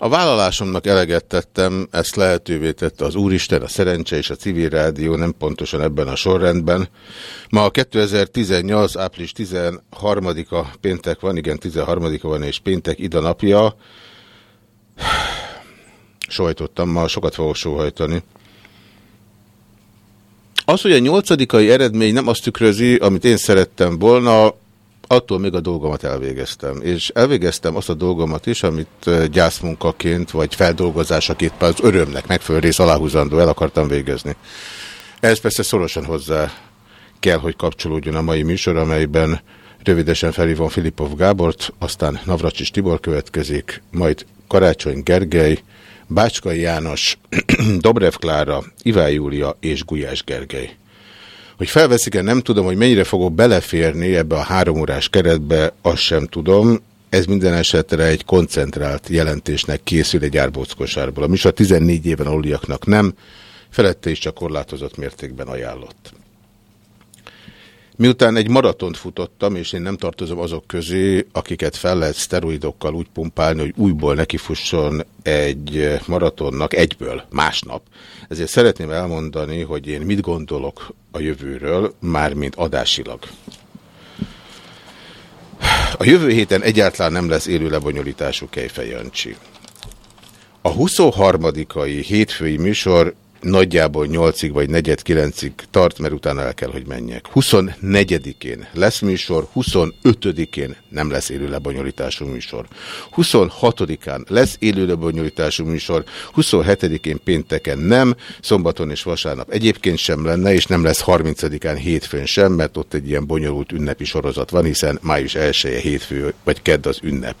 A vállalásomnak eleget tettem, ezt lehetővé tette az Úristen, a Szerencse és a Civil Rádió, nem pontosan ebben a sorrendben. Ma a 2018. április 13-a péntek van, igen, 13-a van, és péntek ida napja. Sojtottam, ma sokat fogok sóhajtani. Az, hogy a nyolcadikai eredmény nem azt tükrözi, amit én szerettem volna, attól még a dolgomat elvégeztem. És elvégeztem azt a dolgomat is, amit gyászmunkaként vagy feldolgozásaként az örömnek megfelelő rész aláhúzandó el akartam végezni. Ez persze szorosan hozzá kell, hogy kapcsolódjon a mai műsor, amelyben rövidesen felhívom Filipov Gábort, aztán Navracsis Tibor következik, majd Karácsony Gergely, Bácskai János, Dobrev Klára, Iván Júlia és Gulyás Gergely. Hogy felveszik-e, nem tudom, hogy mennyire fogok beleférni ebbe a három órás keretbe, azt sem tudom. Ez minden esetre egy koncentrált jelentésnek készül egy árbóckosárból. A műsor 14 éven aluliaknak nem, felette is csak korlátozott mértékben ajánlott. Miután egy maratont futottam, és én nem tartozom azok közé, akiket fel lehet szteroidokkal úgy pumpálni, hogy újból nekifusson egy maratonnak egyből, másnap. Ezért szeretném elmondani, hogy én mit gondolok a jövőről, mármint adásilag. A jövő héten egyáltalán nem lesz élő lebonyolítású Kejfej Jancsi. A 23-ai hétfői műsor nagyjából 8-ig vagy 4-9-ig tart, mert utána el kell, hogy menjek. 24-én lesz műsor, 25-én nem lesz élő lebonyolítású műsor. 26-án lesz élő lebonyolítású műsor, 27-én pénteken nem, szombaton és vasárnap egyébként sem lenne, és nem lesz 30-án hétfőn sem, mert ott egy ilyen bonyolult ünnepi sorozat van, hiszen május 1 -e hétfő vagy kedd az ünnep.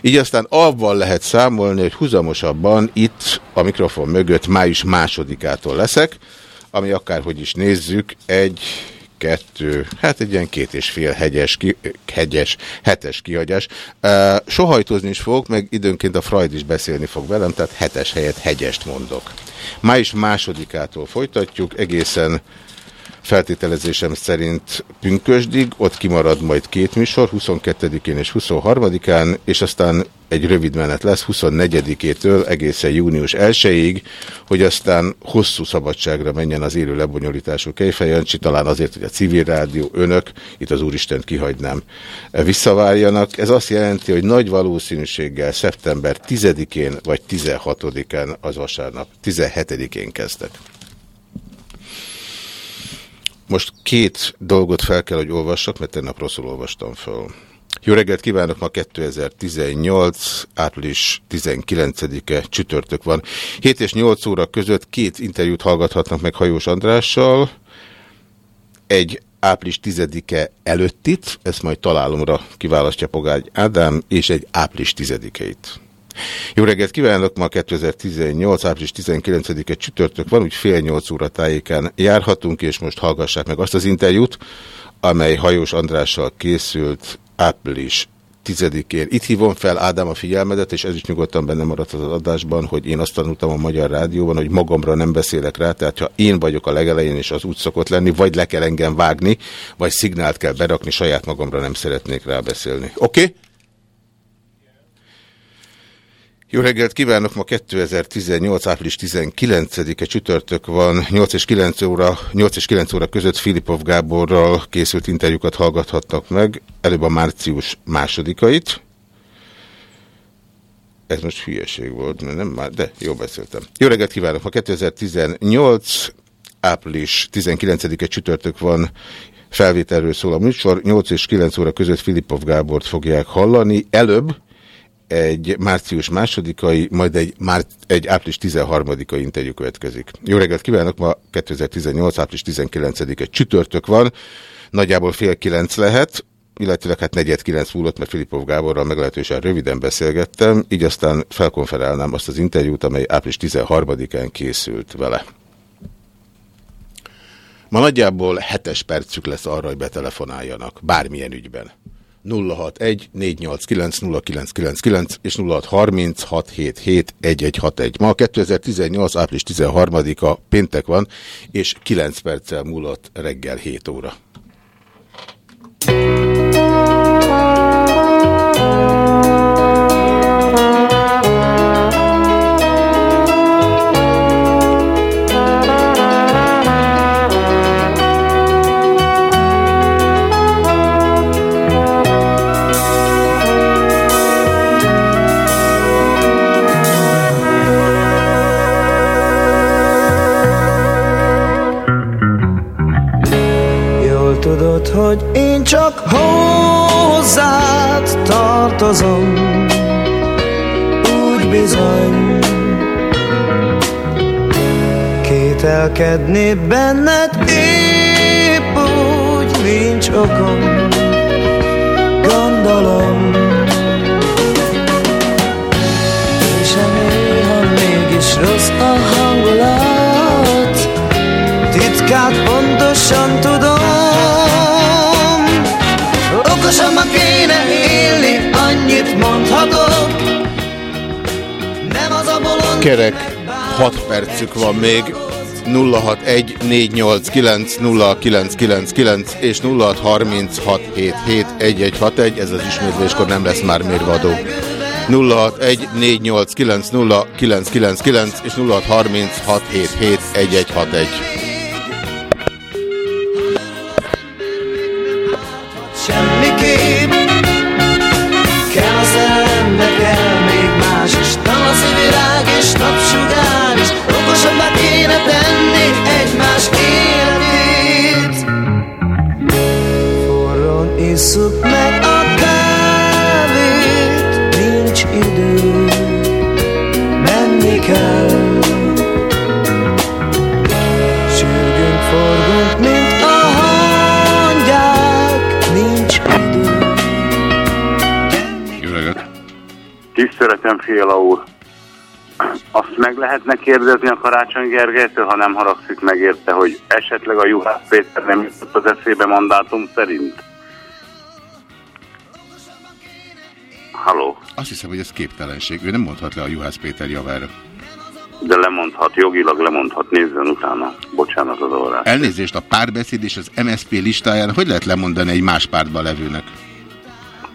Így aztán avval lehet számolni, hogy húzamosabban itt a mikrofon mögött május másodikától leszek, ami akárhogy is nézzük, egy, kettő, hát egy ilyen két és fél hegyes, ki, hegyes, hetes kihagyás. Uh, sohajtozni is fogok, meg időnként a Freud is beszélni fog velem, tehát hetes helyett hegyest mondok. Május másodikától folytatjuk, egészen feltételezésem szerint pünkösdig, ott kimarad majd két műsor, 22-én és 23-án, és aztán egy rövid menet lesz 24-től egészen június 1-ig, hogy aztán hosszú szabadságra menjen az élő lebonyolítású Kejfejancsi, talán azért, hogy a civil rádió, önök, itt az Úristen kihagynám, visszavárjanak. Ez azt jelenti, hogy nagy valószínűséggel szeptember 10-én vagy 16-án az vasárnap, 17-én kezdek. Most két dolgot fel kell, hogy olvassak, mert tegnap rosszul olvastam föl. Jó reggelt kívánok, ma 2018, április 19-e csütörtök van. 7 és 8 óra között két interjút hallgathatnak meg Hajós Andrással. Egy április 10-e előttit, ezt majd találomra kiválasztja Pogágy Ádám, és egy április 10-eit. Jó reggelt kívánok! Ma 2018. április 19-e csütörtök van, úgy fél nyolc óra tájéken járhatunk, és most hallgassák meg azt az interjút, amely Hajós Andrással készült április 10-én. Itt hívom fel Ádám a figyelmedet, és ez is nyugodtan benne maradt az adásban, hogy én azt tanultam a Magyar Rádióban, hogy magamra nem beszélek rá, tehát ha én vagyok a legelején, és az úgy szokott lenni, vagy le kell engem vágni, vagy szignált kell berakni, saját magamra nem szeretnék rá beszélni. Oké? Okay? Jó reggelt kívánok! Ma 2018. április 19-e csütörtök van. 8 és 9 óra, 8 és 9 óra között Filipov Gáborral készült interjúkat hallgathattak meg. Előbb a március másodikait. Ez most hülyeség volt, mert nem már, de jó beszéltem. Jó reggelt kívánok! Ma 2018. április 19-e csütörtök van. Felvételről szól a műsor. 8 és 9 óra között Filipov Gábort fogják hallani. Előbb egy március másodikai, majd egy, már, egy április 13-ai interjú következik. Jó reggelt kívánok, ma 2018. április 19-e csütörtök van, nagyjából fél kilenc lehet, illetve hát negyed kilenc múlott, mert Filipov Gáborral meglehetősen röviden beszélgettem, így aztán felkonferálnám azt az interjút, amely április 13-án készült vele. Ma nagyjából hetes percük lesz arra, hogy betelefonáljanak, bármilyen ügyben. 061 489 0999 és 0636771161. Ma 2018. április 13-a péntek van, és 9 perccel múlott reggel 7 óra. Hogy én csak hozzád tartozom. Úgy bizony Kételkedni benned épp úgy nincs okom. Gondolom És a néha mégis rossz a hangulat. Titkát pontosan tudom annyit mondhatok Nem az a bolond Kerek 6 percük van még. 061 489 0999 és 0636771161, ez az ismétléskor nem lesz már mérvadó. 061 489 0999 és 0636771161. Fiala úr. Azt meg lehetne kérdezni a Karácsony Gergelytől, ha nem haragszik meg érte, hogy esetleg a Juhász Péter nem jutott az eszébe mandátum szerint? Halló, Azt hiszem, hogy ez képtelenség. Ő nem mondhat le a Juhász Péter javára. de lemondhat, jogilag lemondhat, nézzen utána. Bocsánat az órát. Elnézést a párbeszéd és az MSZP listáján hogy lehet lemondani egy más pártban levőnek?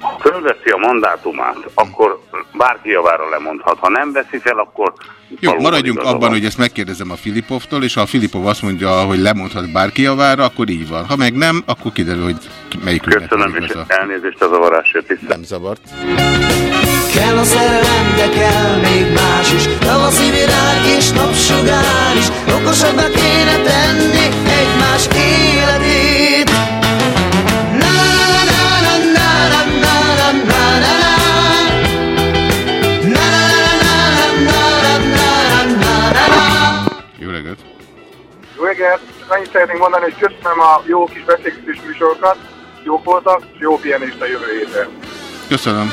Ha fölveszi a mandátumát, akkor bárki javára lemondhat. Ha nem veszi fel, akkor... Jó, maradjunk igaza abban, hogy ezt megkérdezem a Filipovtól, és ha a Filipov azt mondja, hogy lemondhat bárki javára, akkor így van. Ha meg nem, akkor kiderül, hogy van Köszönöm, és igaza. elnézést az avarásért, tisztelt. Nem zavart. Kell a szerelem, de kell még más is Tavaszi virág és napsugár is Okosabbá kéne tenni egymás életét Csak annyit szeretnénk mondani, hogy köszönöm a jó kis beszélgetés műsorokat, jók voltak, és jó pihenést a jövő héten. Köszönöm.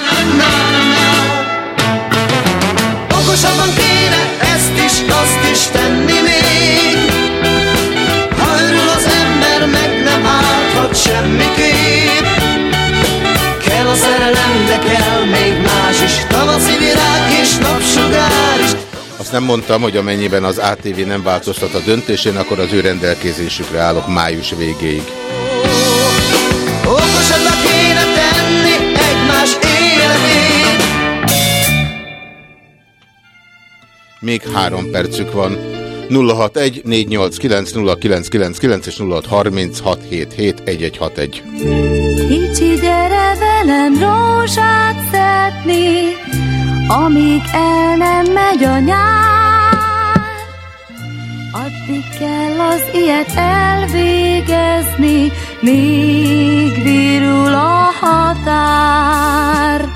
Okosabban kéne ezt is, azt is tenni még Ha örül az ember, meg nem állhat semmiképp Kell a szerelem, de kell Azt nem mondtam, hogy amennyiben az ATV nem változtat a döntésén, akkor az ő rendelkezésükre állok május végéig. Okosabbá kéne tenni egymás életét Még három percük van. 061 489 0999 és 0636771161. Kicsi, gyere velem rózsát szedni, amíg el nem megy a nyár. Addig kell az ilyet elvégezni, míg virul a határ.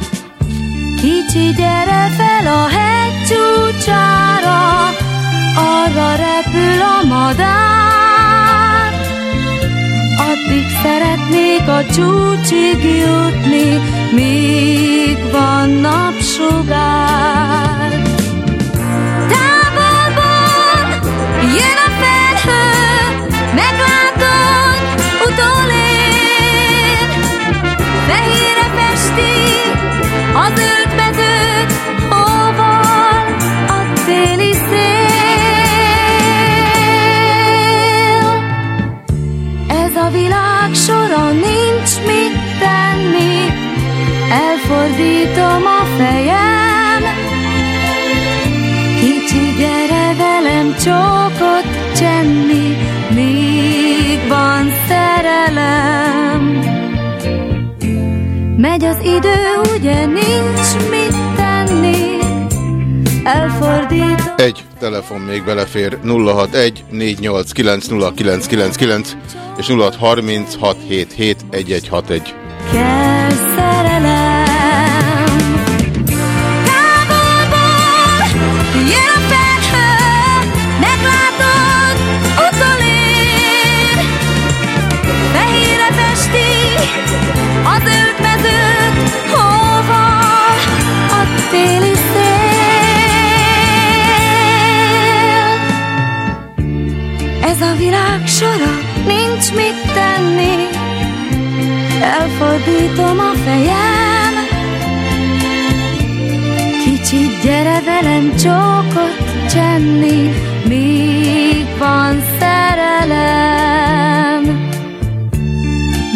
Kicsi, gyere fel a hegy csúcsára, arra repül a madár. Addig szeretnék a csúcsig jutni, míg van napsugár. Távolból jön a felhő, meglátod, utolér. Fehérre festi az zöld mezőt, hóval a téli szél. Ez a világ sora, nincs mit tenni, elfordítom a fejem. Kicsi, gyere velem csókot csenni, míg van szerelem. Megy az idő, ugye nincs mit tenni, elfordítom. Egy telefon még belefér 061 489 és 0636771161. kell elfordítom a fejem. Kicsit gyere velem csókot csenni, míg van szerelem.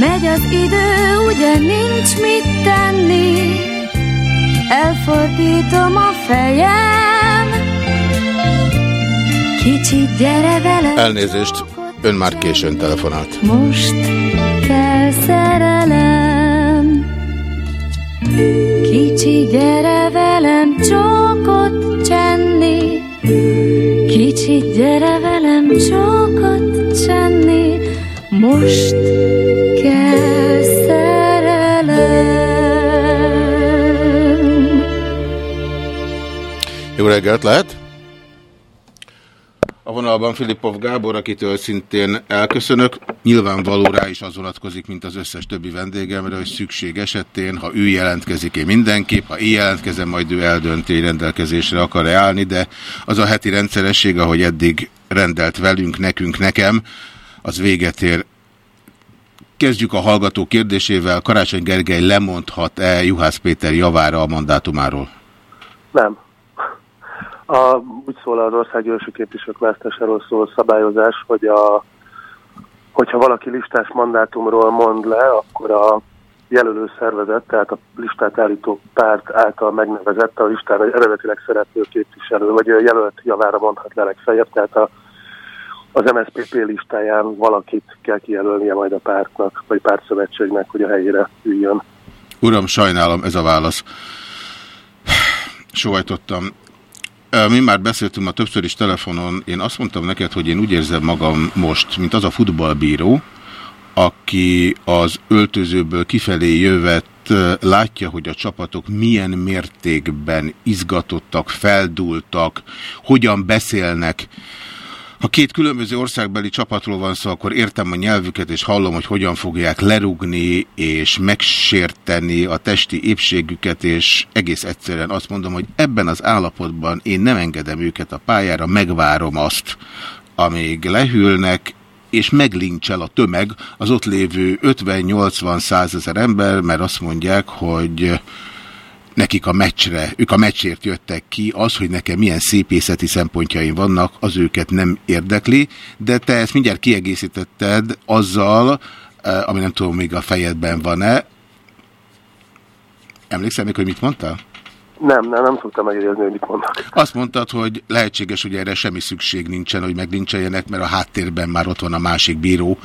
Megy az idő, ugye nincs mit tenni, elfordítom a fejem. Kicsit gyere velem Elnézést, ön már későn telefonált. most kell szerelem Kicsi, gyere velem csókot csenni. Kicsi, gyere velem csókot csenni. Most kell szerelem. Jó reggelt, lehet? Vonalban Filipov Gábor, akitől szintén elköszönök. Nyilvánvaló rá is az vonatkozik, mint az összes többi vendégemre, hogy szükség esetén, ha ő jelentkezik, én mindenképp, ha én jelentkezem, majd ő eldönti, rendelkezésre akar-e állni, de az a heti rendszeresség, ahogy eddig rendelt velünk, nekünk, nekem, az véget ér. Kezdjük a hallgató kérdésével. Karácsony Gergely lemondhat-e Juhász Péter javára a mandátumáról? Nem. A, úgy szól az országgyűlési képviselők választásáról szól szabályozás, hogy a, hogyha valaki listás mandátumról mond le, akkor a jelölő szervezet, tehát a listát állító párt által megnevezett a listán egy eredetileg szereplő képviselő, vagy jelölt javára mondhat le legfeljebb, tehát a, az MSZPP listáján valakit kell kijelölnie majd a pártnak, vagy pártszövetségnek, hogy a helyére üljön. Uram, sajnálom, ez a válasz. Sóhajtottam. Mi már beszéltünk ma többször is telefonon, én azt mondtam neked, hogy én úgy érzem magam most, mint az a futballbíró, aki az öltözőből kifelé jövet látja, hogy a csapatok milyen mértékben izgatottak, feldultak, hogyan beszélnek. Ha két különböző országbeli csapatról van szó, akkor értem a nyelvüket, és hallom, hogy hogyan fogják lerugni és megsérteni a testi épségüket, és egész egyszerűen azt mondom, hogy ebben az állapotban én nem engedem őket a pályára, megvárom azt, amíg lehűlnek, és meglincsel a tömeg az ott lévő 50-80 százezer ember, mert azt mondják, hogy nekik a meccsre, ők a meccsért jöttek ki, az, hogy nekem milyen szépészeti szempontjaim vannak, az őket nem érdekli, de te ezt mindjárt kiegészítetted azzal, ami nem tudom, még a fejedben van-e. Emlékszel még, hogy mit mondtál? Nem, nem, nem szoktam megjegyezni, hogy mit mondnak. Azt mondtad, hogy lehetséges, hogy erre semmi szükség nincsen, hogy meglincseljenek, mert a háttérben már ott van a másik bíró,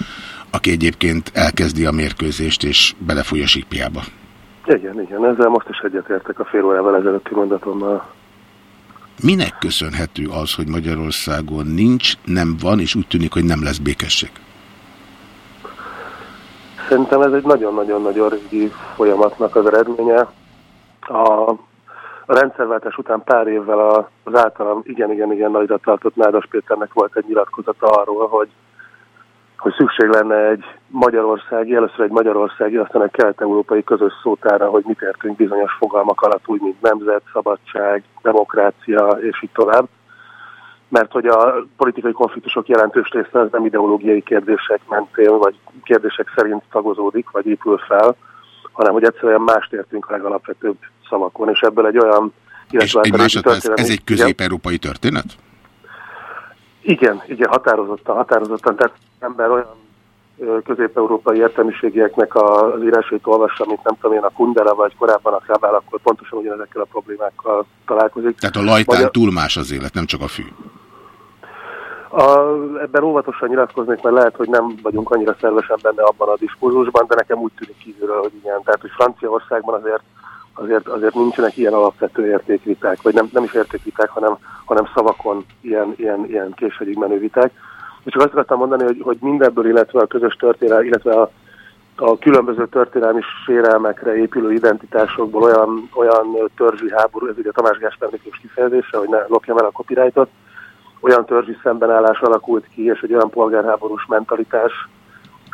aki egyébként elkezdi a mérkőzést, és belefúj a síkpiába. Igen, igen, ezzel most is egyetértek a fél órával ezelőtti mondatommal. Minek köszönhető az, hogy Magyarországon nincs, nem van, és úgy tűnik, hogy nem lesz békesség? Szerintem ez egy nagyon-nagyon-nagyon régi folyamatnak az eredménye. A, a rendszerváltás után pár évvel az általam igen-igen-igen nagyra tartott Nádas Péternek volt egy nyilatkozata arról, hogy hogy szükség lenne egy magyarországi, először egy magyarországi, aztán egy kelet-európai közös szótára, hogy mit értünk bizonyos fogalmak alatt, úgy, mint nemzet, szabadság, demokrácia, és így tovább. Mert hogy a politikai konfliktusok jelentős része az nem ideológiai kérdések mentén, vagy kérdések szerint tagozódik, vagy épül fel, hanem hogy egyszerűen mást értünk a legalapvetőbb szavakon, és ebből egy olyan... És egy másodperc, ez egy közép-európai történet? Igen, igen, határozottan, határozottan. Tehát ember olyan közép-európai értelmiségieknek az írásait olvassa, mint nem tudom én a Kundera, vagy korábban a Kábál, akkor pontosan ugyanezekkel a problémákkal találkozik. Tehát a lajtán Magyar... túl más az élet, nem csak a fű. A, ebben óvatosan nyilatkoznék, mert lehet, hogy nem vagyunk annyira szervesen benne abban a diskurzusban, de nekem úgy tűnik kívülről, hogy igen. Tehát, hogy Franciaországban azért azért, azért nincsenek ilyen alapvető értékviták, vagy nem, nem is értékviták, hanem, hanem szavakon ilyen, ilyen, ilyen későig menő viták. Csak azt akartam mondani, hogy, hogy mindebből, illetve a közös történelem, illetve a, a különböző történelmi sérelmekre épülő identitásokból olyan, olyan törzsi háború, ez ugye Tamás Gáspár Miklós kifejezése, hogy ne lopjam el a copyrightot, olyan törzsi szembenállás alakult ki, és egy olyan polgárháborús mentalitás,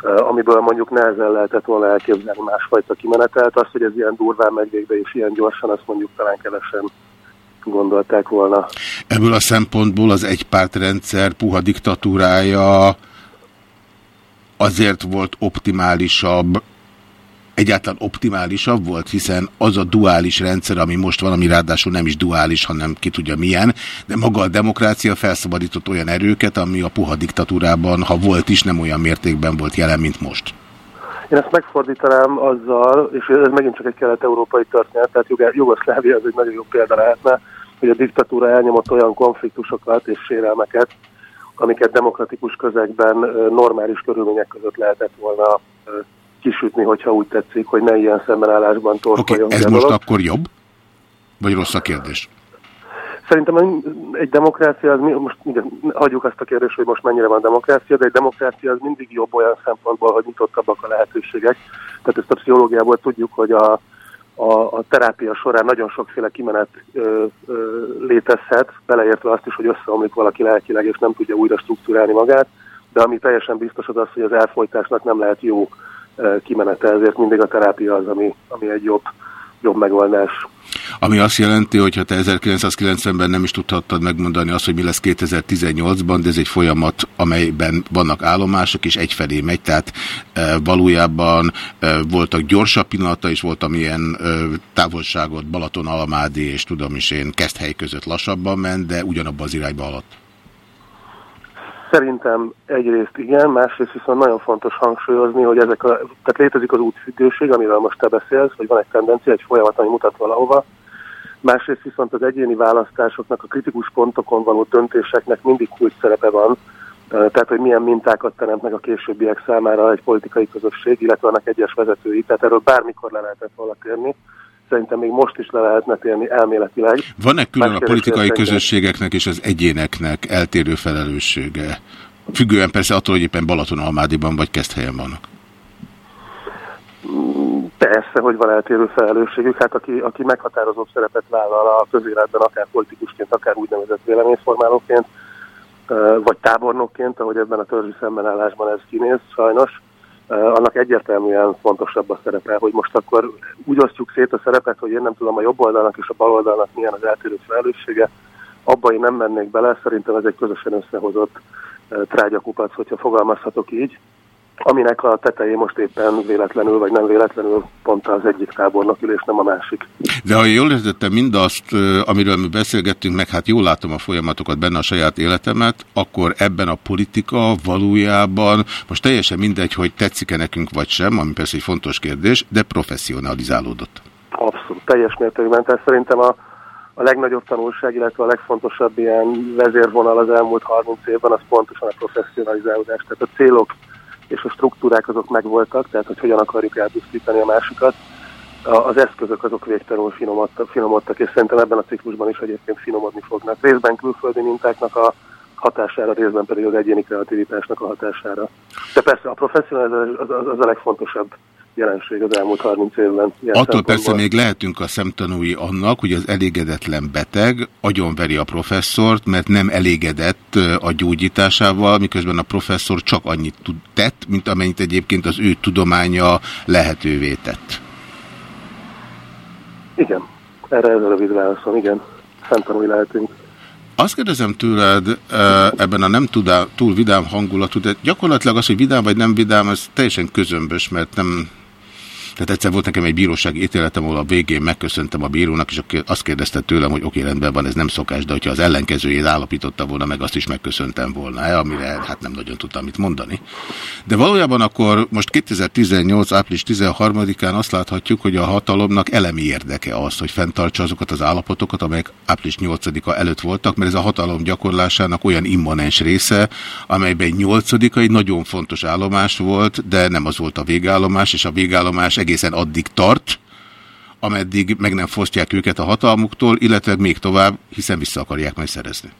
amiből mondjuk nehezen lehetett volna elképzelni másfajta kimenetelt. Azt, hogy ez ilyen durván megy végbe és ilyen gyorsan, azt mondjuk talán kevesen gondolták volna. Ebből a szempontból az egypártrendszer puha diktatúrája azért volt optimálisabb, egyáltalán optimálisabb volt, hiszen az a duális rendszer, ami most van, ami ráadásul nem is duális, hanem ki tudja milyen, de maga a demokrácia felszabadított olyan erőket, ami a puha diktatúrában, ha volt is, nem olyan mértékben volt jelen, mint most. Én ezt megfordítanám azzal, és ez megint csak egy kelet-európai történet, tehát Jugoszlávia az egy nagyon jó példa lehetne, hogy a diktatúra elnyomott olyan konfliktusokat és sérelmeket, amiket demokratikus közegben normális körülmények között lehetett volna kisütni, hogyha úgy tetszik, hogy ne ilyen szembenállásban torkoljon. Okay, ez most dolog. akkor jobb? Vagy rossz a kérdés? Szerintem egy demokrácia, az, most igen, hagyjuk azt a kérdést, hogy most mennyire van demokrácia, de egy demokrácia az mindig jobb olyan szempontból, hogy nyitottabbak a lehetőségek. Tehát ezt a pszichológiából tudjuk, hogy a, a, a terápia során nagyon sokféle kimenet ö, ö, létezhet, beleértve azt is, hogy összeomlik valaki lelkileg, és nem tudja újra struktúrálni magát, de ami teljesen biztos az az, hogy az elfolytásnak nem lehet jó kimenete, ezért mindig a terápia az, ami, ami egy jobb, jobb megoldás. Ami azt jelenti, hogy ha te 1990-ben nem is tudhattad megmondani azt, hogy mi lesz 2018-ban, de ez egy folyamat, amelyben vannak állomások, és egyfelé megy, tehát e, valójában e, voltak gyorsabb pillanata, és volt amilyen e, távolságot Balaton, Alamádi és tudom is én Keszthely között lassabban ment, de ugyanabban az irányba alatt. Szerintem egyrészt igen, másrészt viszont nagyon fontos hangsúlyozni, hogy ezek a, tehát létezik az útfüggőség, amiről most te beszélsz, hogy van egy tendencia, egy folyamat, ami mutat valahova. Másrészt viszont az egyéni választásoknak, a kritikus pontokon való döntéseknek mindig kulcs szerepe van, tehát hogy milyen mintákat teremtnek a későbbiek számára egy politikai közösség, illetve annak egyes vezetői. Tehát erről bármikor le lehetett volna térni szerintem még most is le lehetne térni elméletileg. Van-e külön a politikai közösségeknek és az egyéneknek eltérő felelőssége? Függően persze attól, hogy éppen Balaton-Almádiban vagy Keszthelyen vannak. Persze, hogy van eltérő felelősségük. Hát aki, aki meghatározó szerepet vállal a közéletben, akár politikusként, akár úgynevezett véleményformálóként, vagy tábornokként, ahogy ebben a törzsi szembenállásban ez kinéz, sajnos, annak egyértelműen fontosabb a szerepe, hogy most akkor úgy osztjuk szét a szerepet, hogy én nem tudom a jobb oldalnak és a bal oldalnak milyen az eltérő felelőssége, abba én nem mennék bele, szerintem ez egy közösen összehozott trágyakupac, hogyha fogalmazhatok így, aminek a tetején most éppen véletlenül vagy nem véletlenül pont az egyik tábornok ül, és nem a másik. De ha jól értettem mindazt, amiről mi beszélgettünk, meg hát jól látom a folyamatokat benne a saját életemet, akkor ebben a politika valójában, most teljesen mindegy, hogy tetszik-e nekünk vagy sem, ami persze egy fontos kérdés, de professzionalizálódott. Abszolút, teljes mértékben. Tehát szerintem a, a legnagyobb tanulság, illetve a legfontosabb ilyen vezérvonal az elmúlt 30 évben, az pontosan a professzionalizálódás. Tehát a célok és a struktúrák azok megvoltak, tehát hogy hogyan akarjuk elpusztítani a másikat. Az eszközök azok végtelenül finomodtak, finomodtak, és szerintem ebben a ciklusban is egyébként finomodni fognak. Részben külföldi mintáknak a hatására, részben pedig az egyéni kreativitásnak a hatására. De persze a professzionalizálás az, az, az a legfontosabb jelenség az elmúlt 30 évben. Attól persze még lehetünk a szemtanúi annak, hogy az elégedetlen beteg agyonveri a professzort, mert nem elégedett a gyógyításával, miközben a professzor csak annyit tud, tett, mint amennyit egyébként az ő tudománya lehetővé tett. Igen, erre ez a rövid válaszom, igen. Szemtanúi lehetünk. Azt kérdezem tőled ebben a nem tudá, túl vidám hangulatú, de gyakorlatilag az, hogy vidám vagy nem vidám, ez teljesen közömbös, mert nem... Tehát egyszer volt nekem egy bírósági ítéletem, ahol a végén megköszöntem a bírónak, és azt kérdezte tőlem, hogy oké, rendben van, ez nem szokás, de hogyha az ellenkezőjét állapította volna, meg azt is megköszöntem volna, -e, amire hát nem nagyon tudtam mit mondani. De valójában akkor most 2018. április 13-án azt láthatjuk, hogy a hatalomnak elemi érdeke az, hogy fenntartsa azokat az állapotokat, amelyek április 8-a előtt voltak, mert ez a hatalom gyakorlásának olyan immanens része, amelyben 8 egy nagyon fontos állomás volt, de nem az volt a végállomás, és a végállomás egészen addig tart, ameddig meg nem fosztják őket a hatalmuktól, illetve még tovább, hiszen vissza akarják majd szerezni.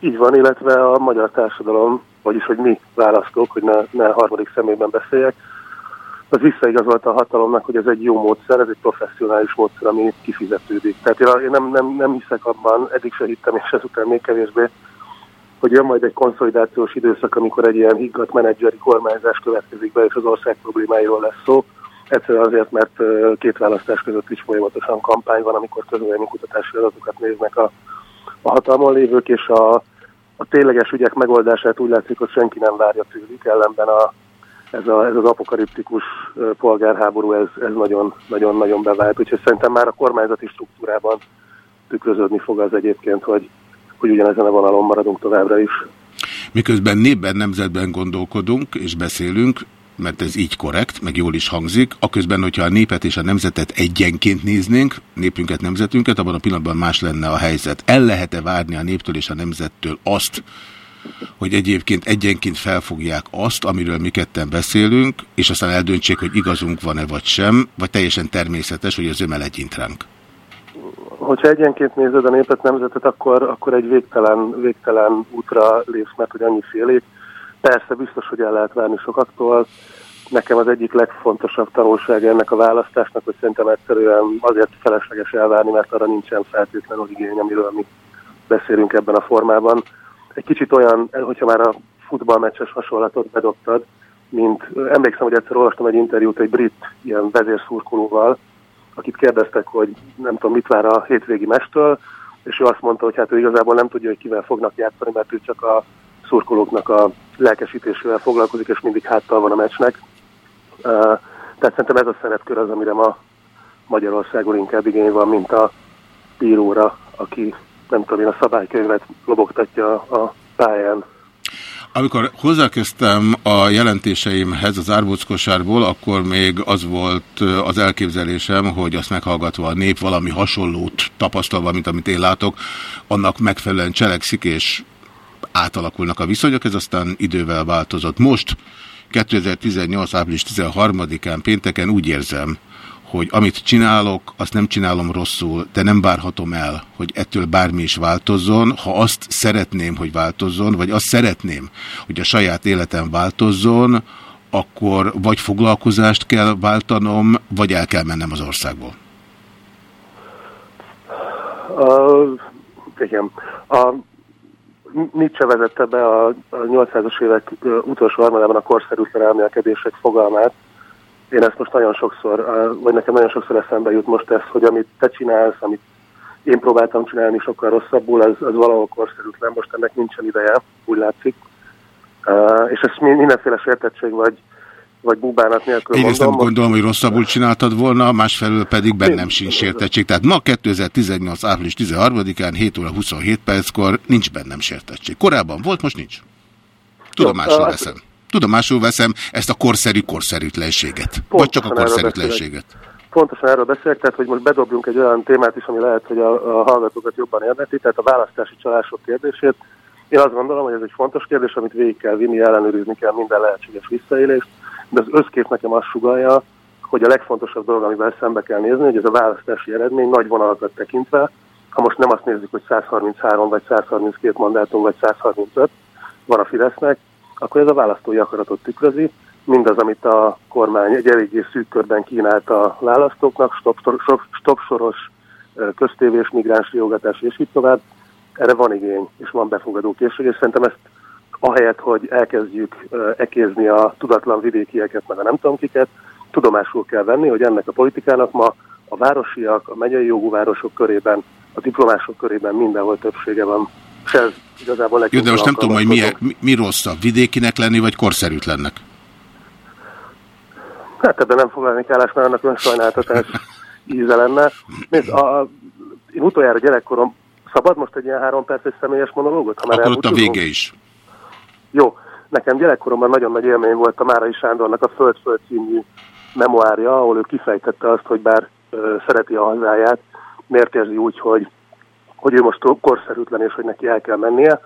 Így van, illetve a magyar társadalom, vagyis hogy mi választók, hogy ne, ne harmadik személyben beszéljek, az visszaigazolta a hatalomnak, hogy ez egy jó módszer, ez egy professzionális módszer, ami kifizetődik. Tehát én nem, nem, nem hiszek abban, eddig se hittem, és ezután még kevésbé, hogy jön majd egy konszolidációs időszak, amikor egy ilyen higgadt menedzseri kormányzás következik be, és az ország problémáiról lesz szó. Egyszerűen azért, mert két választás között is folyamatosan kampány van, amikor közvéleménykutatási adatokat néznek a, a hatalmon lévők, és a, a tényleges ügyek megoldását úgy látszik, hogy senki nem várja tőlük, ellenben a, ez, a, ez az apokaliptikus polgárháború, ez, ez nagyon, nagyon, nagyon bevált. Úgyhogy szerintem már a kormányzati struktúrában tükröződni fog az egyébként, hogy, hogy ugyanezen a vonalon maradunk továbbra is. Miközben népben, nemzetben gondolkodunk és beszélünk, mert ez így korrekt, meg jól is hangzik, aközben, hogyha a népet és a nemzetet egyenként néznénk, népünket, nemzetünket, abban a pillanatban más lenne a helyzet. El lehet-e várni a néptől és a nemzettől azt, hogy egyébként egyenként felfogják azt, amiről mi ketten beszélünk, és aztán eldöntsék, hogy igazunk van-e vagy sem, vagy teljesen természetes, hogy az ömel egyint ránk. Hogyha egyenként nézed a népet, nemzetet, akkor, akkor egy végtelen, végtelen útra lépsz, mert hogy annyi félék. Persze biztos, hogy el lehet várni sokaktól. Nekem az egyik legfontosabb tanulsága ennek a választásnak, hogy szerintem egyszerűen azért felesleges elvárni, mert arra nincsen feltétlenül igény, amiről mi beszélünk ebben a formában. Egy kicsit olyan, hogyha már a futballmeccses hasonlatot bedobtad, mint emlékszem, hogy egyszer olvastam egy interjút egy brit ilyen vezérszurkolóval, akit kérdeztek, hogy nem tudom, mit vár a hétvégi mestől, és ő azt mondta, hogy hát ő igazából nem tudja, hogy kivel fognak játszani, mert ő csak a szurkolóknak a lelkesítésével foglalkozik, és mindig háttal van a meccsnek. Tehát szerintem ez a szerepkör az, amire ma Magyarországon inkább igény van, mint a bíróra, aki nem tudom én, a szabálykönyvet lobogtatja a pályán. Amikor hozzákezdtem a jelentéseimhez az árbóckosárból, akkor még az volt az elképzelésem, hogy azt meghallgatva a nép valami hasonlót tapasztalva, mint amit én látok, annak megfelelően cselekszik, és átalakulnak a viszonyok, ez aztán idővel változott. Most, 2018. április 13-án pénteken úgy érzem, hogy amit csinálok, azt nem csinálom rosszul, de nem várhatom el, hogy ettől bármi is változzon. Ha azt szeretném, hogy változzon, vagy azt szeretném, hogy a saját életem változzon, akkor vagy foglalkozást kell váltanom, vagy el kell mennem az országból. Uh, igen. A Nietzsche vezette be a, a 800-as évek utolsó harmadában a korszerűtlen elmélkedések fogalmát. Én ezt most nagyon sokszor, vagy nekem nagyon sokszor eszembe jut most ez, hogy amit te csinálsz, amit én próbáltam csinálni sokkal rosszabbul, az, az valahol korszerűtlen, most ennek nincsen ideje, úgy látszik. És ezt mindenféle sértettség vagy, vagy búbánat nélkül ezt mondom. nem gondolom, hogy rosszabbul csináltad volna, másfelől pedig bennem sincs sértettség. Tehát ma 2018. április 13-án 7 óra 27 perckor nincs bennem sértettség. Korábban volt, most nincs. Tudomásul Jó, veszem. Tudomásul veszem ezt a korszerű korszerűtlenséget. Vagy csak a korszerűtlenséget. Pontosan erről beszélek, tehát hogy most bedobjunk egy olyan témát is, ami lehet, hogy a, a hallgatókat jobban érdekli, tehát a választási csalások kérdését. Én azt gondolom, hogy ez egy fontos kérdés, amit végig kell vinni, ellenőrizni kell minden lehetséges visszaélést, de az összkép nekem azt sugalja, hogy a legfontosabb dolog, amivel szembe kell nézni, hogy ez a választási eredmény nagy vonalakat tekintve, ha most nem azt nézzük, hogy 133 vagy 132 mandátum vagy 135 van a Fidesznek, akkor ez a választói akaratot tükrözi, mindaz, amit a kormány egy eléggé szűk körben kínált a választóknak, stopsoros köztévés, migráns riogatás és így tovább, erre van igény, és van befogadó készség, és szerintem ezt ahelyett, hogy elkezdjük ekézni a tudatlan vidékieket, meg a nem tudom kiket, tudomásul kell venni, hogy ennek a politikának ma a városiak, a megyei jogú városok körében, a diplomások körében mindenhol többsége van. És ez igazából Jó, de most nem tudom, hogy mi, mi, mi rosszabb, vidékinek lenni, vagy korszerűtlennek? Hát ebben nem foglalni állás, mert annak önsajnáltatás íze lenne. Nézd, a, én utoljára gyerekkorom, szabad most egy ilyen három perces személyes monológot? Ha már Akkor ott a vége is. Jó, nekem gyerekkoromban nagyon nagy élmény volt a Márai Sándornak a Föld-Föld című memoárja, ahol ő kifejtette azt, hogy bár ö, szereti a hazáját, miért érzi úgy, hogy, hogy ő most korszerűtlen, és hogy neki el kell mennie,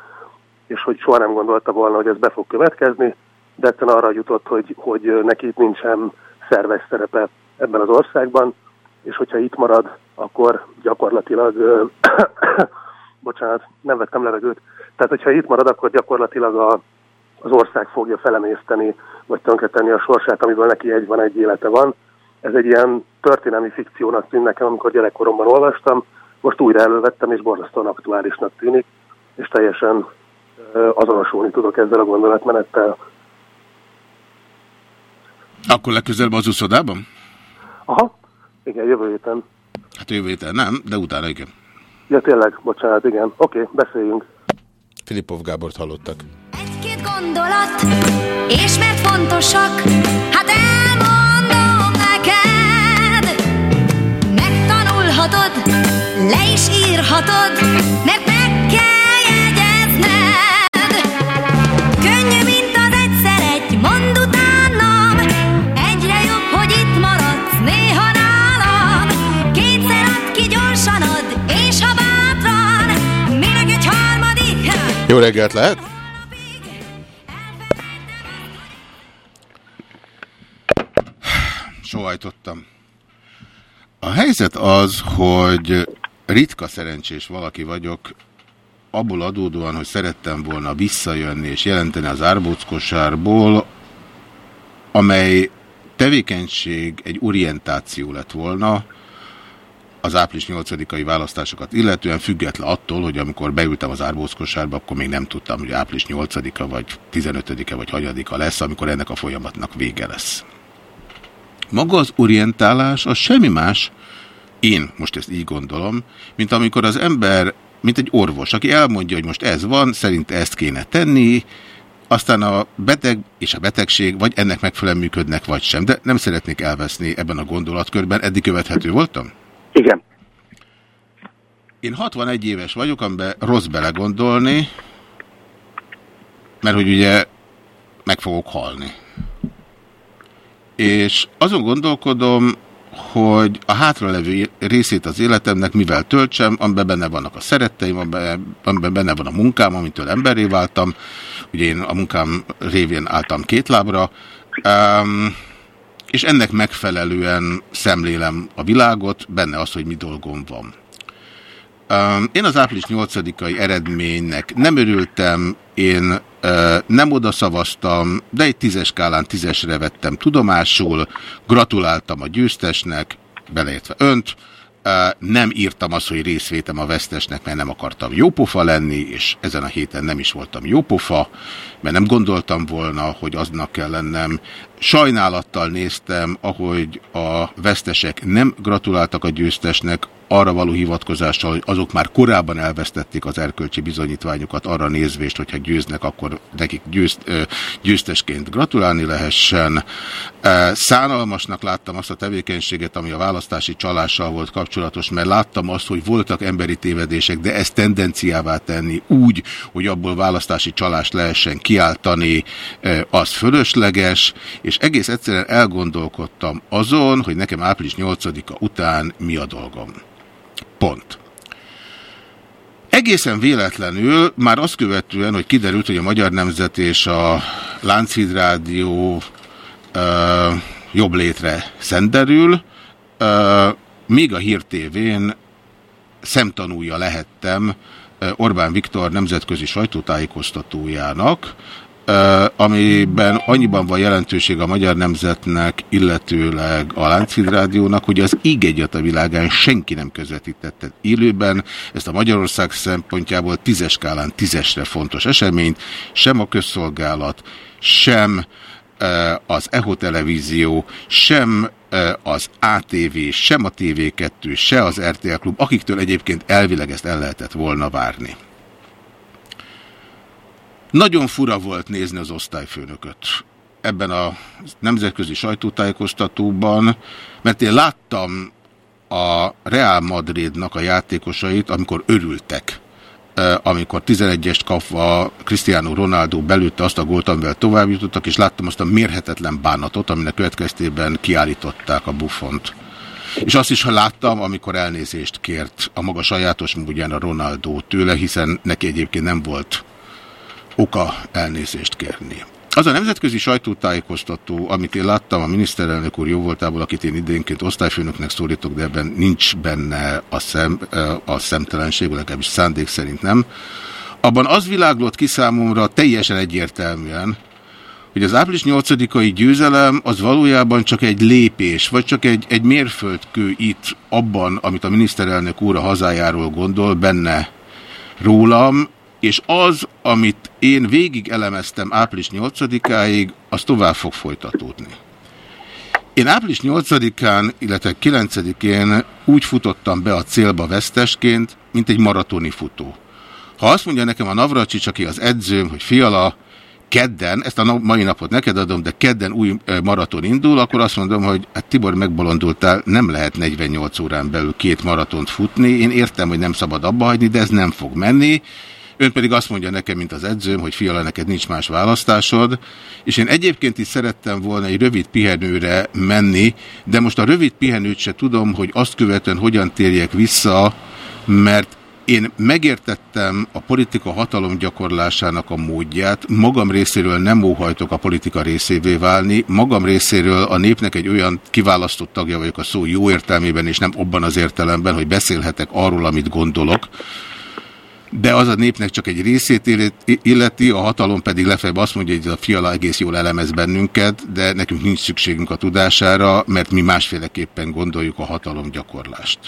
és hogy soha nem gondolta volna, hogy ez be fog következni, de egyszerűen arra jutott, hogy, hogy neki itt nincsen szerves szerepe ebben az országban, és hogyha itt marad, akkor gyakorlatilag, ö, bocsánat, nem vettem levegőt, tehát hogyha itt marad, akkor gyakorlatilag a, az ország fogja felemészteni, vagy tönkretenni a sorsát, amiből neki egy van, egy élete van. Ez egy ilyen történelmi fikciónak tűnt nekem, amikor gyerekkoromban olvastam, most újra elővettem, és borzasztóan aktuálisnak tűnik, és teljesen azonosulni tudok ezzel a gondolatmenettel. Akkor legközelebb az úszodában? Aha, igen, jövő héten. Hát jövő héten nem, de utána igen. Ja, tényleg, bocsánat, igen. Oké, okay, beszéljünk. Filipov Gábort hallottak. Gondolat, és mert fontosak, hát elmondom neked. Megtanulhatod, le is írhatod, mert meg kell jegyezned. Könnyű, mint az egyszer egy, mond utánam, egyre jobb, hogy itt maradsz néha nálam. Kétszer add ki gyorsan ad, és ha bátran, minek egy harmadik? Jó reggelt lehet? Sohajtottam. A helyzet az, hogy ritka szerencsés valaki vagyok, abból adódóan, hogy szerettem volna visszajönni és jelenteni az árbóckosárból, amely tevékenység egy orientáció lett volna, az április 8-ai választásokat illetően független attól, hogy amikor beültem az árbózkosárba, akkor még nem tudtam, hogy április 8-a vagy 15-e vagy 6-a lesz, amikor ennek a folyamatnak vége lesz. Maga az orientálás az semmi más, én most ezt így gondolom, mint amikor az ember, mint egy orvos, aki elmondja, hogy most ez van, szerint ezt kéne tenni, aztán a beteg és a betegség vagy ennek megfelelően működnek, vagy sem. De nem szeretnék elveszni ebben a gondolatkörben. Eddig követhető voltam? Igen. Én 61 éves vagyok, amiben rossz belegondolni, mert hogy ugye meg fogok halni. És azon gondolkodom, hogy a hátralevő részét az életemnek mivel töltsem, amiben benne vannak a szeretteim, amiben benne van a munkám, amitől emberré váltam. Ugye én a munkám révén álltam két lábra. Um, és ennek megfelelően szemlélem a világot, benne az, hogy mi dolgom van. Én az április 8-ai eredménynek nem örültem, én nem oda szavaztam, de egy tízes skálán tízesre vettem tudomásul, gratuláltam a győztesnek, beleértve önt, nem írtam azt, hogy részvétem a vesztesnek, mert nem akartam jópofa lenni, és ezen a héten nem is voltam jópofa, mert nem gondoltam volna, hogy aznak kell lennem. Sajnálattal néztem, ahogy a vesztesek nem gratuláltak a győztesnek, arra való hivatkozással, hogy azok már korábban elvesztették az erkölcsi bizonyítványokat arra nézvést, hogyha győznek, akkor nekik győzt, győztesként gratulálni lehessen. Szánalmasnak láttam azt a tevékenységet, ami a választási csalással volt kapcsolatos, mert láttam azt, hogy voltak emberi tévedések, de ezt tendenciává tenni úgy, hogy abból választási csalást lehessen kiáltani, az fölösleges, és egész egyszerűen elgondolkodtam azon, hogy nekem április 8-a után mi a dolgom. Pont. Egészen véletlenül, már azt követően, hogy kiderült, hogy a Magyar Nemzet és a Lánchíd Rádió ö, jobb létre szenderül, ö, még a Hír TV-n szemtanúja lehettem Orbán Viktor nemzetközi sajtótájékoztatójának, amiben annyiban van jelentőség a magyar nemzetnek, illetőleg a Láncid Rádiónak, hogy az íg egyat a világán senki nem közvetítette élőben. Ezt a Magyarország szempontjából tízes skálán tízesre fontos eseményt, sem a közszolgálat, sem az EHO televízió, sem az ATV, sem a TV2, se az RTL Klub, akiktől egyébként elvileg ezt el lehetett volna várni. Nagyon fura volt nézni az osztályfőnököt ebben a nemzetközi sajtótájékoztatóban, mert én láttam a Real Madridnak a játékosait, amikor örültek amikor 11-est kapva Cristiano Ronaldo belőtte azt a gólt, amivel tovább jutottak, és láttam azt a mérhetetlen bánatot, aminek következtében kiállították a buffont. És azt is, ha láttam, amikor elnézést kért a maga sajátos módján a Ronaldo tőle, hiszen neki egyébként nem volt oka elnézést kérni. Az a nemzetközi sajtótájékoztató, amit én láttam a miniszterelnök úr jóvoltából, akit én idénként osztályfőnöknek szólítok, de ebben nincs benne a, szem, a szemtelenség, legalábbis szándék szerint nem. Abban az világlott ki számomra teljesen egyértelműen, hogy az április 8-ai győzelem az valójában csak egy lépés, vagy csak egy, egy mérföldkő itt abban, amit a miniszterelnök úr a hazájáról gondol, benne rólam, és az, amit én végig elemeztem április 8-áig, az tovább fog folytatódni. Én április 8-án, illetve 9-én úgy futottam be a célba vesztesként, mint egy maratoni futó. Ha azt mondja nekem a Navracsics, aki az edzőm, hogy fiala, kedden, ezt a mai napot neked adom, de kedden új maraton indul, akkor azt mondom, hogy hát Tibor megbolondultál, nem lehet 48 órán belül két maratont futni. Én értem, hogy nem szabad abba hagyni, de ez nem fog menni. Ön pedig azt mondja nekem, mint az edzőm, hogy fiala, neked nincs más választásod, és én egyébként is szerettem volna egy rövid pihenőre menni, de most a rövid pihenőt se tudom, hogy azt követően hogyan térjek vissza, mert én megértettem a politika hatalom gyakorlásának a módját, magam részéről nem óhajtok a politika részévé válni, magam részéről a népnek egy olyan kiválasztott tagja vagyok a szó jó értelmében, és nem abban az értelemben, hogy beszélhetek arról, amit gondolok, de az a népnek csak egy részét illeti, a hatalom pedig lefebb azt mondja, hogy a fiala egész jól elemez bennünket, de nekünk nincs szükségünk a tudására, mert mi másféleképpen gondoljuk a hatalom gyakorlást.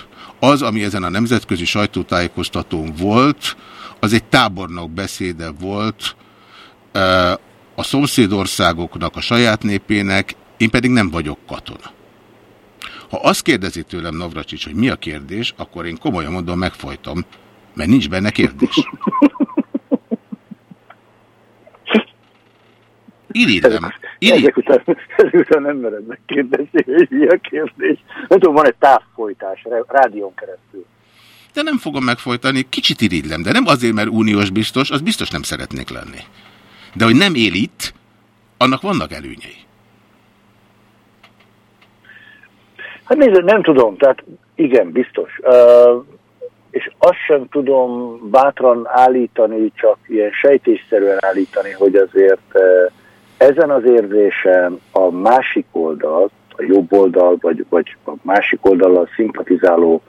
Az, ami ezen a nemzetközi sajtótájékoztatón volt, az egy tábornok beszéde volt a szomszédországoknak, a saját népének, én pedig nem vagyok katona. Ha azt kérdezi tőlem Navracsics, hogy mi a kérdés, akkor én komolyan mondom, megfojtom, mert nincs benne kérdés. Irigylem. Iri... Ezek után, ezek után nem mered megkérdezni, hogy mi a kérdés. Nem tudom, van egy távfolytás rádión keresztül. De nem fogom megfojtani, kicsit irigylem, de nem azért, mert uniós biztos, az biztos nem szeretnék lenni. De hogy nem él itt, annak vannak előnyei. Hát nézd, nem tudom, tehát igen, biztos. Uh, és azt sem tudom bátran állítani, csak ilyen sejtésszerűen állítani, hogy azért eh, ezen az érzésen a másik oldal, a jobb oldal, vagy, vagy a másik oldallal szimpatizáló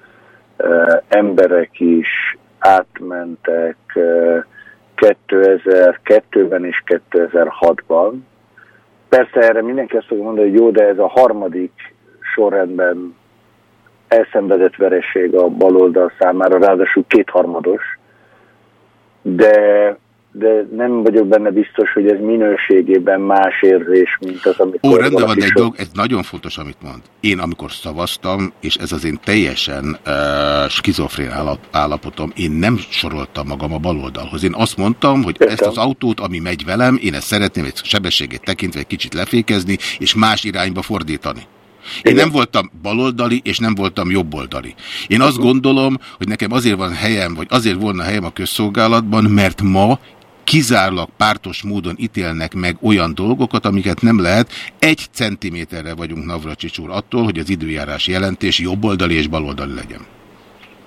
uh, emberek is átmentek uh, eh, 2002-ben és 2006-ban. Persze erre mindenki azt fogja mondani, hogy jó, de ez a harmadik sorrendben elszenvedett vereség a baloldal számára, ráadásul kétharmados, de, de nem vagyok benne biztos, hogy ez minőségében más érzés, mint az, amikor... Ó, rendben van, de egy dolog, ez nagyon fontos, amit mond. Én, amikor szavaztam, és ez az én teljesen uh, skizofrén állapotom, én nem soroltam magam a baloldalhoz. Én azt mondtam, hogy Értem. ezt az autót, ami megy velem, én ezt szeretném egy sebességét tekintve egy kicsit lefékezni, és más irányba fordítani. Én nem voltam baloldali, és nem voltam jobboldali. Én azt gondolom, hogy nekem azért van helyem, vagy azért volna helyem a közszolgálatban, mert ma kizárólag pártos módon ítélnek meg olyan dolgokat, amiket nem lehet. Egy centiméterre vagyunk Navracsics úr attól, hogy az időjárás jelentés jobboldali és baloldali legyen.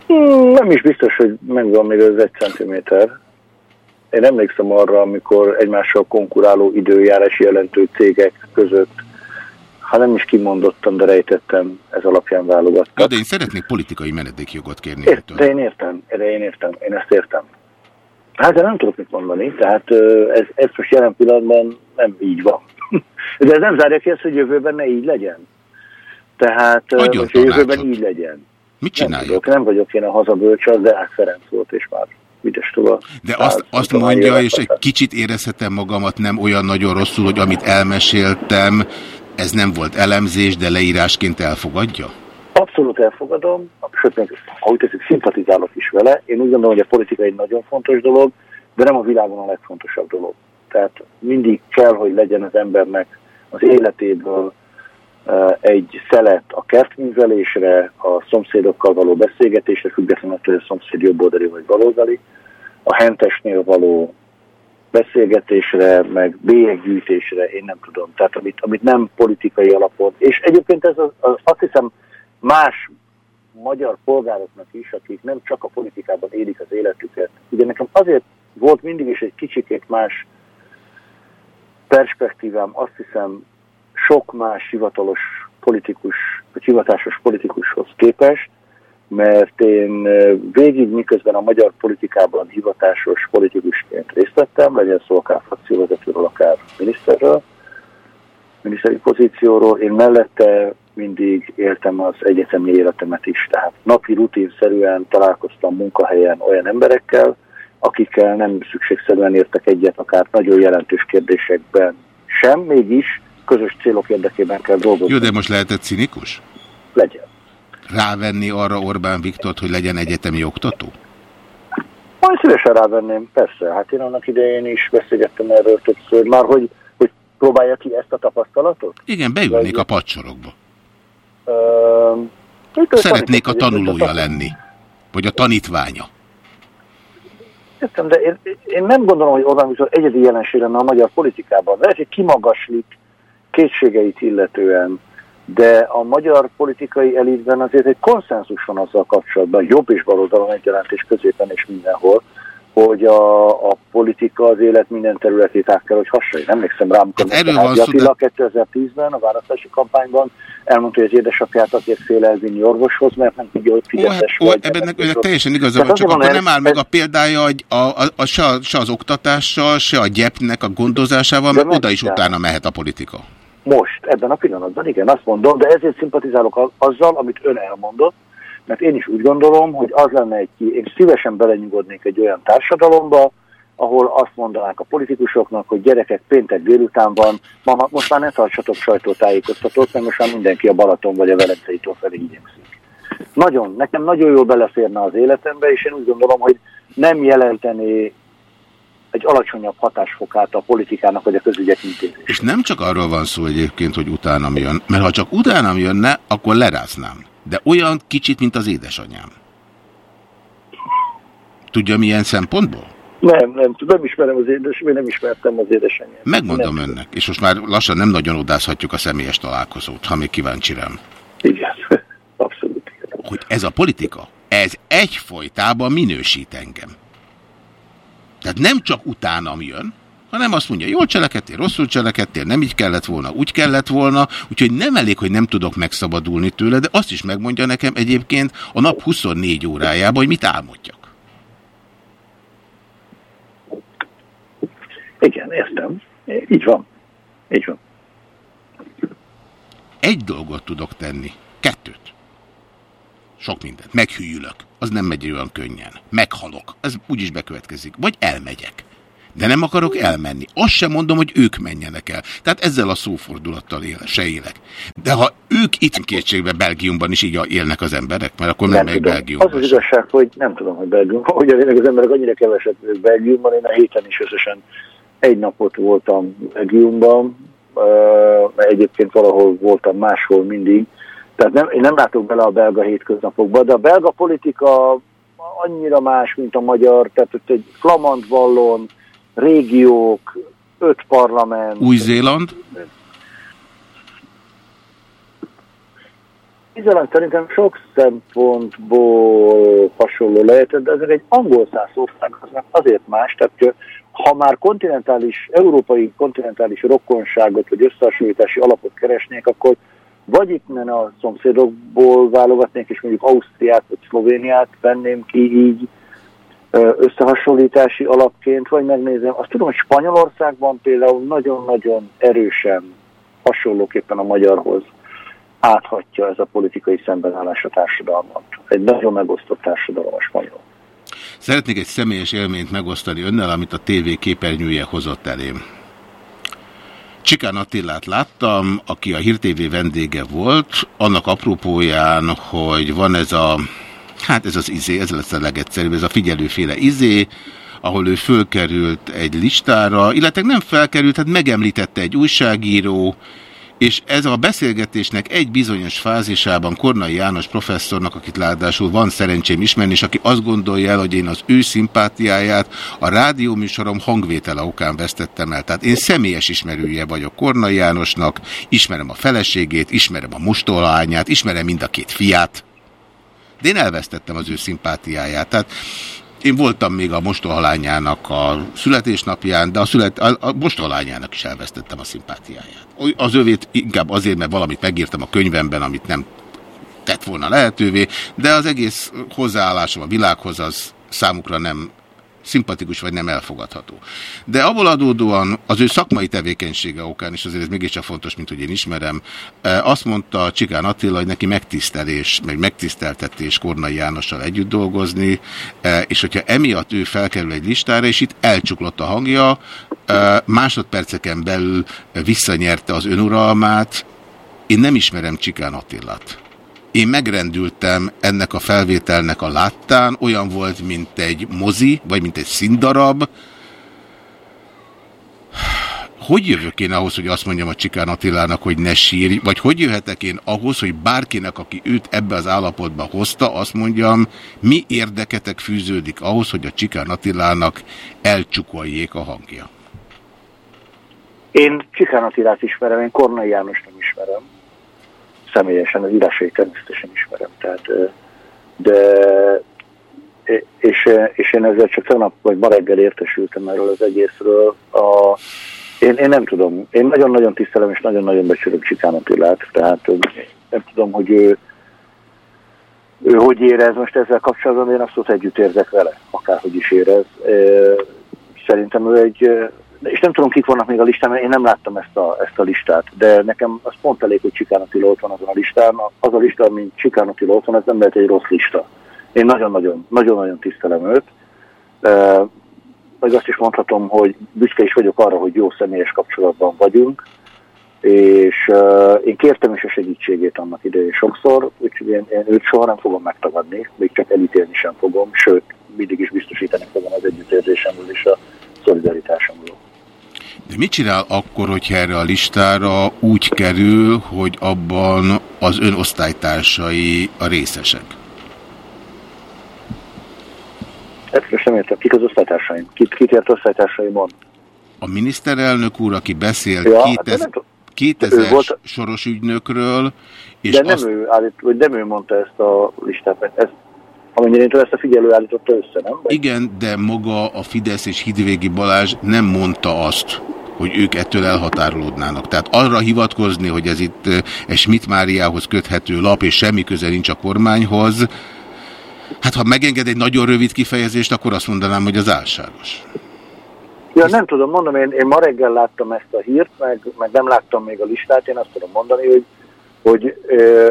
Hmm, nem is biztos, hogy megvan még az egy centiméter. Én emlékszem arra, amikor egymással konkuráló időjárás jelentő cégek között ha nem is kimondottam, de rejtettem, ez alapján válogattam. Ja, de én szeretnék politikai menedékjogot kérni. Ér, de én értem, de én értem, én ezt értem. Hát de nem tudok mit mondani, tehát ez, ez most jelen pillanatban nem így van. De ez nem zárja ki ezt, hogy jövőben ne így legyen. Tehát, Adjon hogy jövőben így legyen. Mit Nem csináljuk? vagyok, nem vagyok én a hazabölcs, de Ák Ferenc volt, és már ügyes tovább. De azt, azt mondja, és egy kicsit érezhetem magamat nem olyan nagyon rosszul, hogy amit elmeséltem, ez nem volt elemzés, de leírásként elfogadja? Abszolút elfogadom, sőt, még, úgy teszik, szimpatizálok is vele. Én úgy gondolom, hogy a politika egy nagyon fontos dolog, de nem a világon a legfontosabb dolog. Tehát mindig kell, hogy legyen az embernek az életéből egy szelet a kertművelésre, a szomszédokkal való beszélgetésre, függetlenül hogy a szomszéd jobboldali vagy baloldali, a hentesnél való beszélgetésre, meg bélyeggyűjtésre, én nem tudom. Tehát amit, amit nem politikai alapon. És egyébként ez az, az, azt hiszem más magyar polgároknak is, akik nem csak a politikában élik az életüket. Ugye nekem azért volt mindig is egy kicsikét más perspektívám, azt hiszem sok más hivatalos politikus, vagy hivatásos politikushoz képest, mert én végig miközben a magyar politikában hivatásos politikusként részt vettem, legyen szó akár frakcióvezetőről, akár miniszterről, miniszteri pozícióról, én mellette mindig éltem az egyetemi életemet is, tehát napi rutinszerűen találkoztam munkahelyen olyan emberekkel, akikkel nem szükségszerűen értek egyet, akár nagyon jelentős kérdésekben sem, mégis közös célok érdekében kell dolgozni. Jó, de most lehetett cinikus? Legyen. Rávenni arra Orbán Viktort, hogy legyen egyetemi oktató? Majd szívesen rávenném, persze. Hát én annak idején is beszélgettem erről többször, már hogy, hogy próbálja ki ezt a tapasztalatot. Igen, beülnék a padsorokba. Itt Szeretnék a tanulója lenni. Vagy a tanítványa. Értem, de én, én nem gondolom, hogy Orbán Viktor egyedi jelenség lenne a magyar politikában. Lehet, hogy kimagaslik kétségeit illetően, de a magyar politikai elitben azért egy konszenzus van azzal kapcsolatban, jobb és baloldalon egyaránt és középen és mindenhol, hogy a, a politika az élet minden területét át kell, hogy hasonlít. Emlékszem rá, amikor Hát Attila 2010-ben a választási kampányban elmondta, hogy az édesapját azért fél elvinni orvoshoz, mert nem tudja, hogy hát, fizetes ó, vagy. ebben önnek tudja. teljesen igaza van, csak akkor nem áll meg a példája hogy a, a, a, se, a, se az oktatással, se a gyepnek a gondozásával, De mert oda is utána mehet a politika. Most, ebben a pillanatban, igen, azt mondom, de ezért szimpatizálok azzal, amit ön elmondott, mert én is úgy gondolom, hogy az lenne egy, én szívesen belenyugodnék egy olyan társadalomba, ahol azt mondanák a politikusoknak, hogy gyerekek péntek délután van, ma, most már ne tartsatok sajtótájékoztatót, mert most már mindenki a Balaton vagy a Velencei tó felé igyekszik. Nagyon, nekem nagyon jól beleférne az életembe, és én úgy gondolom, hogy nem jelentené egy alacsonyabb hatásfokát a politikának vagy a közügyek intézésének. És nem csak arról van szó egyébként, hogy utánam jön, mert ha csak utánam jönne, akkor leráznám. De olyan kicsit, mint az édesanyám. Tudja milyen szempontból? Nem, nem tudom, ismerem az édes, én nem ismertem az édesanyját. Megmondom nem. önnek, és most már lassan nem nagyon odázhatjuk a személyes találkozót, ha még kíváncsi rám. Igen, abszolút. Hogy ez a politika, ez egyfolytában minősít engem. Tehát nem csak utánam jön, hanem azt mondja, jól cselekedtél, rosszul cselekedtél, nem így kellett volna, úgy kellett volna, úgyhogy nem elég, hogy nem tudok megszabadulni tőle, de azt is megmondja nekem egyébként a nap 24 órájában, hogy mit álmodjak. Igen, értem. Így van. Így van. Egy dolgot tudok tenni. Kettőt. Sok mindent. Meghűlök. Az nem megy olyan könnyen. Meghalok. Ez úgyis bekövetkezik. Vagy elmegyek. De nem akarok elmenni. Azt sem mondom, hogy ők menjenek el. Tehát ezzel a szófordulattal él, se élek. De ha ők itt kétségbe Belgiumban is így élnek az emberek, mert akkor nem, Nem meg tudom. Belgiumban. Az az igazság, hogy nem tudom, hogy Belgiumban, hogy az emberek annyira keveset Belgiumban, én a héten is összesen egy napot voltam Belgiumban, egyébként valahol voltam máshol mindig. Tehát nem, én nem látok bele a belga hétköznapokba, de a belga politika annyira más, mint a magyar, tehát ott egy flamand vallon, régiók, öt parlament. Új-Zéland? Izland szerintem sok szempontból hasonló lehet, de ezek egy angol száz ország, az meg azért más, tehát hogy ha már kontinentális, európai kontinentális rokkonságot vagy összehasonlítási alapot keresnék, akkor vagy itt nem a szomszédokból válogatnék, és mondjuk Ausztriát vagy Szlovéniát venném ki így, összehasonlítási alapként, vagy megnézem. Azt tudom, hogy Spanyolországban például nagyon-nagyon erősen hasonlóképpen a magyarhoz áthatja ez a politikai szembenállás a társadalmat. Egy nagyon megosztott társadalom a spanyol. Szeretnék egy személyes élményt megosztani önnel, amit a TV képernyője hozott elém. Csikán Attillát láttam, aki a Hír TV vendége volt, annak apropóján, hogy van ez a, hát ez az izé, ez lesz a legegyszerűbb, ez a figyelőféle izé, ahol ő fölkerült egy listára, illetve nem felkerült, hát megemlítette egy újságíró, és ez a beszélgetésnek egy bizonyos fázisában Kornai János professzornak, akit ráadásul van szerencsém ismerni, és aki azt gondolja el, hogy én az ő szimpátiáját a rádióműsorom hangvétele okán vesztettem el. Tehát én személyes ismerője vagyok Kornai Jánosnak, ismerem a feleségét, ismerem a mustolányát, ismerem mind a két fiát, de én elvesztettem az ő szimpátiáját. Tehát én voltam még a mostohalányának a születésnapján, de a, szület, a, a mostohalányának is elvesztettem a szimpátiáját. Az övét inkább azért, mert valamit megírtam a könyvemben, amit nem tett volna lehetővé, de az egész hozzáállásom a világhoz az számukra nem szimpatikus vagy nem elfogadható. De abból adódóan az ő szakmai tevékenysége okán, és azért ez mégiscsak fontos, mint hogy én ismerem, azt mondta Csikán Attila, hogy neki megtisztelés, meg megtiszteltetés Kornai Jánossal együtt dolgozni, és hogyha emiatt ő felkerül egy listára, és itt elcsuklott a hangja, másodperceken belül visszanyerte az önuralmát, én nem ismerem Csikán Attilát. Én megrendültem ennek a felvételnek a láttán, olyan volt, mint egy mozi, vagy mint egy színdarab. Hogy jövök én ahhoz, hogy azt mondjam a Csikán Attilának, hogy ne sírj, vagy hogy jöhetek én ahhoz, hogy bárkinek, aki őt ebbe az állapotba hozta, azt mondjam, mi érdeketek fűződik ahhoz, hogy a Csikán Attilának elcsukoljék a hangja? Én Csikán Attilát ismerem, én Kornai János nem ismerem személyesen, az írásait természetesen ismerem. Tehát, de és, és én ezzel csak tegnap vagy ma reggel értesültem erről az egészről. A, én, én nem tudom, én nagyon-nagyon tisztelem és nagyon-nagyon becsülöm Csikán Attilát, tehát nem tudom, hogy ő, ő hogy érez most ezzel kapcsolatban, én abszolút együtt érzek vele, akárhogy is érez. Szerintem ő egy és nem tudom, kik vannak még a listán, mert én nem láttam ezt a, ezt a listát, de nekem az pont elég, hogy Csikán ott van azon a listán. Az a lista, mint Csikán ott van, ez nem lehet egy rossz lista. Én nagyon-nagyon, tisztelem őt. E, meg azt is mondhatom, hogy büszke is vagyok arra, hogy jó személyes kapcsolatban vagyunk, és uh, én kértem is a segítségét annak idején sokszor, úgyhogy én, én őt soha nem fogom megtagadni, még csak elítélni sem fogom, sőt, mindig is biztosítani fogom az együttérzésemről és a szolidaritásomról. De mit csinál akkor, hogyha erre a listára úgy kerül, hogy abban az ön osztálytársai a részesek? Ezt nem értem. Kik az osztálytársaim? Kit, kit ért osztálytársaimon? A miniszterelnök úr, aki beszél Ja, 2000, hát 2000 ő volt- soros ügynökről, és De nem, azt, ő állít, vagy nem ő mondta ezt a listát, ezt, amennyire én ezt a figyelő állította össze, nem? Vagy igen, de maga a Fidesz és Hidvégi Balázs nem mondta azt, hogy ők ettől elhatárolódnának. Tehát arra hivatkozni, hogy ez itt egy Schmidt Máriához köthető lap, és semmi köze nincs a kormányhoz, hát ha megenged egy nagyon rövid kifejezést, akkor azt mondanám, hogy az álságos. Ja, nem tudom, mondom, én, én ma reggel láttam ezt a hírt, meg, meg nem láttam még a listát, én azt tudom mondani, hogy, hogy ö,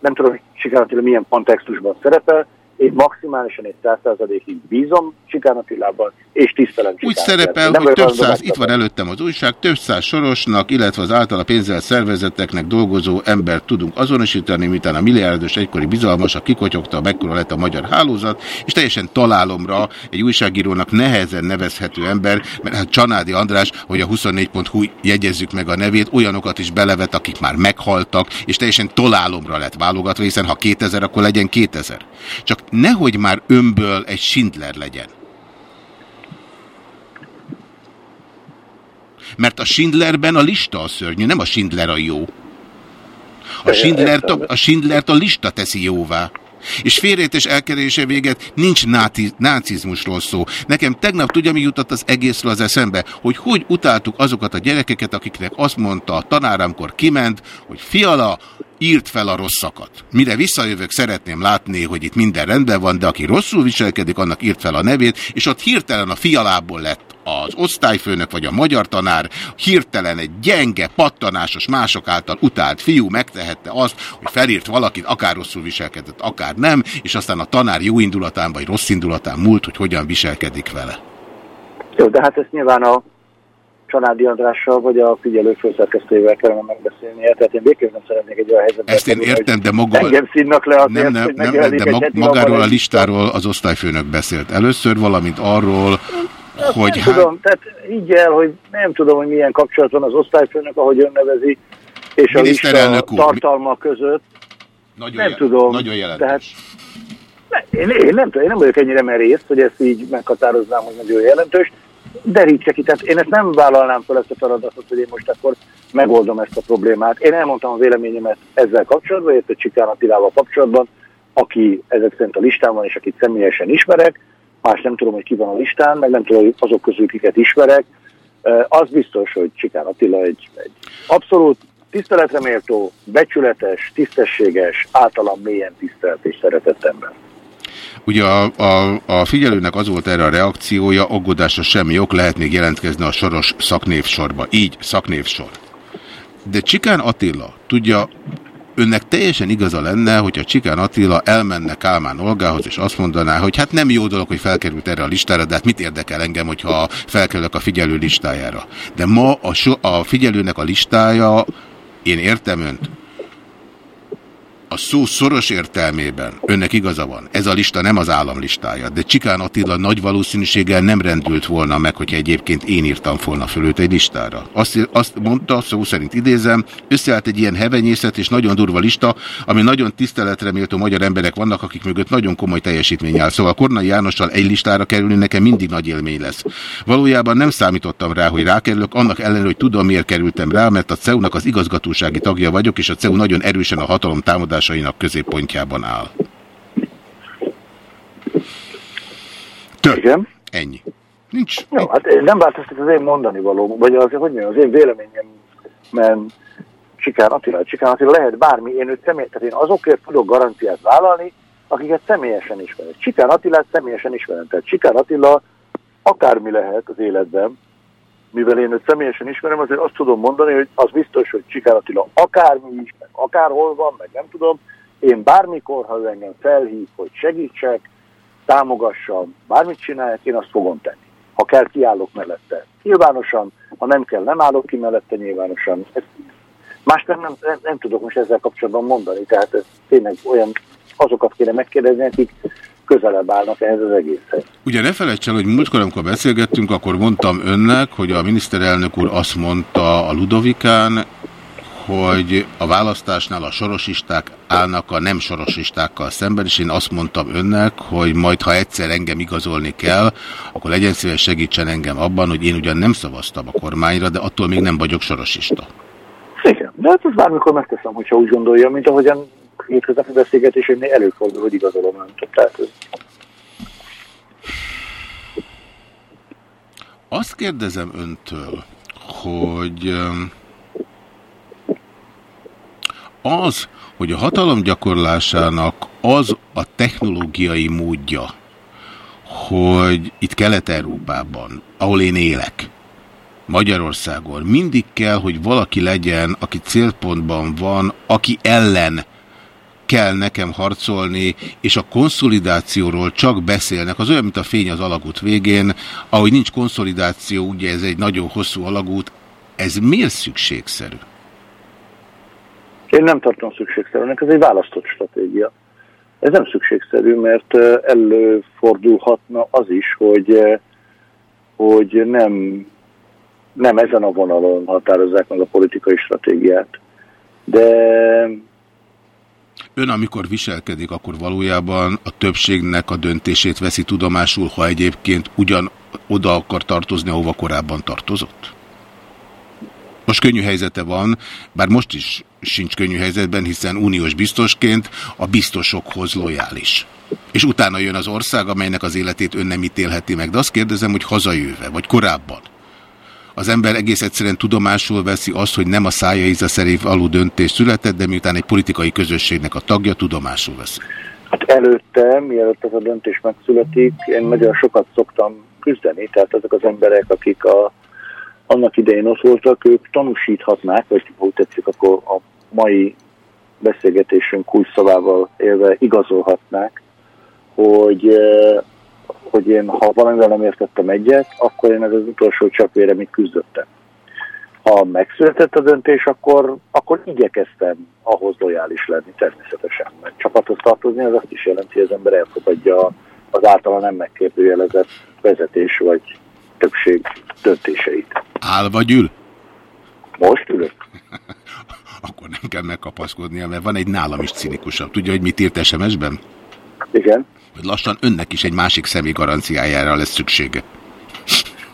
nem tudom, hogy Attila milyen kontextusban szerepel, én maximálisan egy 100%-ig bízom Sikán Attilában, és tisztelem Úgy Sikán szerepel, hogy több száz, itt van előttem az újság, több száz sorosnak, illetve az általa pénzzel szervezeteknek dolgozó embert tudunk azonosítani, miután a milliárdos egykori bizalmas, a kikotyogta, mekkora lett a magyar hálózat, és teljesen találomra egy újságírónak nehezen nevezhető ember, mert hát Csanádi András, hogy a 24.hu jegyezzük meg a nevét, olyanokat is belevet, akik már meghaltak, és teljesen találomra lett válogatva, hiszen ha 2000, akkor legyen 2000. Csak nehogy már önből egy Schindler legyen. Mert a Schindlerben a lista a szörnyű, nem a Schindler a jó. A Schindlert a, a, Schindlert a lista teszi jóvá. És félrejtés elkerése véget nincs náti, nácizmusról szó. Nekem tegnap tudja, mi jutott az egészről az eszembe, hogy hogy utáltuk azokat a gyerekeket, akiknek azt mondta a tanár, amikor kiment, hogy fiala, írt fel a rosszakat. Mire visszajövök, szeretném látni, hogy itt minden rendben van, de aki rosszul viselkedik, annak írt fel a nevét, és ott hirtelen a fialából lett az osztályfőnök vagy a magyar tanár, hirtelen egy gyenge, pattanásos, mások által utált fiú megtehette azt, hogy felírt valakit, akár rosszul viselkedett, akár nem, és aztán a tanár jó indulatán vagy rossz indulatán múlt, hogy hogyan viselkedik vele. Jó, de hát ezt nyilván a Csanádi Andrással vagy a figyelő főszerkesztőjével kellene megbeszélnie. Tehát én végképp nem szeretnék egy olyan helyzetben. Ezt én értem, de maga... Engem színnak le azért, nem, nem, nem, megjelenik de mag, magáról a listáról az osztályfőnök beszélt először, valamint arról, hogy nem hát... tudom, tehát így el, hogy nem tudom, hogy milyen kapcsolat van az osztályfőnök, ahogy ön nevezi, és a lista tartalma között. Nagyon nem jel- tudom. Nagyon jelentős. Tehát, ne, én, én, nem tudom, én nem vagyok ennyire merész, hogy ezt így meghatároznám, hogy nagyon jelentős. Derítse ki, tehát én ezt nem vállalnám fel ezt a feladatot, hogy én most akkor megoldom ezt a problémát. Én elmondtam a véleményemet ezzel kapcsolatban, illetve Csikán Attilával kapcsolatban, aki ezek szerint a listán van, és akit személyesen ismerek, más nem tudom, hogy ki van a listán, meg nem tudom, hogy azok közül kiket ismerek. Az biztos, hogy Csikán Attila egy, egy abszolút tiszteletre méltó, becsületes, tisztességes, általam mélyen tisztelt és szeretett ember. Ugye a, a, a figyelőnek az volt erre a reakciója, aggódásra semmi ok, lehet még jelentkezni a soros szaknévsorba. Így, szaknévsor. De Csikán Attila, tudja, önnek teljesen igaza lenne, hogyha Csikán Attila elmenne Kálmán Olgához, és azt mondaná, hogy hát nem jó dolog, hogy felkerült erre a listára, de hát mit érdekel engem, hogyha felkerülök a figyelő listájára. De ma a, so, a figyelőnek a listája, én értem önt, a szó szoros értelmében önnek igaza van. Ez a lista nem az állam listája, de Csikán Attila nagy valószínűséggel nem rendült volna meg, hogyha egyébként én írtam volna föl őt egy listára. Azt, azt mondta, szó szerint idézem, összeállt egy ilyen hevenyészet és nagyon durva lista, ami nagyon tiszteletre méltó magyar emberek vannak, akik mögött nagyon komoly teljesítmény áll. Szóval Kornai Jánossal egy listára kerülni nekem mindig nagy élmény lesz. Valójában nem számítottam rá, hogy rákerülök, annak ellenére, hogy tudom, miért kerültem rá, mert a CEU-nak az igazgatósági tagja vagyok, és a CEU nagyon erősen a hatalom támadásainak középpontjában áll. Több. Igen. Ennyi. Nincs. Jó, hát én nem változtat az én mondani való, vagy az, hogy mondjam, az én véleményem, mert Csikán Attila, Csikán Attila lehet bármi, én őt személy, tehát én azokért tudok garanciát vállalni, akiket személyesen ismerek. Csikán Attilát személyesen ismerem, tehát Csikán Attila akármi lehet az életben, mivel én őt személyesen ismerem, azért azt tudom mondani, hogy az biztos, hogy Csikán Attila akármi is, meg akárhol van, meg nem tudom, én bármikor, ha ő engem felhív, hogy segítsek, támogassam, bármit csináljak, én azt fogom tenni. Ha kell, kiállok mellette. Nyilvánosan, ha nem kell, nem állok ki mellette nyilvánosan. Ezt nem, nem, nem tudok most ezzel kapcsolatban mondani, tehát ez tényleg olyan, azokat kéne megkérdezni, akik közelebb állnak ehhez az egészhez. Ugye ne felejts el, hogy múltkor, amikor beszélgettünk, akkor mondtam önnek, hogy a miniszterelnök úr azt mondta a Ludovikán, hogy a választásnál a sorosisták állnak a nem sorosistákkal szemben, és én azt mondtam önnek, hogy majd, ha egyszer engem igazolni kell, akkor legyen szíves segítsen engem abban, hogy én ugyan nem szavaztam a kormányra, de attól még nem vagyok sorosista. Igen, de hát ezt bármikor megteszem, hogyha úgy gondolja, mint ahogyan hétköznapi beszélgetésnél előfordul, hogy igazolom önt. Tehát ez Azt kérdezem öntől, hogy az, hogy a hatalom gyakorlásának az a technológiai módja, hogy itt Kelet-Európában, ahol én élek, Magyarországon mindig kell, hogy valaki legyen, aki célpontban van, aki ellen kell nekem harcolni, és a konszolidációról csak beszélnek. Az olyan, mint a fény az alagút végén, ahogy nincs konszolidáció, ugye ez egy nagyon hosszú alagút, ez miért szükségszerű? Én nem tartom szükségszerűnek, ez egy választott stratégia. Ez nem szükségszerű, mert előfordulhatna az is, hogy, hogy nem, nem ezen a vonalon határozzák meg a politikai stratégiát. De Ön, amikor viselkedik, akkor valójában a többségnek a döntését veszi tudomásul, ha egyébként ugyan oda akar tartozni, ahova korábban tartozott? Most könnyű helyzete van, bár most is sincs könnyű helyzetben, hiszen uniós biztosként a biztosokhoz lojális. És utána jön az ország, amelynek az életét ön nem ítélheti meg. De azt kérdezem, hogy hazajöve, vagy korábban. Az ember egész egyszerűen tudomásul veszi azt, hogy nem a szája íze szerint való döntés született, de miután egy politikai közösségnek a tagja, tudomásul veszi. Hát előtte, mielőtt ez a döntés megszületik, én nagyon sokat szoktam küzdeni, tehát azok az emberek, akik a, annak idején ott voltak, ők tanúsíthatnák, vagy úgy tetszik, akkor a mai beszélgetésünk kulcsszavával élve igazolhatnák, hogy, eh, hogy én, ha valamivel nem értettem egyet, akkor én ez az utolsó csapvére mit küzdöttem. Ha megszületett a döntés, akkor, akkor igyekeztem ahhoz lojális lenni természetesen. Mert csapathoz tartozni az azt is jelenti, hogy az ember elfogadja az általa nem megkérdőjelezett vezetés vagy többség döntéseit. Áll vagy ül? Most ülök. Akkor nem kell megkapaszkodnia, mert van egy nálam is cinikusabb. Tudja, hogy mit írt SMS-ben? Igen. Hogy lassan önnek is egy másik személy garanciájára lesz szüksége.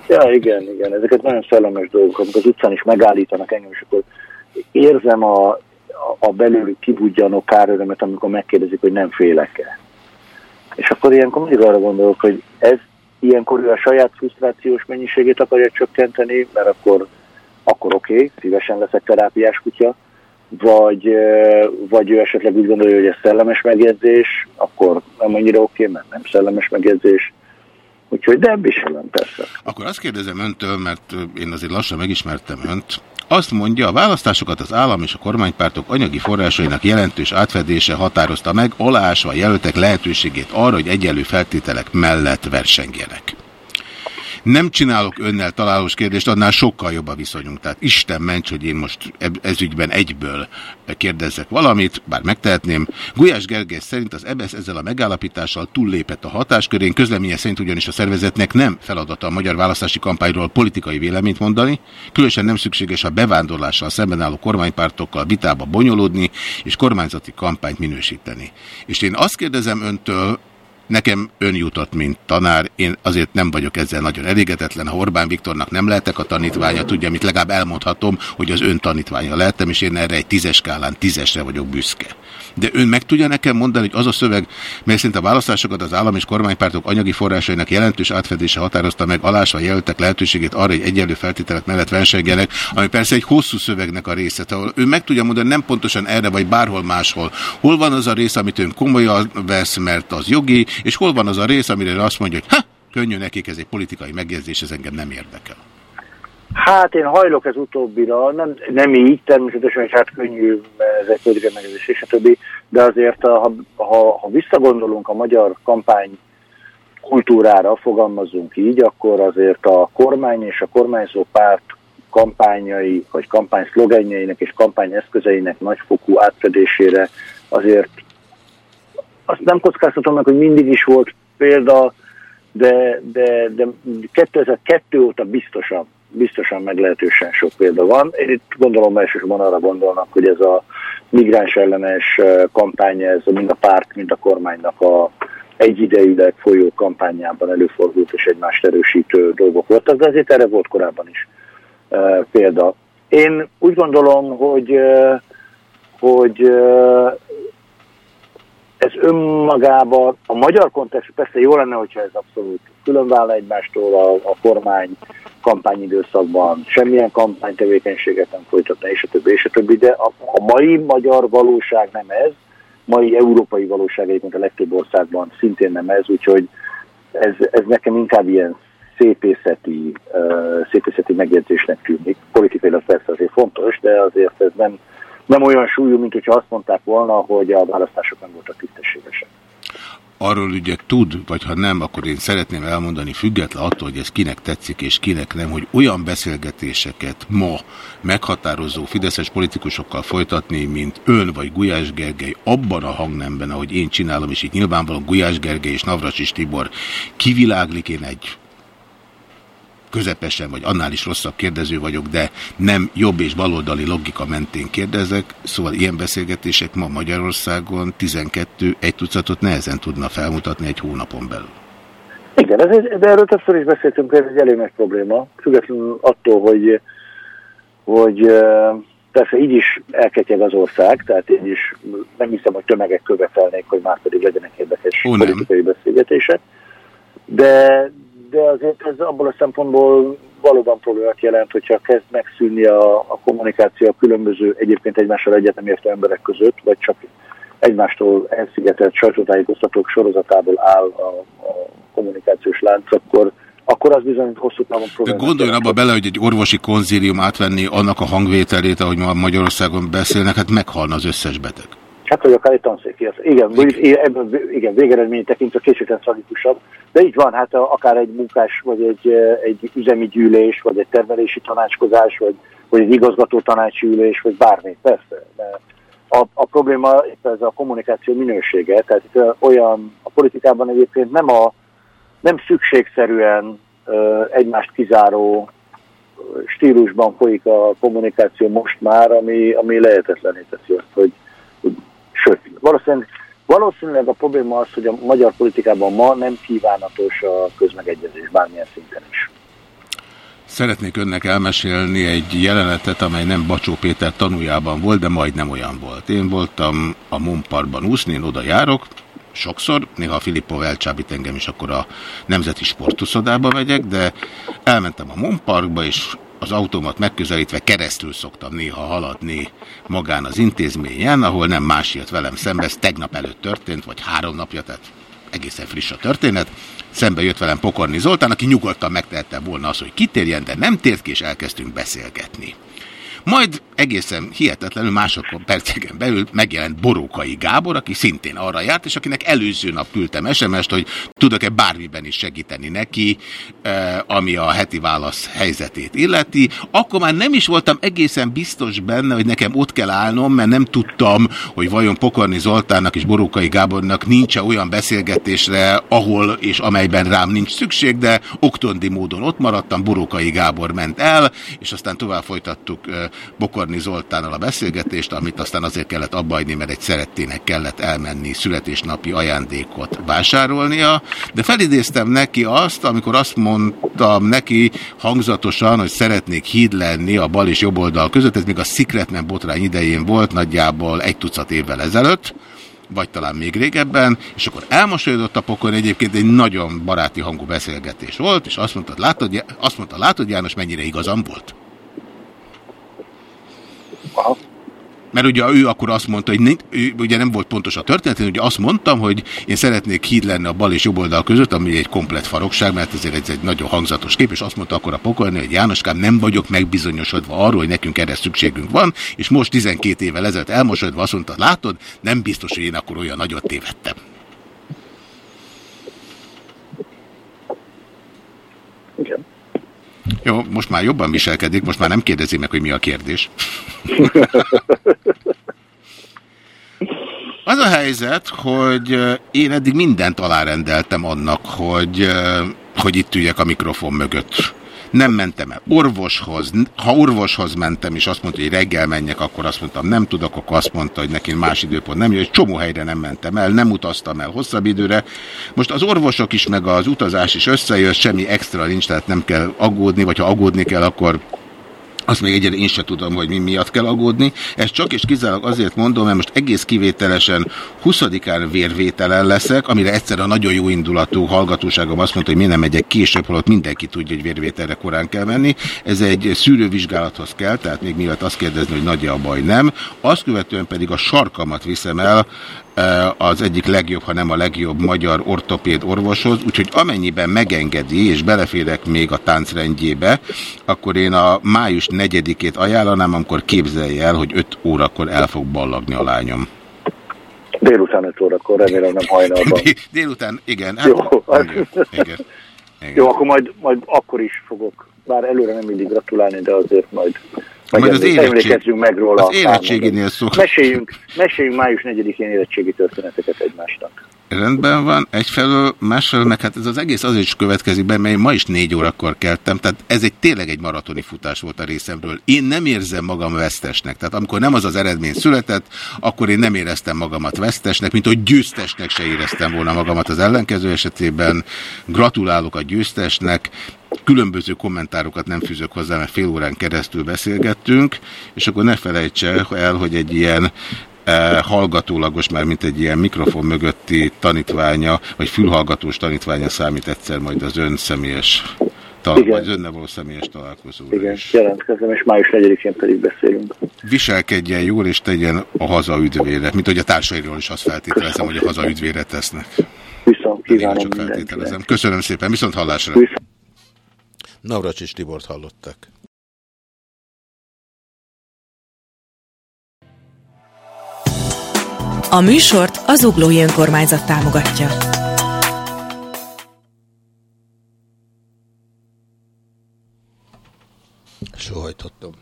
Ja, igen, igen. Ezeket nagyon szellemes dolgok, amikor az utcán is megállítanak engem, és akkor érzem a, a, belőlük kibudjanó kárörömet, amikor megkérdezik, hogy nem félek-e. És akkor ilyenkor mindig arra gondolok, hogy ez ilyenkor ő a saját frusztrációs mennyiségét akarja csökkenteni, mert akkor, akkor oké, okay, szívesen leszek terápiás kutya, vagy, vagy ő esetleg úgy gondolja, hogy ez szellemes megjegyzés, akkor nem annyira oké, mert nem szellemes megjegyzés. Úgyhogy de viselem persze. Akkor azt kérdezem öntől, mert én azért lassan megismertem önt. Azt mondja, a választásokat az állam és a kormánypártok anyagi forrásainak jelentős átfedése határozta meg, aláásva a jelöltek lehetőségét arra, hogy egyenlő feltételek mellett versengjenek. Nem csinálok önnel találós kérdést, annál sokkal jobb a viszonyunk. Tehát Isten ments, hogy én most ezügyben egyből kérdezzek valamit, bár megtehetném. Gulyás Gergely szerint az EBSZ ezzel a megállapítással túllépett a hatáskörén, közleménye szerint ugyanis a szervezetnek nem feladata a magyar választási kampányról politikai véleményt mondani, különösen nem szükséges a bevándorlással szemben álló kormánypártokkal vitába bonyolódni és kormányzati kampányt minősíteni. És én azt kérdezem öntől, Nekem ön jutott, mint tanár, én azért nem vagyok ezzel nagyon elégedetlen. Ha Orbán Viktornak nem lehetek a tanítványa, tudja, amit legalább elmondhatom, hogy az ön tanítványa lehetem, és én erre egy tízes skálán tízesre vagyok büszke. De ön meg tudja nekem mondani, hogy az a szöveg, mely szerint a választásokat az állam és kormánypártok anyagi forrásainak jelentős átfedése határozta meg alásva jelöltek lehetőségét arra, hogy egyenlő feltételek mellett versengenek, ami persze egy hosszú szövegnek a része. Tehát ő meg tudja mondani, nem pontosan erre, vagy bárhol máshol. Hol van az a rész, amit ön komolyan vesz, mert az jogi, és hol van az a rész, amire azt mondja, hogy ha, könnyű nekik, ez egy politikai megjegyzés, ez engem nem érdekel. Hát én hajlok ez utóbbira, nem, nem így, természetesen, hogy hát könnyű, ez egy politikai megjegyzés és a többi, de azért, ha, ha, ha visszagondolunk a magyar kampány kultúrára, fogalmazunk így, akkor azért a kormány és a kormányzó párt kampányai, vagy kampány szlogenjeinek és kampány eszközeinek nagyfokú átfedésére azért azt nem kockáztatom meg, hogy mindig is volt példa, de, de, de 2002 óta biztosan, biztosan meglehetősen sok példa van. Én itt gondolom elsősorban arra gondolnak, hogy ez a migráns ellenes kampány, ez mind a párt, mind a kormánynak a egyidejűleg folyó kampányában előfordult és egymást erősítő dolgok voltak, de azért erre volt korábban is uh, példa. Én úgy gondolom, hogy, hogy ez önmagában, a magyar kontextus persze jó lenne, hogyha ez abszolút különválna egymástól a, a kormány kampányidőszakban, semmilyen kampánytevékenységet nem folytatna, és a többi, és a többi, de a, a mai magyar valóság nem ez, mai európai valóság egyébként a legtöbb országban szintén nem ez, úgyhogy ez, ez nekem inkább ilyen szépészeti, uh, szépészeti megjegyzésnek tűnik. Politikailag persze azért fontos, de azért ez nem, nem olyan súlyú, mint hogyha azt mondták volna, hogy a választások nem voltak tisztességesek. Arról ugye tud, vagy ha nem, akkor én szeretném elmondani, független attól, hogy ez kinek tetszik és kinek nem, hogy olyan beszélgetéseket ma meghatározó fideszes politikusokkal folytatni, mint ön vagy Gulyás Gergely abban a hangnemben, ahogy én csinálom, és itt nyilvánvalóan Gulyás Gergely és Navracsis Tibor kiviláglik, én egy közepesen, vagy annál is rosszabb kérdező vagyok, de nem jobb és baloldali logika mentén kérdezek, szóval ilyen beszélgetések ma Magyarországon 12 egy tucatot nehezen tudna felmutatni egy hónapon belül. Igen, ez egy, de erről többször is beszéltünk, ez egy elég nagy probléma, függetlenül attól, hogy, hogy persze így is elketyeg az ország, tehát így is nem hiszem, hogy tömegek követelnék, hogy már pedig legyenek érdekes politikai beszélgetések, de, de azért ez abból a szempontból valóban problémát jelent, hogyha kezd megszűnni a, a kommunikáció a különböző egyébként egymással egyetem értő emberek között, vagy csak egymástól elszigetelt sajtótájékoztatók sorozatából áll a, a kommunikációs lánc, akkor, akkor az bizony hosszú távon problémát gondoljon abba bele, hogy egy orvosi konzílium átvenni annak a hangvételét, ahogy ma Magyarországon beszélnek, hát meghalna az összes beteg. Hát, vagy akár egy tanszéki. Igen, igen. Végeredmény tekintve később tragikusabb. De így van, hát akár egy munkás, vagy egy, eh, egy üzemi gyűlés, vagy egy termelési tanácskozás, vagy, vagy egy igazgató tanácsi ülés, vagy bármi, persze. De a, a probléma itt ez a kommunikáció minősége, tehát itt eh, olyan, a politikában egyébként nem a nem szükségszerűen ö, egymást kizáró stílusban folyik a kommunikáció most már, ami, ami lehetetlené teszi azt, hogy sőt, valószínűleg, valószínűleg a probléma az, hogy a magyar politikában ma nem kívánatos a közmegegyezés bármilyen szinten is. Szeretnék önnek elmesélni egy jelenetet, amely nem Bacsó Péter tanújában volt, de majdnem olyan volt. Én voltam a Monparkban úszni, én oda járok, sokszor, néha a Filippov elcsábít engem is, akkor a Nemzeti Sportuszodába megyek, de elmentem a Monparkba, és az autómat megközelítve keresztül szoktam néha haladni magán az intézményen, ahol nem más jött velem szembe, ez tegnap előtt történt, vagy három napja, tehát egészen friss a történet. Szembe jött velem Pokorni Zoltán, aki nyugodtan megtehette volna azt, hogy kitérjen, de nem tért ki, és elkezdtünk beszélgetni. Majd egészen hihetetlenül másodperceken belül megjelent Borókai Gábor, aki szintén arra járt, és akinek előző nap küldtem SMS-t, hogy tudok-e bármiben is segíteni neki, eh, ami a heti válasz helyzetét illeti. Akkor már nem is voltam egészen biztos benne, hogy nekem ott kell állnom, mert nem tudtam, hogy vajon Pokorni Zoltánnak és Borókai Gábornak nincs -e olyan beszélgetésre, ahol és amelyben rám nincs szükség, de oktondi módon ott maradtam, Borókai Gábor ment el, és aztán tovább folytattuk eh, Bokorni Zoltánnal a beszélgetést, amit aztán azért kellett abbajni, mert egy szerettének kellett elmenni születésnapi ajándékot vásárolnia, de felidéztem neki azt, amikor azt mondtam neki hangzatosan, hogy szeretnék híd lenni a bal és jobb oldal között, ez még a Secretman botrány idején volt, nagyjából egy tucat évvel ezelőtt, vagy talán még régebben, és akkor elmosolyodott a pokon, egyébként egy nagyon baráti hangú beszélgetés volt, és azt mondta, látod, azt mondta, látod János, mennyire igazam volt? Aha. Mert ugye ő akkor azt mondta, hogy nincs, ő, ugye nem volt pontos a történet, én ugye azt mondtam, hogy én szeretnék híd lenni a bal és jobb oldal között, ami egy komplet farokság, mert ezért ez egy nagyon hangzatos kép, és azt mondta akkor a pokolni, hogy Jánoskám, nem vagyok megbizonyosodva arról, hogy nekünk erre szükségünk van, és most 12 évvel ezelőtt elmosodva azt mondta, látod, nem biztos, hogy én akkor olyan nagyot tévedtem. Igen. Jó, most már jobban viselkedik, most már nem kérdezi meg, hogy mi a kérdés. Az a helyzet, hogy ö, én eddig mindent alárendeltem annak, hogy, ö, hogy itt üljek a mikrofon mögött. Nem mentem el orvoshoz. Ha orvoshoz mentem, és azt mondta, hogy reggel menjek, akkor azt mondtam, nem tudok, akkor azt mondta, hogy neki más időpont nem jön. Egy csomó helyre nem mentem el, nem utaztam el hosszabb időre. Most az orvosok is, meg az utazás is összejön, semmi extra nincs, tehát nem kell aggódni, vagy ha aggódni kell, akkor azt még egyre én sem tudom, hogy mi miatt kell aggódni. Ezt csak és kizárólag azért mondom, mert most egész kivételesen 20-án vérvételen leszek, amire egyszer a nagyon jó indulatú hallgatóságom azt mondta, hogy mi nem megyek később, holott mindenki tudja, hogy vérvételre korán kell menni. Ez egy szűrővizsgálathoz kell, tehát még miatt azt kérdezni, hogy nagy a baj, nem. Azt követően pedig a sarkamat viszem el az egyik legjobb, ha nem a legjobb magyar ortopéd orvoshoz, úgyhogy amennyiben megengedi, és beleférek még a táncrendjébe, akkor én a május 4-ét ajánlanám, amikor képzelje el, hogy 5 órakor el fog ballagni a lányom. Délután 5 órakor, remélem nem hajnalban. Dél- Délután, igen. Hát, Jó, igen, igen, igen. Jó, akkor majd, majd akkor is fogok, bár előre nem mindig gratulálni, de azért majd, majd, Majd az érettség- emlékezzünk meg róla. az érettséginél szó. Meséljünk, meséljünk május 4-én érettségi történeteket egymásnak. Rendben van, egyfelől, másfelől, meg hát ez az egész azért is következik be, mert én ma is négy órakor keltem, tehát ez egy tényleg egy maratoni futás volt a részemről. Én nem érzem magam vesztesnek, tehát amikor nem az az eredmény született, akkor én nem éreztem magamat vesztesnek, mint hogy győztesnek se éreztem volna magamat az ellenkező esetében. Gratulálok a győztesnek, különböző kommentárokat nem fűzök hozzá, mert fél órán keresztül beszélgettünk, és akkor ne felejtse el, hogy egy ilyen hallgatólagos, már mint egy ilyen mikrofon mögötti tanítványa, vagy fülhallgatós tanítványa számít egyszer majd az ön személyes tal, Igen. vagy önnel való személyes találkozóra Igen, is. jelentkezem, és május 4-én pedig beszélünk. Viselkedjen jól, és tegyen a haza üdvére. Mint hogy a társairól is azt feltételezem, hogy a haza üdvére tesznek. Viszont kívánom csak mindenkinek. feltételezem. Köszönöm szépen, viszont hallásra. Viszont. Navracsis Tibort hallottak. A műsort az Uglói Önkormányzat támogatja. Sohajtottam.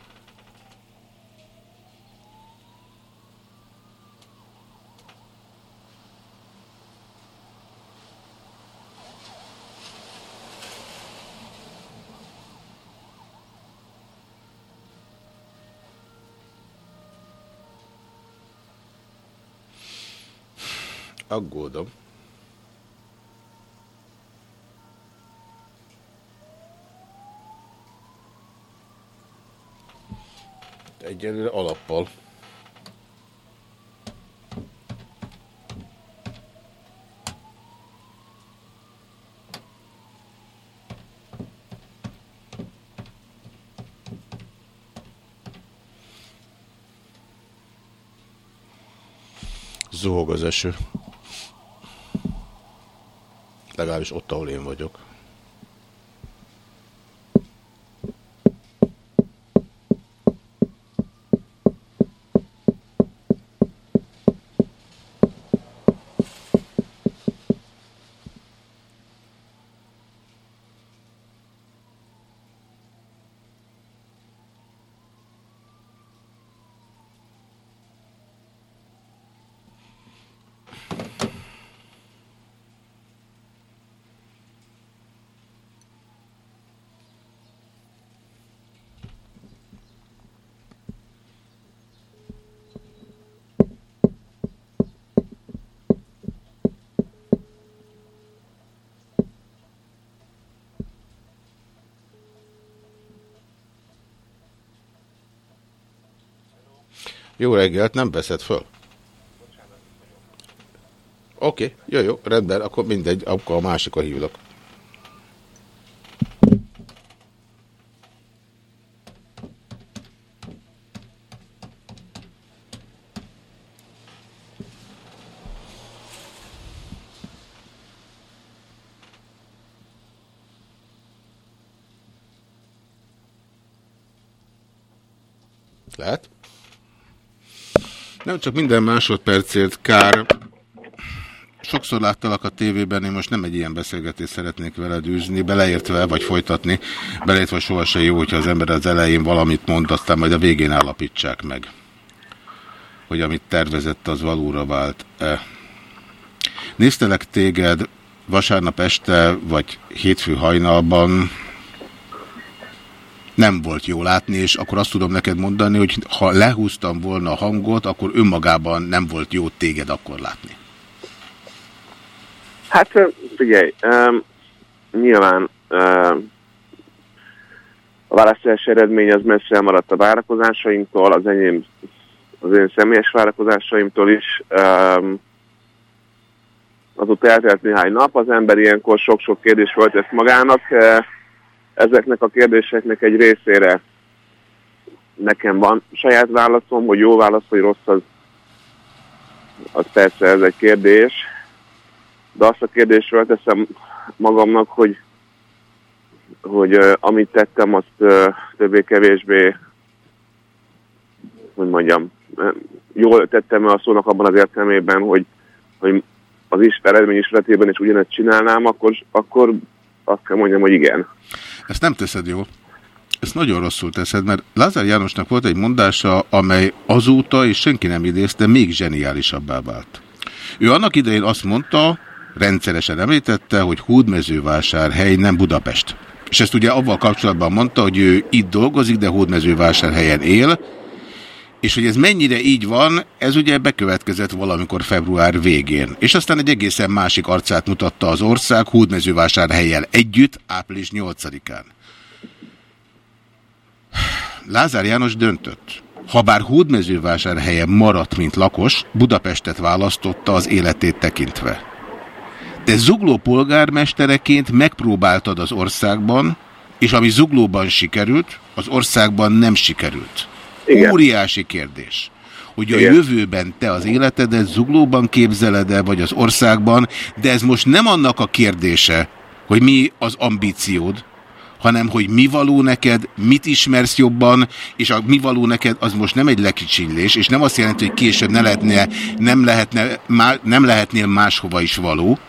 Aggódom. Egyelőre alappal. Zuhog az eső. Legalábbis ott, ahol én vagyok. Jó reggelt, nem veszed föl? Oké, okay, jó, jó, rendben, akkor mindegy, akkor a másikra hívlak. Lehet? Nem csak minden másodpercért kár. Sokszor láttalak a tévében, én most nem egy ilyen beszélgetést szeretnék veled űzni, beleértve vagy folytatni, beleértve sohasem jó, hogyha az ember az elején valamit mond, aztán majd a végén állapítsák meg, hogy amit tervezett, az valóra vált. -e. Néztelek téged vasárnap este, vagy hétfő hajnalban, nem volt jó látni, és akkor azt tudom neked mondani, hogy ha lehúztam volna a hangot, akkor önmagában nem volt jó téged akkor látni. Hát figyelj, um, nyilván um, a választási eredmény az messze elmaradt a várakozásaimtól, az enyém, az én személyes várakozásaimtól is. Um, azóta eltelt néhány nap, az ember ilyenkor sok-sok kérdést föltesz magának. Uh, ezeknek a kérdéseknek egy részére nekem van saját válaszom, hogy jó válasz, vagy rossz, az, az persze ez egy kérdés. De azt a kérdést felteszem magamnak, hogy, hogy uh, amit tettem, azt uh, többé-kevésbé, hogy mondjam, jól tettem a szónak abban az értelmében, hogy, hogy az is eredmény ismeretében is ugyanezt csinálnám, akkor, akkor azt kell mondjam, hogy igen. Ezt nem teszed jól. Ezt nagyon rosszul teszed, mert Lázár Jánosnak volt egy mondása, amely azóta, és senki nem idézte, még zseniálisabbá vált. Ő annak idején azt mondta, rendszeresen említette, hogy Hódmezővásárhely nem Budapest. És ezt ugye avval kapcsolatban mondta, hogy ő itt dolgozik, de Hódmezővásárhelyen él, és hogy ez mennyire így van, ez ugye bekövetkezett valamikor február végén. És aztán egy egészen másik arcát mutatta az ország Hódmezővásárhelyen együtt, április 8-án. Lázár János döntött. Habár Hódmezővásárhelyen maradt, mint lakos, Budapestet választotta az életét tekintve. Te zugló polgármestereként megpróbáltad az országban, és ami zuglóban sikerült, az országban nem sikerült. Igen. Óriási kérdés hogy a Igen. jövőben te az életedet zuglóban képzeled-e, vagy az országban, de ez most nem annak a kérdése, hogy mi az ambíciód, hanem hogy mi való neked, mit ismersz jobban, és a mi való neked az most nem egy lekicsinlés, és nem azt jelenti, hogy később ne lehetne, nem, lehetne, má, nem lehetnél máshova is való,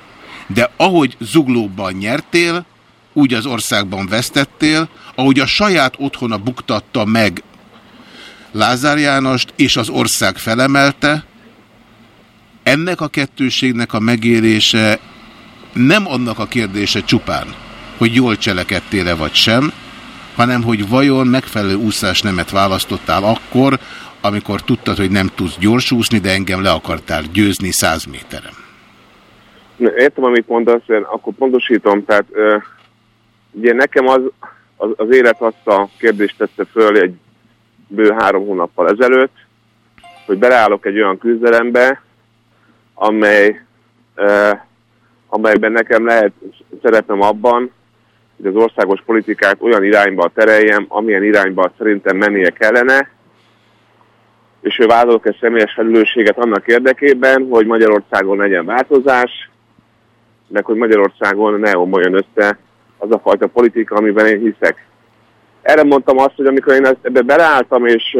de ahogy zuglóban nyertél, úgy az országban vesztettél, ahogy a saját otthona buktatta meg Lázár Jánost, és az ország felemelte, ennek a kettőségnek a megélése nem annak a kérdése csupán, hogy jól cselekedtél-e vagy sem, hanem hogy vajon megfelelő úszásnemet választottál akkor, amikor tudtad, hogy nem tudsz gyorsúszni, de engem le akartál győzni száz méteren. Értem, amit mondasz, én akkor pontosítom, tehát ö, ugye nekem az, az, az élet azt a kérdést tette föl egy bő három hónappal ezelőtt, hogy beleállok egy olyan küzdelembe, amely, ö, amelyben nekem lehet szerepem abban, hogy az országos politikát olyan irányba tereljem, amilyen irányba szerintem mennie kellene, és ő vállalok egy személyes felelősséget annak érdekében, hogy Magyarországon legyen változás, meg hogy Magyarországon ne omoljon össze az a fajta politika, amiben én hiszek. Erre mondtam azt, hogy amikor én ebbe beleálltam, és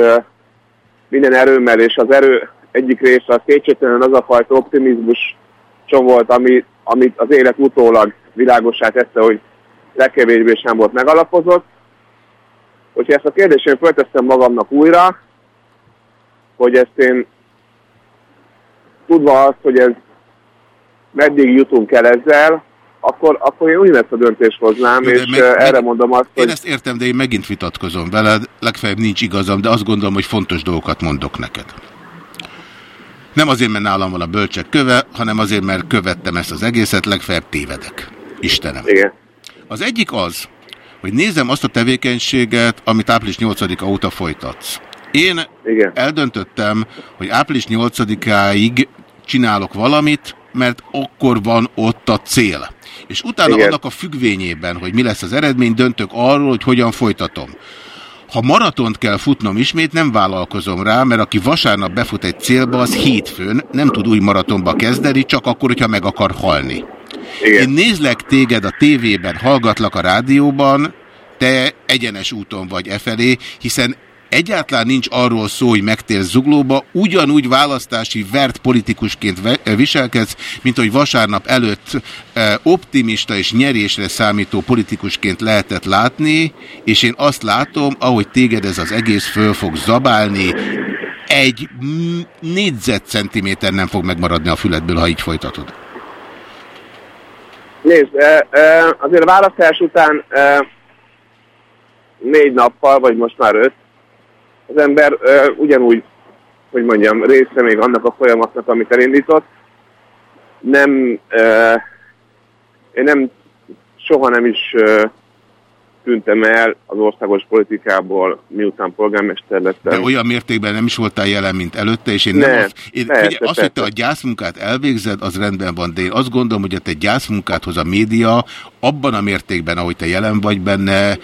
minden erőmmel, és az erő egyik része az kétségtelenül az a fajta optimizmus volt, ami, amit az élet utólag világosá tette, hogy legkevésbé sem volt megalapozott. Hogyha ezt a kérdést én fölteszem magamnak újra, hogy ezt én tudva azt, hogy ez meddig jutunk el ezzel, akkor, akkor én ugyanezt a döntést hoznám, De és meg- erre meg- mondom azt, Én hogy ezt értem, de én megint vitatkozom veled, legfeljebb nincs igazam, de azt gondolom, hogy fontos dolgokat mondok neked. Nem azért, mert nálam van a bölcsek köve, hanem azért, mert követtem ezt az egészet, legfeljebb tévedek. Istenem. Igen. Az egyik az, hogy nézem azt a tevékenységet, amit április 8-a óta folytatsz. Én Igen. eldöntöttem, hogy április 8-áig csinálok valamit, mert akkor van ott a cél. És utána Igen. annak a függvényében, hogy mi lesz az eredmény, döntök arról, hogy hogyan folytatom. Ha maratont kell futnom ismét, nem vállalkozom rá, mert aki vasárnap befut egy célba, az hétfőn nem tud új maratonba kezdeni, csak akkor, hogyha meg akar halni. Igen. Én nézlek téged a tévében, hallgatlak a rádióban, te egyenes úton vagy e felé, hiszen egyáltalán nincs arról szó, hogy megtérsz zuglóba, ugyanúgy választási vert politikusként viselkedsz, mint hogy vasárnap előtt optimista és nyerésre számító politikusként lehetett látni, és én azt látom, ahogy téged ez az egész föl fog zabálni, egy négyzetcentiméter nem fog megmaradni a füledből, ha így folytatod. Nézd, azért a választás után négy nappal, vagy most már öt, az ember e, ugyanúgy, hogy mondjam, része még annak a folyamatnak, amit elindított. Nem, e, én nem, soha nem is e, tűntem el az országos politikából, miután polgármester lettem. De olyan mértékben nem is voltál jelen, mint előtte, és én nem, Nem, azt, én, persze, figyelj, az, hogy te a gyászmunkát elvégzed, az rendben van, de én azt gondolom, hogy a te gyászmunkádhoz a média abban a mértékben, ahogy te jelen vagy benne,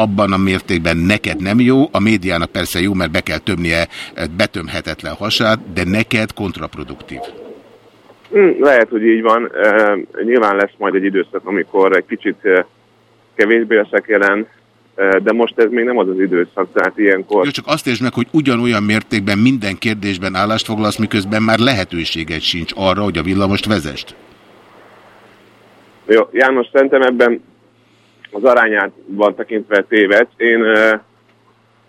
abban a mértékben neked nem jó, a médiának persze jó, mert be kell tömnie eh, betömhetetlen hasát, de neked kontraproduktív. Hm, lehet, hogy így van. E, nyilván lesz majd egy időszak, amikor egy kicsit e, kevésbé leszek jelen, de most ez még nem az az időszak, tehát ilyenkor... Jó, csak azt értsd meg, hogy ugyanolyan mértékben minden kérdésben állást foglalsz, miközben már lehetőséged sincs arra, hogy a villamost vezest. Jó, János, szerintem ebben az arányát van tekintve téved. Én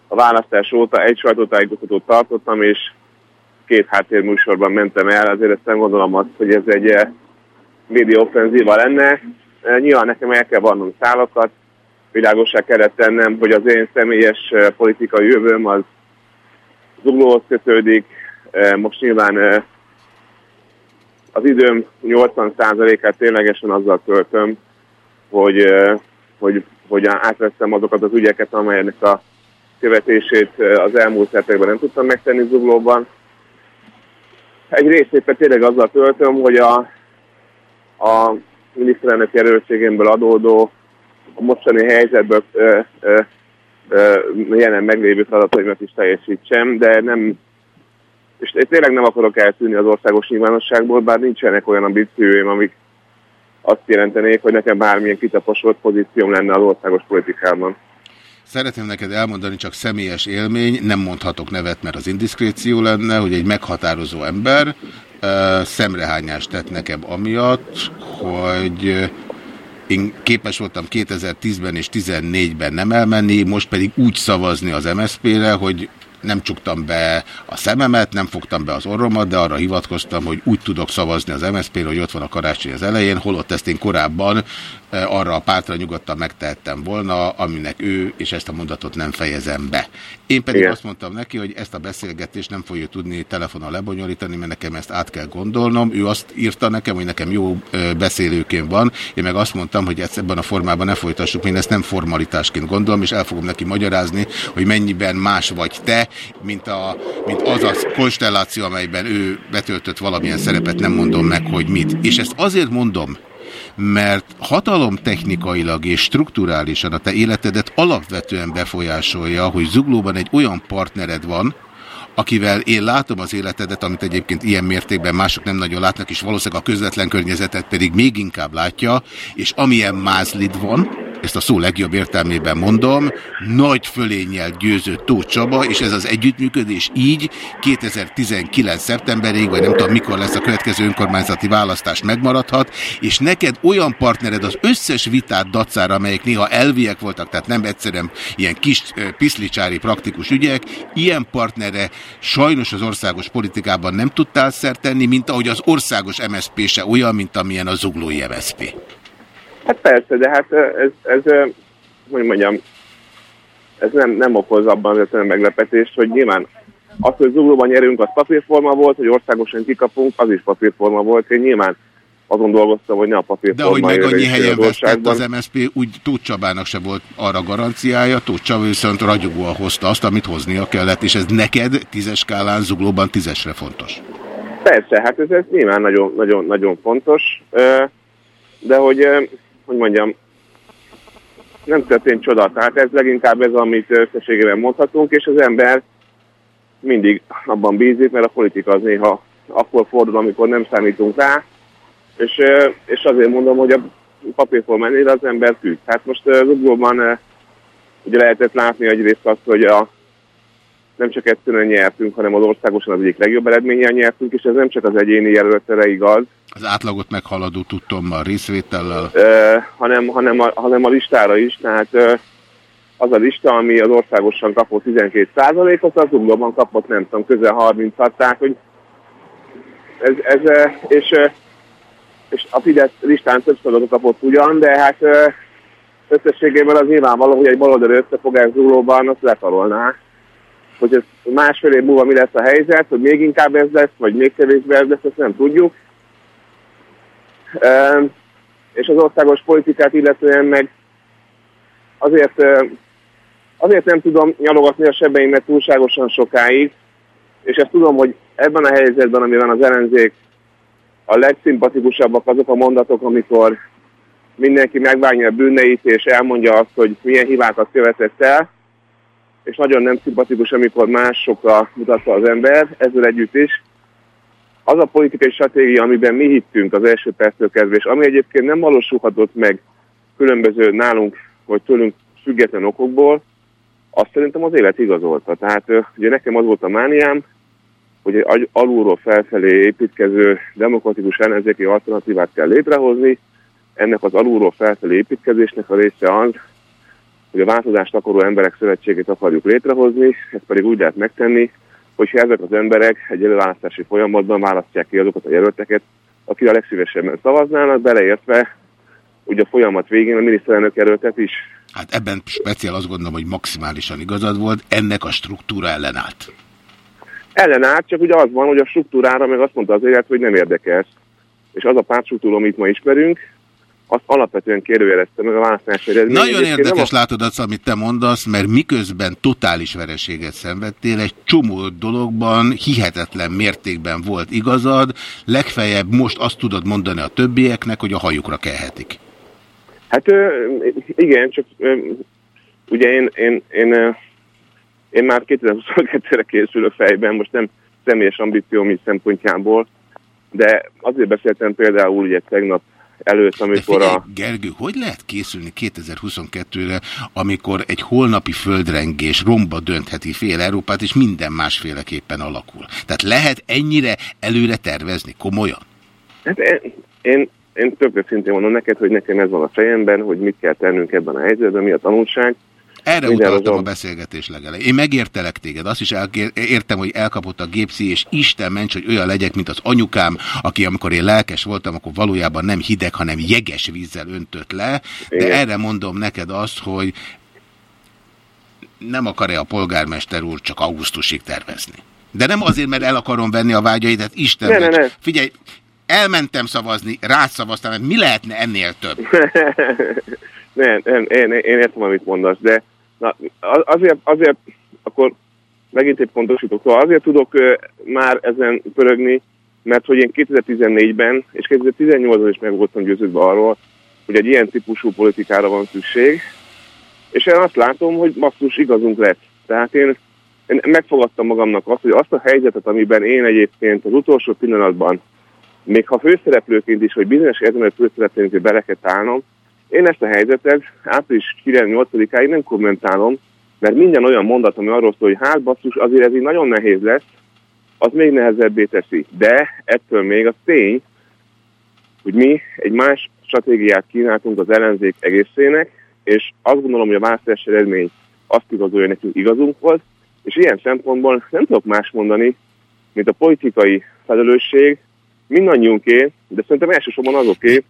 a választás óta egy sajtótájékoztatót tartottam, és két háttérműsorban mentem el, azért ezt nem gondolom azt, hogy ez egy e, média offenzíva lenne. Nyilván nekem el kell vannom szálakat, világosá kellett tennem, hogy az én személyes politikai jövőm az zuglóhoz kötődik. Most nyilván az időm 80%-át ténylegesen azzal töltöm, hogy, hogy, hogy átveszem azokat az ügyeket, amelynek a követését az elmúlt hetekben nem tudtam megtenni Zuglóban. Egy részét tényleg azzal töltöm, hogy a, a miniszterelnök jelöltségemből adódó a mostani helyzetből ö, ö, ö, jelen meglévő feladataimat is teljesítsem, de nem, és én tényleg nem akarok eltűnni az országos nyilvánosságból, bár nincsenek olyan ambícióim, amik azt jelentenék, hogy nekem bármilyen kitaposott pozícióm lenne az országos politikában. Szeretném neked elmondani, csak személyes élmény, nem mondhatok nevet, mert az indiszkréció lenne, hogy egy meghatározó ember uh, szemrehányást tett nekem amiatt, hogy én képes voltam 2010-ben és 2014-ben nem elmenni, most pedig úgy szavazni az MSZP-re, hogy nem csuktam be a szememet, nem fogtam be az orromat, de arra hivatkoztam, hogy úgy tudok szavazni az MSZP-re, hogy ott van a karácsony az elején, holott ezt én korábban arra a pártra nyugodtan megtehettem volna, aminek ő, és ezt a mondatot nem fejezem be. Én pedig Igen. azt mondtam neki, hogy ezt a beszélgetést nem fogja tudni telefonon lebonyolítani, mert nekem ezt át kell gondolnom. Ő azt írta nekem, hogy nekem jó beszélőként van, én meg azt mondtam, hogy ezt ebben a formában ne folytassuk, én ezt nem formalitásként gondolom, és el fogom neki magyarázni, hogy mennyiben más vagy te, mint, a, mint az a konstelláció, amelyben ő betöltött valamilyen szerepet, nem mondom meg, hogy mit. És ezt azért mondom, mert hatalomtechnikailag és strukturálisan a te életedet alapvetően befolyásolja, hogy zuglóban egy olyan partnered van, akivel én látom az életedet, amit egyébként ilyen mértékben mások nem nagyon látnak, és valószínűleg a közvetlen környezetet pedig még inkább látja, és amilyen mázlid van, ezt a szó legjobb értelmében mondom, nagy fölénnyel győzött Tóth Csaba, és ez az együttműködés így 2019. szeptemberig, vagy nem tudom mikor lesz a következő önkormányzati választás megmaradhat, és neked olyan partnered az összes vitát dacára, amelyek néha elviek voltak, tehát nem egyszerűen ilyen kis piszlicsári praktikus ügyek, ilyen partnere sajnos az országos politikában nem tudtál szertenni, mint ahogy az országos MSZP se olyan, mint amilyen a zuglói MSZP. Hát persze, de hát ez, ez hogy mondjam, ez nem, nem okoz abban a meglepetést, hogy nyilván az, hogy zuglóban nyerünk, az papírforma volt, hogy országosan kikapunk, az is papírforma volt. Én nyilván azon dolgoztam, hogy ne a papírforma De hogy meg annyi helyen vesztett az MSZP, úgy Tóth Csabának se volt arra garanciája, Tóth Csaba viszont ragyogóan hozta azt, amit hoznia kellett, és ez neked tízes skálán zuglóban tízesre fontos. Persze, hát ez, ez nyilván nagyon, nagyon, nagyon fontos, de hogy hogy mondjam, nem történt csoda. Tehát ez leginkább ez, amit összességében mondhatunk, és az ember mindig abban bízik, mert a politika az néha akkor fordul, amikor nem számítunk rá, és, és azért mondom, hogy a papírformánére az ember küzd. Hát most Zuglóban ugye lehetett látni egyrészt azt, hogy a nem csak egyszerűen nyertünk, hanem az országosan az egyik legjobb eredménnyel nyertünk, és ez nem csak az egyéni jelöltere igaz. Az átlagot meghaladó tudtommal, részvétellel? Uh, hanem, hanem, a, hanem a listára is, tehát uh, az a lista, ami az országosan kapott 12%-ot, az uglóban kapott nem tudom, közel 36 tehát hogy ez, ez és, és a Fidesz listán több szavazatot kapott ugyan, de hát összességében az nyilvánvaló, hogy egy baloldali összefogás zuglóban azt letarolná hogy ez másfél év múlva mi lesz a helyzet, hogy még inkább ez lesz, vagy még kevésbé ez lesz, ezt nem tudjuk. És az országos politikát illetően meg azért, azért nem tudom nyalogatni a sebeimet túlságosan sokáig, és ezt tudom, hogy ebben a helyzetben, amiben az ellenzék a legszimpatikusabbak azok a mondatok, amikor mindenki megválja a bűneit, és elmondja azt, hogy milyen hibákat követett el, és nagyon nem szimpatikus, amikor másokra mutatta az ember, ezzel együtt is. Az a politikai stratégia, amiben mi hittünk az első perctől kezdve, és ami egyébként nem valósulhatott meg különböző nálunk, vagy tőlünk független okokból, azt szerintem az élet igazolta. Tehát ugye nekem az volt a mániám, hogy egy alulról felfelé építkező demokratikus ellenzéki alternatívát kell létrehozni, ennek az alulról felfelé építkezésnek a része az, hogy a változást akaró emberek szövetségét akarjuk létrehozni, ezt pedig úgy lehet megtenni, hogyha ezek az emberek egy előválasztási folyamatban választják ki azokat a jelölteket, akik a legszívesebben szavaznának, beleértve ugye a folyamat végén a miniszterelnök jelöltet is. Hát ebben speciál azt gondolom, hogy maximálisan igazad volt, ennek a struktúra ellenállt. Ellenállt, csak ugye az van, hogy a struktúrára meg azt mondta az élet, hogy nem érdekes. És az a pártstruktúra, amit ma ismerünk, azt alapvetően kérdőjelezte meg a választás eredmény. Nagyon érdekes a... látod azt, amit te mondasz, mert miközben totális vereséget szenvedtél, egy csomó dologban hihetetlen mértékben volt igazad, legfeljebb most azt tudod mondani a többieknek, hogy a hajukra kelhetik. Hát igen, csak ugye én, én, én, én már 2022-re készülök fejben, most nem személyes ambícióm szempontjából, de azért beszéltem például ugye tegnap előtt, amikor De figyelj, a... Gergő, hogy lehet készülni 2022-re, amikor egy holnapi földrengés romba döntheti fél Európát, és minden másféleképpen alakul? Tehát lehet ennyire előre tervezni, komolyan? Hát én, én, én többé szintén mondom neked, hogy nekem ez van a fejemben, hogy mit kell tennünk ebben a helyzetben, mi a tanulság. Erre Minden utaltam azon- a beszélgetés legelején. Én megértelek téged, azt is értem, hogy elkapott a gépszi, és Isten ments, hogy olyan legyek, mint az anyukám, aki amikor én lelkes voltam, akkor valójában nem hideg, hanem jeges vízzel öntött le, de Igen. erre mondom neked azt, hogy nem akar-e a polgármester úr csak augusztusig tervezni. De nem azért, mert el akarom venni a vágyaidat, Isten Ne, ne, ne. Figyelj, elmentem szavazni, rád szavaztam, mert mi lehetne ennél több? nem, nem, én, én értem, amit mondasz, de na, az- azért, azért akkor megint egy pontosítok, szóval azért tudok ö, már ezen pörögni, mert hogy én 2014-ben és 2018-ban is meg voltam győződve arról, hogy egy ilyen típusú politikára van szükség, és én azt látom, hogy basszus igazunk lett. Tehát én, én megfogadtam magamnak azt, hogy azt a helyzetet, amiben én egyébként az utolsó pillanatban, még ha főszereplőként is, hogy bizonyos értelemben főszereplőként bele kell állnom, én ezt a helyzetet április 9-8-áig nem kommentálom, mert minden olyan mondat, ami arról szól, hogy hát basszus, azért ez így nagyon nehéz lesz, az még nehezebbé teszi. De ettől még az tény, hogy mi egy más stratégiát kínáltunk az ellenzék egészének, és azt gondolom, hogy a választási eredmény azt igazolja, hogy nekünk igazunk volt, és ilyen szempontból nem tudok más mondani, mint a politikai felelősség mindannyiunké, de szerintem elsősorban azoké,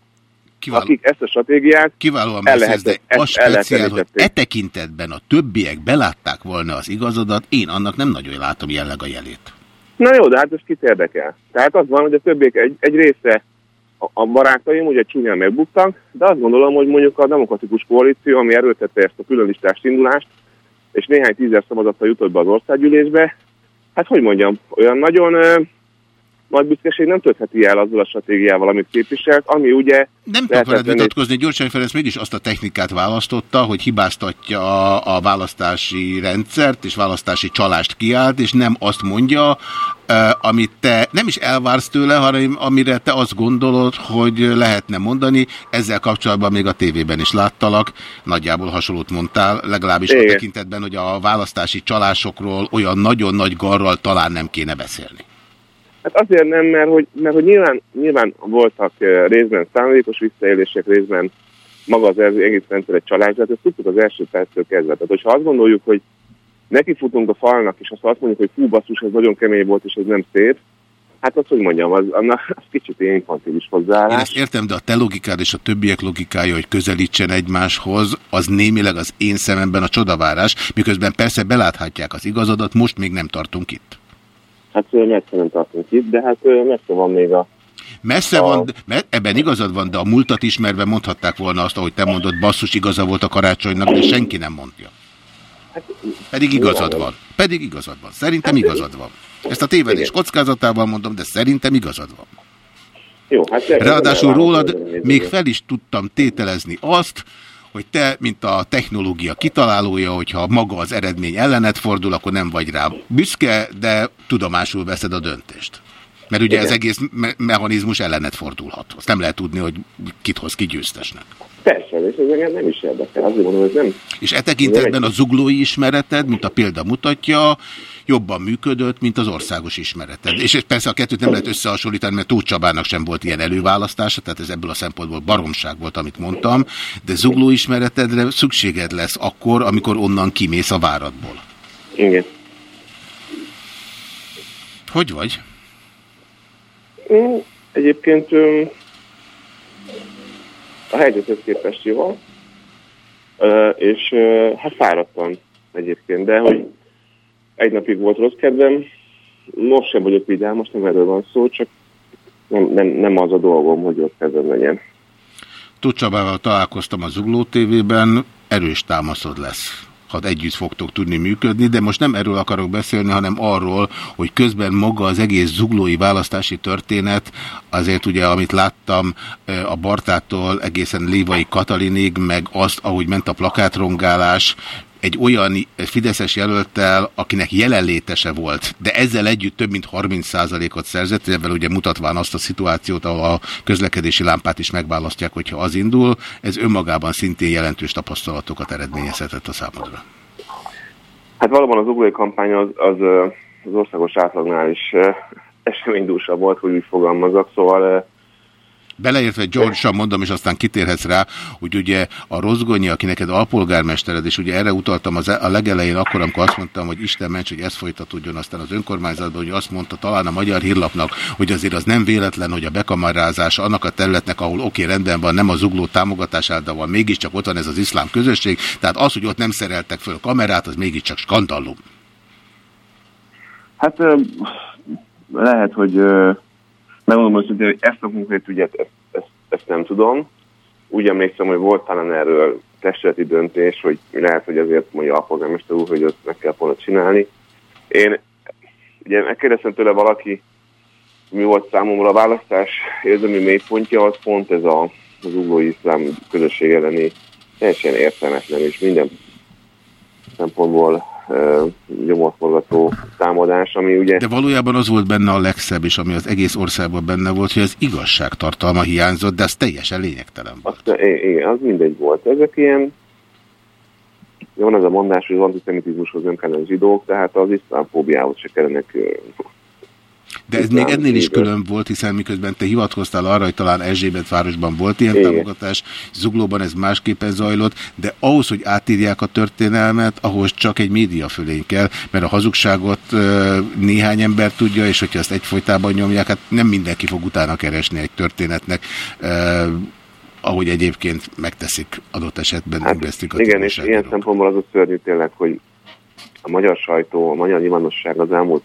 Kiváló. akik ezt a stratégiát Kiválóan beszélsz, de lehet- az el lehet speciál, hogy e tekintetben a többiek belátták volna az igazodat, én annak nem nagyon látom jelleg a jelét. Na jó, de hát ez kit érdekel. Tehát az van, hogy a többiek egy, egy része a, a barátaim ugye csúnyán megbuktak, de azt gondolom, hogy mondjuk a demokratikus koalíció, ami erőltette ezt a különlistás indulást, és néhány tízer szavazattal jutott be az országgyűlésbe, hát hogy mondjam, olyan nagyon nagy büszkeség nem töltheti el azzal a stratégiával, amit képviselt, ami ugye... Nem tudok veled vitatkozni, Gyurcsány Ferenc mégis azt a technikát választotta, hogy hibáztatja a, a választási rendszert, és választási csalást kiált, és nem azt mondja, amit te nem is elvársz tőle, hanem amire te azt gondolod, hogy lehetne mondani. Ezzel kapcsolatban még a tévében is láttalak, nagyjából hasonlót mondtál, legalábbis a Igen. tekintetben, hogy a választási csalásokról olyan nagyon nagy garral talán nem kéne beszélni. Hát azért nem, mert hogy, mert hogy nyilván, nyilván voltak eh, részben szándékos visszaélések, részben maga az egész rendszer egy csalás, de hát ezt tudtuk az első perctől kezdve. Tehát, hogyha azt gondoljuk, hogy nekifutunk a falnak, és azt azt mondjuk, hogy fú, basszus, ez nagyon kemény volt, és ez nem szép, hát azt, hogy mondjam, az, annak, az kicsit infantilis Én hozzáállás. ezt értem, de a te logikád és a többiek logikája, hogy közelítsen egymáshoz, az némileg az én szememben a csodavárás, miközben persze beláthatják az igazadat, most még nem tartunk itt. Hát messze nem tartunk itt, de hát messze van még a... Messze A- van, me- ebben igazad van, de a múltat ismerve mondhatták volna azt, ahogy te mondod, basszus igaza volt a karácsonynak, de senki nem mondja. Pedig igazad van. Pedig igazad van. Szerintem igazad van. Ezt a tévedés kockázatával mondom, de szerintem igazad van. Jó, hát Ráadásul rólad még fel is tudtam tételezni azt, hogy te, mint a technológia kitalálója, hogyha maga az eredmény ellenet fordul, akkor nem vagy rá büszke, de tudomásul veszed a döntést. Mert ugye Igen. az egész me mechanizmus ellenet fordulhat. Azt nem lehet tudni, hogy kit hoz ki győztesnek. Persze, és ez engem nem is érdekel. Azért mondom, hogy nem... És e tekintetben a zuglói ismereted, mint a példa mutatja, jobban működött, mint az országos ismereted. És persze a kettőt nem lehet összehasonlítani, mert Tóth Csabának sem volt ilyen előválasztása, tehát ez ebből a szempontból baromság volt, amit mondtam, de zugló ismeretedre szükséged lesz akkor, amikor onnan kimész a váradból. Igen. Hogy vagy? Én egyébként öm, a helyzethez képest jó, és hát fáradtam egyébként, de hogy egy napig volt rossz kedvem, most sem vagyok vigyám, most nem erről van szó, csak nem, nem, nem az a dolgom, hogy rossz kedvem legyen. Csabával találkoztam a Zugló TV-ben, erős támaszod lesz. Ha együtt fogtok tudni működni, de most nem erről akarok beszélni, hanem arról, hogy közben maga az egész zuglói választási történet, azért ugye, amit láttam a Bartától egészen Lévai Katalinig, meg azt, ahogy ment a plakátrongálás, egy olyan Fideszes jelöltel, akinek jelenlétese volt, de ezzel együtt több mint 30%-ot szerzett, ebben ugye mutatván azt a szituációt, ahol a közlekedési lámpát is megválasztják, hogyha az indul, ez önmagában szintén jelentős tapasztalatokat eredményezhetett a számodra. Hát valóban az uglói kampány az, az, az országos átlagnál is eseménydúsabb volt, hogy úgy fogalmazok, szóval Beleértve gyorsan mondom, és aztán kitérhetsz rá, hogy ugye a Rozgonyi, aki neked alpolgármestered, és ugye erre utaltam az, a legelején akkor, amikor azt mondtam, hogy Isten ments, hogy ez folytatódjon aztán az önkormányzatban, hogy azt mondta talán a Magyar Hírlapnak, hogy azért az nem véletlen, hogy a bekamarázás annak a területnek, ahol oké, okay, rendben van, nem a zugló támogatásával, van, mégiscsak ott van ez az iszlám közösség, tehát az, hogy ott nem szereltek föl kamerát, az mégiscsak skandallum. Hát lehet, hogy Megmondom őszintén, hogy ezt a konkrét ügyet, ezt, ezt, ezt nem tudom. Úgy emlékszem, hogy volt talán erről testületi döntés, hogy lehet, hogy azért mondja a polgármester úr, hogy ezt meg kell volna csinálni. Én ugye megkérdeztem tőle valaki, mi volt számomra a választás érzelmi mélypontja, az pont ez a, az uglói iszlám közösség elleni teljesen értelmetlen és minden szempontból gyomorforgató támadás, ami ugye... De valójában az volt benne a legszebb, és ami az egész országban benne volt, hogy az igazság tartalma hiányzott, de az teljesen lényegtelen volt. Azt, igen, az mindegy volt. Ezek ilyen... Van ez a mondás, hogy az antiszemitizmushoz nem kellene zsidók, tehát az iszlámfóbiához se kellene de ez még ennél is külön volt, hiszen miközben te hivatkoztál arra, hogy talán Erzsébet városban volt ilyen Igen. támogatás, Zuglóban ez másképpen zajlott, de ahhoz, hogy átírják a történelmet, ahhoz csak egy média fölény kell, mert a hazugságot néhány ember tudja, és hogyha ezt egyfolytában nyomják, hát nem mindenki fog utána keresni egy történetnek ahogy egyébként megteszik adott esetben hát, a Igen, és ilyen szempontból az a szörnyű tényleg, hogy a magyar sajtó, a magyar nyilvánosság az elmúlt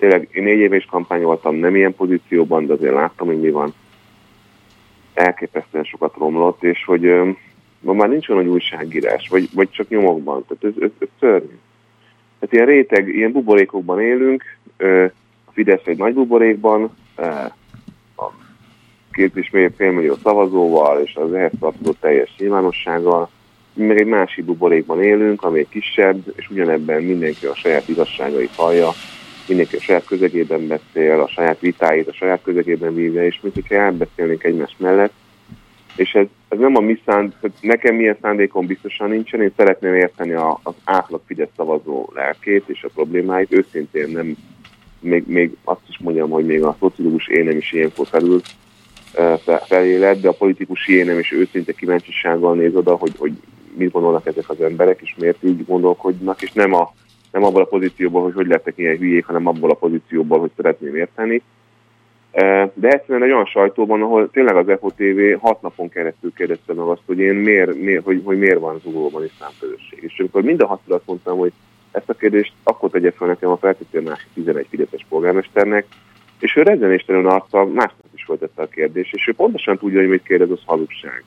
tényleg én négy éves kampányoltam, nem ilyen pozícióban, de azért láttam, hogy mi van. Elképesztően sokat romlott, és hogy ma már nincs olyan, hogy újságírás, vagy, vagy csak nyomokban. Tehát ez, ez, ez szörnyű. Tehát ilyen réteg, ilyen buborékokban élünk, a Fidesz egy nagy buborékban, ö, a két és fél millió szavazóval, és az ehhez tartozó teljes nyilvánossággal, meg egy másik buborékban élünk, ami egy kisebb, és ugyanebben mindenki a saját igazságait hallja, mindenki a saját közegében beszél, a saját vitáit a saját közegében vívja, és mint hogyha elbeszélnénk egymás mellett. És ez, ez nem a mi szánd, nekem milyen szándékom biztosan nincsen, én szeretném érteni a, az átlag Fidesz szavazó lelkét és a problémáit, őszintén nem, még, még azt is mondjam, hogy még a szociológus énem is ilyenkor felül felélet, de a politikus énem is őszinte kíváncsisággal néz oda, hogy, hogy mit gondolnak ezek az emberek, és miért így gondolkodnak, és nem a nem abból a pozícióból, hogy hogy lettek ilyen hülyék, hanem abból a pozícióból, hogy szeretném érteni. E, de egyszerűen egy olyan sajtóban, ahol tényleg az FOTV hat napon keresztül kérdezte meg azt, hogy én miért, miért, hogy, hogy miért van zuglóban iszlám közösség. És amikor mind a hatszor azt mondtam, hogy ezt a kérdést akkor tegye fel nekem a feltétlenül másik 11 fideszes polgármesternek, és ő rezzenéstelen arccal másnak is folytatta a kérdést, és ő pontosan tudja, hogy mit kérdez, az hazugság.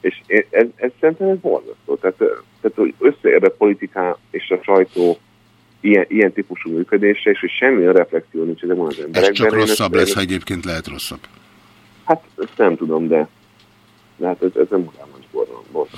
És ez, ez szerintem ez borzasztó. Tehát, tehát hogy összeér a politika és a sajtó ilyen, ilyen típusú működésre, és hogy semmilyen reflexió nincs ezekben az emberekben. Ez csak rosszabb lesz, ha egyébként lehet rosszabb. Hát ezt nem tudom, de, de hát ez, ez nem is borzalmas.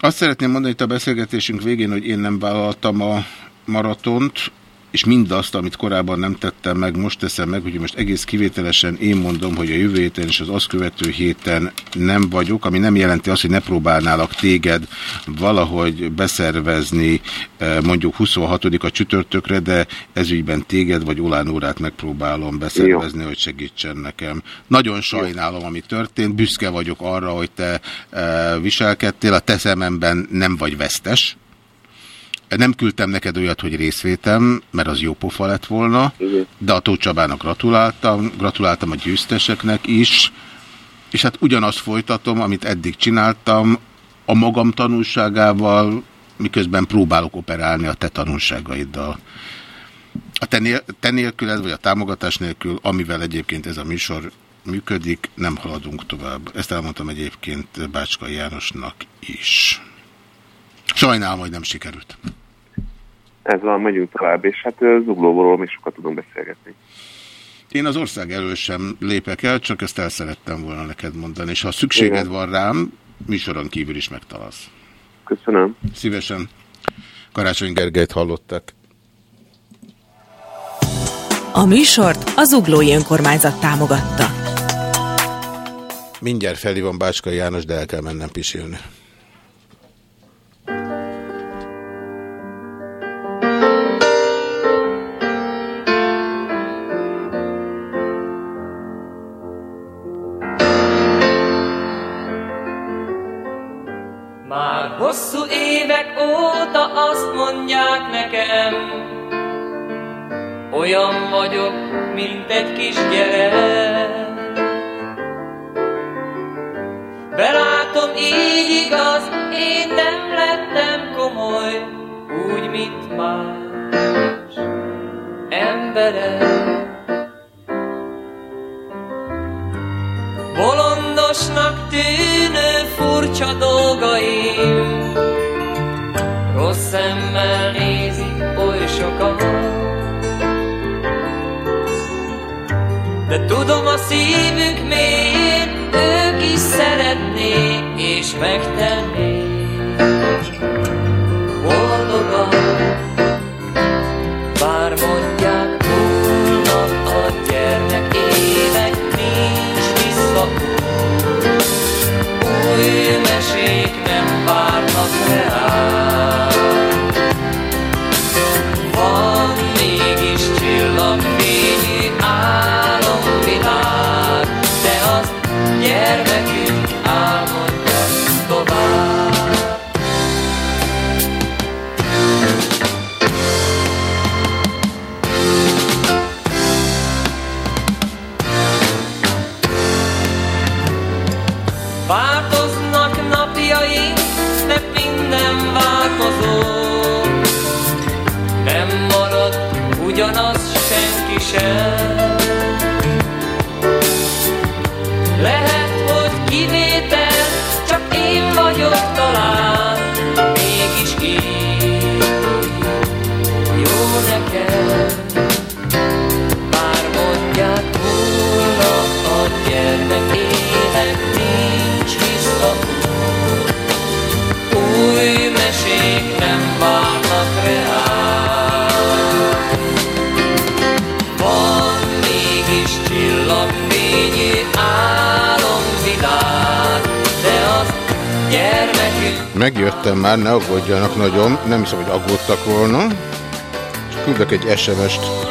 Azt szeretném mondani itt a beszélgetésünk végén, hogy én nem vállaltam a maratont, és mindazt, amit korábban nem tettem meg, most teszem meg, hogy most egész kivételesen én mondom, hogy a jövő héten és az azt követő héten nem vagyok, ami nem jelenti azt, hogy ne próbálnálak téged valahogy beszervezni eh, mondjuk 26-a csütörtökre, de ezügyben téged vagy Olán órát megpróbálom beszervezni, Jó. hogy segítsen nekem. Nagyon sajnálom, ami történt, büszke vagyok arra, hogy te eh, viselkedtél, a te szememben nem vagy vesztes, nem küldtem neked olyat, hogy részvétem, mert az jó pofa lett volna, de a Tóth Csabának gratuláltam, gratuláltam a győzteseknek is, és hát ugyanazt folytatom, amit eddig csináltam, a magam tanulságával, miközben próbálok operálni a te tanulságaiddal. A te, nél, te nélküled, vagy a támogatás nélkül, amivel egyébként ez a műsor működik, nem haladunk tovább. Ezt elmondtam egyébként Bácska Jánosnak is. Sajnálom, hogy nem sikerült. Ez van, megyünk tovább, és hát ö, zuglóból még sokat tudunk beszélgetni. Én az ország elől sem lépek el, csak ezt el szerettem volna neked mondani, és ha szükséged Igen. van rám, műsoron kívül is megtalálsz. Köszönöm. Szívesen. Karácsony Gergelyt hallottak. A műsort az Uglói Önkormányzat támogatta. Mindjárt felhívom Bácska János, de el kell mennem pisilni. Hosszú évek óta azt mondják nekem, olyan vagyok, mint egy kis gyerek. Belátom, így igaz, én nem lettem komoly, úgy, mint más emberek. Bolondosnak tűnő furcsa dolgaim Rossz szemmel nézik oly sokan De tudom a szívük mélyén Ők is szeretnék és megtennék Megjöttem már, ne aggódjanak nagyon, nem hiszem, hogy aggódtak volna. Csak küldök egy SMS-t.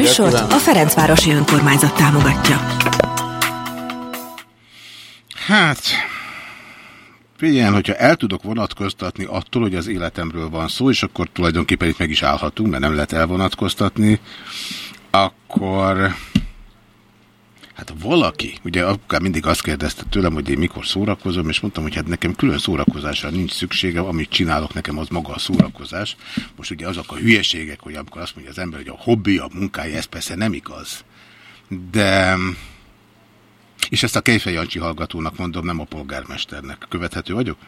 Műsort a Ferencvárosi Önkormányzat támogatja. Hát, figyeljen, hogyha el tudok vonatkoztatni attól, hogy az életemről van szó, és akkor tulajdonképpen itt meg is állhatunk, mert nem lehet elvonatkoztatni, akkor hát valaki, ugye akár mindig azt kérdezte tőlem, hogy én mikor szórakozom, és mondtam, hogy hát nekem külön szórakozásra nincs szükségem, amit csinálok nekem, az maga a szórakozás. Most ugye azok a hülyeségek, hogy amikor azt mondja az ember, hogy a hobbi, a munkája, ez persze nem igaz. De és ezt a Kejfej Jancsi hallgatónak mondom, nem a polgármesternek. Követhető vagyok?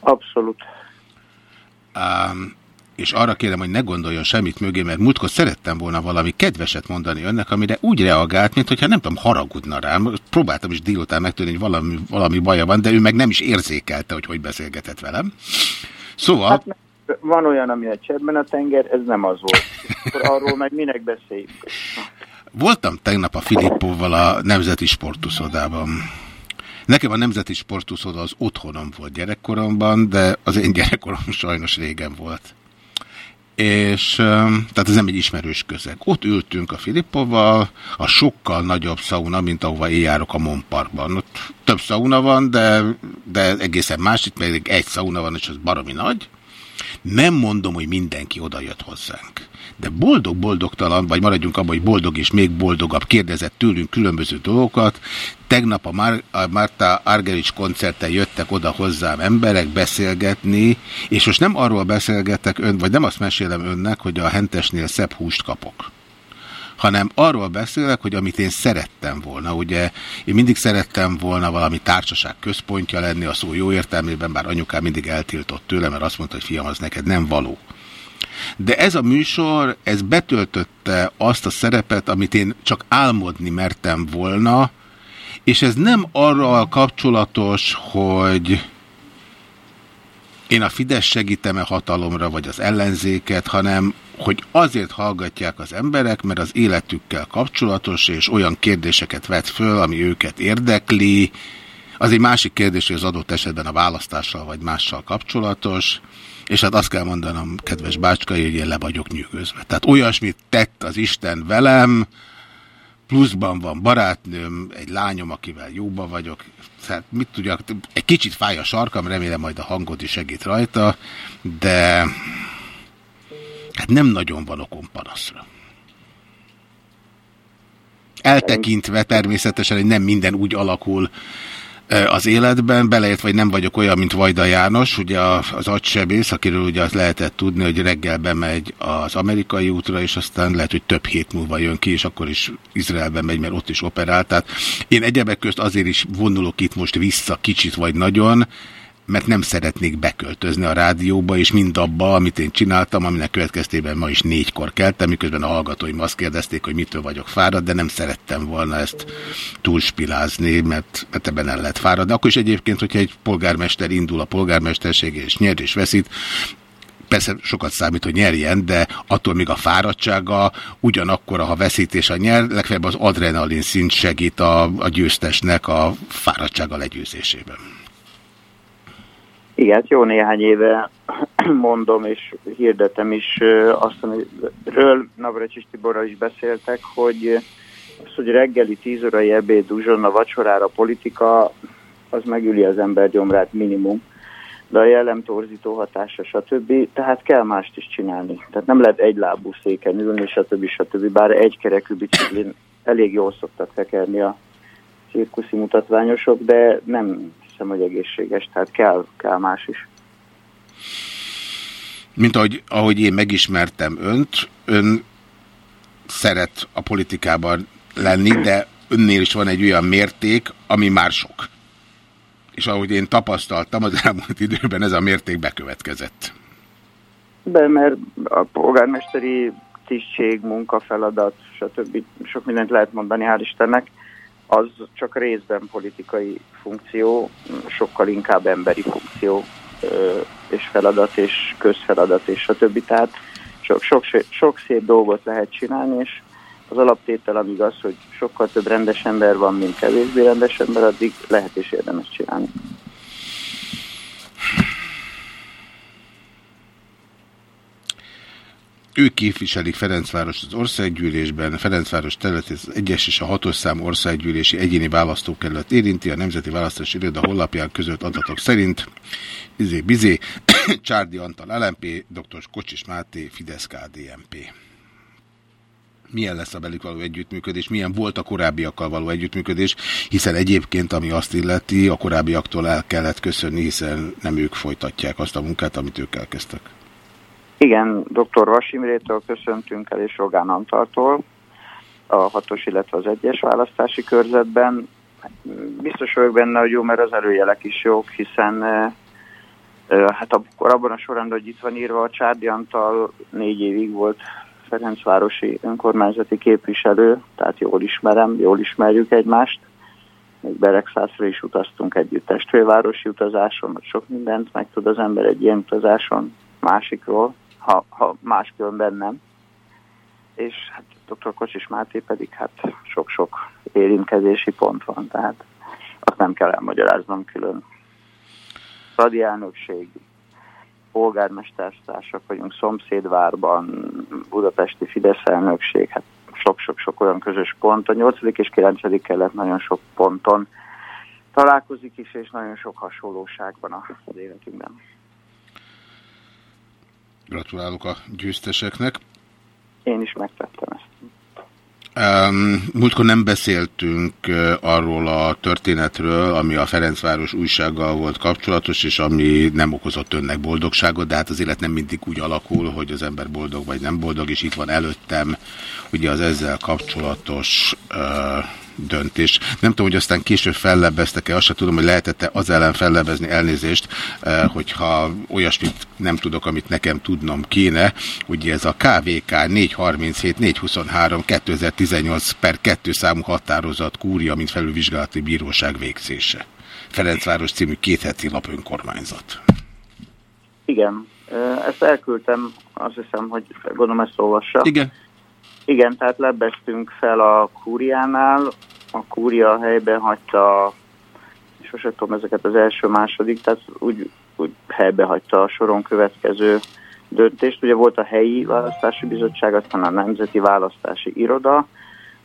Abszolút. Um, és arra kérem, hogy ne gondoljon semmit mögé, mert múltkor szerettem volna valami kedveset mondani önnek, amire úgy reagált, mint hogyha nem tudom, haragudna rám. Próbáltam is délután megtudni, hogy valami, valami baja van, de ő meg nem is érzékelte, hogy hogy beszélgetett velem. Szóval... Hát van olyan, ami a cseppben a tenger, ez nem az volt. Akkor arról meg minek beszéljünk. Voltam tegnap a Filippóval a Nemzeti Sportuszodában. Nekem a Nemzeti Sportuszoda az otthonom volt gyerekkoromban, de az én gyerekkorom sajnos régen volt. És tehát ez nem egy ismerős közeg. Ott ültünk a Filippoval, a sokkal nagyobb szauna, mint ahova én járok a Monparkban. Ott több szauna van, de, de egészen más, itt még egy szauna van, és az baromi nagy. Nem mondom, hogy mindenki oda jött hozzánk. De boldog-boldogtalan, vagy maradjunk abban, hogy boldog és még boldogabb, kérdezett tőlünk különböző dolgokat. Tegnap a, Mar a Marta Argerics koncerten jöttek oda hozzám emberek beszélgetni, és most nem arról beszélgetek ön, vagy nem azt mesélem önnek, hogy a hentesnél szebb húst kapok hanem arról beszélek, hogy amit én szerettem volna, ugye én mindig szerettem volna valami társaság központja lenni, a szó jó értelmében, bár anyukám mindig eltiltott tőle, mert azt mondta, hogy fiam, az neked nem való. De ez a műsor, ez betöltötte azt a szerepet, amit én csak álmodni mertem volna, és ez nem arra kapcsolatos, hogy én a Fidesz segítem-e hatalomra, vagy az ellenzéket, hanem hogy azért hallgatják az emberek, mert az életükkel kapcsolatos, és olyan kérdéseket vet föl, ami őket érdekli. Az egy másik kérdés, hogy az adott esetben a választással vagy mással kapcsolatos. És hát azt kell mondanom, kedves Bácskai, hogy én le vagyok nyűgözve. Tehát olyasmit tett az Isten velem, pluszban van barátnőm, egy lányom, akivel jóba vagyok. Tehát mit tudjak, egy kicsit fáj a sarkam, remélem majd a hangod is segít rajta, de hát nem nagyon van okom panaszra. Eltekintve természetesen, hogy nem minden úgy alakul, az életben, beleért vagy nem vagyok olyan, mint Vajda János, ugye az agysebész, akiről ugye azt lehetett tudni, hogy reggel bemegy az amerikai útra, és aztán lehet, hogy több hét múlva jön ki, és akkor is Izraelben megy, mert ott is operál. Tehát én egyebek közt azért is vonulok itt most vissza kicsit vagy nagyon, mert nem szeretnék beköltözni a rádióba, és mindabba, amit én csináltam, aminek következtében ma is négykor keltem, miközben a hallgatóim azt kérdezték, hogy mitől vagyok fáradt, de nem szerettem volna ezt túlspilázni, mert, mert ebben el lehet fáradni. Akkor is egyébként, hogyha egy polgármester indul a polgármestersége, és nyer és veszít, persze sokat számít, hogy nyerjen, de attól még a fáradtsága ugyanakkor, ha veszítés a nyer, legfeljebb az adrenalin szint segít a, a győztesnek a fáradtsága legyőzésében. Igen, jó néhány éve mondom és hirdetem is azt, amiről Navracsis Tiborral is beszéltek, hogy az, hogy reggeli 10 órai ebéd, uzsonna, vacsorára politika, az megüli az ember gyomrát minimum, de a jellemtorzító hatása, stb. Tehát kell mást is csinálni. Tehát nem lehet egy lábú széken ülni, stb. stb. Bár egy kerekű biciklin elég jól szoktak tekerni a cirkuszi mutatványosok, de nem hiszem, hogy egészséges, tehát kell, kell más is. Mint ahogy, ahogy én megismertem önt, ön szeret a politikában lenni, de önnél is van egy olyan mérték, ami már sok. És ahogy én tapasztaltam, az elmúlt időben ez a mérték bekövetkezett. De mert a polgármesteri tisztség, munkafeladat, stb. sok mindent lehet mondani, hál' Istennek, az csak részben politikai funkció, sokkal inkább emberi funkció és feladat és közfeladat és stb. Tehát sok, sok, sok szép dolgot lehet csinálni, és az alaptétel, amíg az, hogy sokkal több rendes ember van, mint kevésbé rendes ember, addig lehet és érdemes csinálni. Ők képviselik Ferencváros az országgyűlésben, Ferencváros területét az egyes és a hatos szám országgyűlési egyéni választókerület érinti, a Nemzeti Választási Iroda honlapján között adatok szerint Izé Bizé, Csárdi Antal LMP, dr. Kocsis Máté, Fidesz KDMP. Milyen lesz a velük való együttműködés, milyen volt a korábbiakkal való együttműködés, hiszen egyébként, ami azt illeti, a korábbiaktól el kellett köszönni, hiszen nem ők folytatják azt a munkát, amit ők elkezdtek. Igen, dr. Vasimrétől köszöntünk el, és Rogán Antartól a hatos, illetve az egyes választási körzetben. Biztos vagyok benne, hogy jó, mert az előjelek is jók, hiszen hát akkor abban a sorrendben, hogy itt van írva, a Csárdi Antal négy évig volt Ferencvárosi önkormányzati képviselő, tehát jól ismerem, jól ismerjük egymást. Még Beregszászra is utaztunk együtt testvérvárosi utazáson, sok mindent meg tud az ember egy ilyen utazáson másikról, ha, ha máskülönben nem. És hát dr. Kocsis Máté pedig hát sok-sok érintkezési pont van. Tehát azt nem kell elmagyaráznom külön. Radi elnökség, polgármestertársak vagyunk szomszédvárban, budapesti Fidesz elnökség, hát sok-sok-sok olyan közös pont. A 8. és 9. kellett nagyon sok ponton találkozik is, és nagyon sok hasonlóság van az életünkben. Gratulálok a győzteseknek. Én is megtettem ezt. Múltkor nem beszéltünk arról a történetről, ami a Ferencváros újsággal volt kapcsolatos, és ami nem okozott önnek boldogságot, de hát az élet nem mindig úgy alakul, hogy az ember boldog vagy nem boldog, és itt van előttem ugye az ezzel kapcsolatos uh, döntés. Nem tudom, hogy aztán később fellebbeztek-e, azt sem tudom, hogy lehetette az ellen fellebbezni elnézést, eh, hogyha olyasmit nem tudok, amit nekem tudnom kéne. Ugye ez a KVK 437 423 2018 per 2 számú határozat kúria, mint felülvizsgálati bíróság végzése. Ferencváros című kétheti lap önkormányzat. Igen, ezt elküldtem, azt hiszem, hogy gondolom ezt olvassa. Igen. Igen, tehát lebbeztünk fel a kúriánál, a kúria helyben hagyta, sose tudom ezeket az első-második, tehát úgy, úgy helybe hagyta a soron következő döntést. Ugye volt a helyi választási bizottság, aztán a Nemzeti Választási Iroda,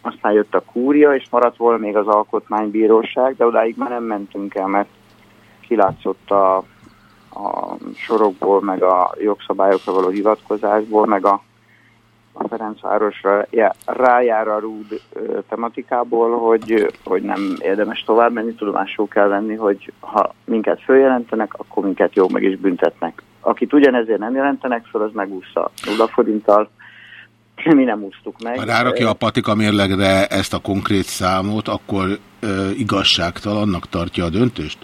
aztán jött a kúria, és maradt volna még az alkotmánybíróság, de odáig már nem mentünk el, mert kilátszott a, a sorokból, meg a jogszabályokra való hivatkozásból, meg a a Ferencvárosra rájár a rúd tematikából, hogy, hogy nem érdemes tovább menni, tudomásul kell venni, hogy ha minket följelentenek, akkor minket jó meg is büntetnek. Akit ugyanezért nem jelentenek föl, az megúszta nulla forinttal, mi nem úsztuk meg. Ha rárakja a patika mérlegre ezt a konkrét számot, akkor ö, igazságtalannak tartja a döntést?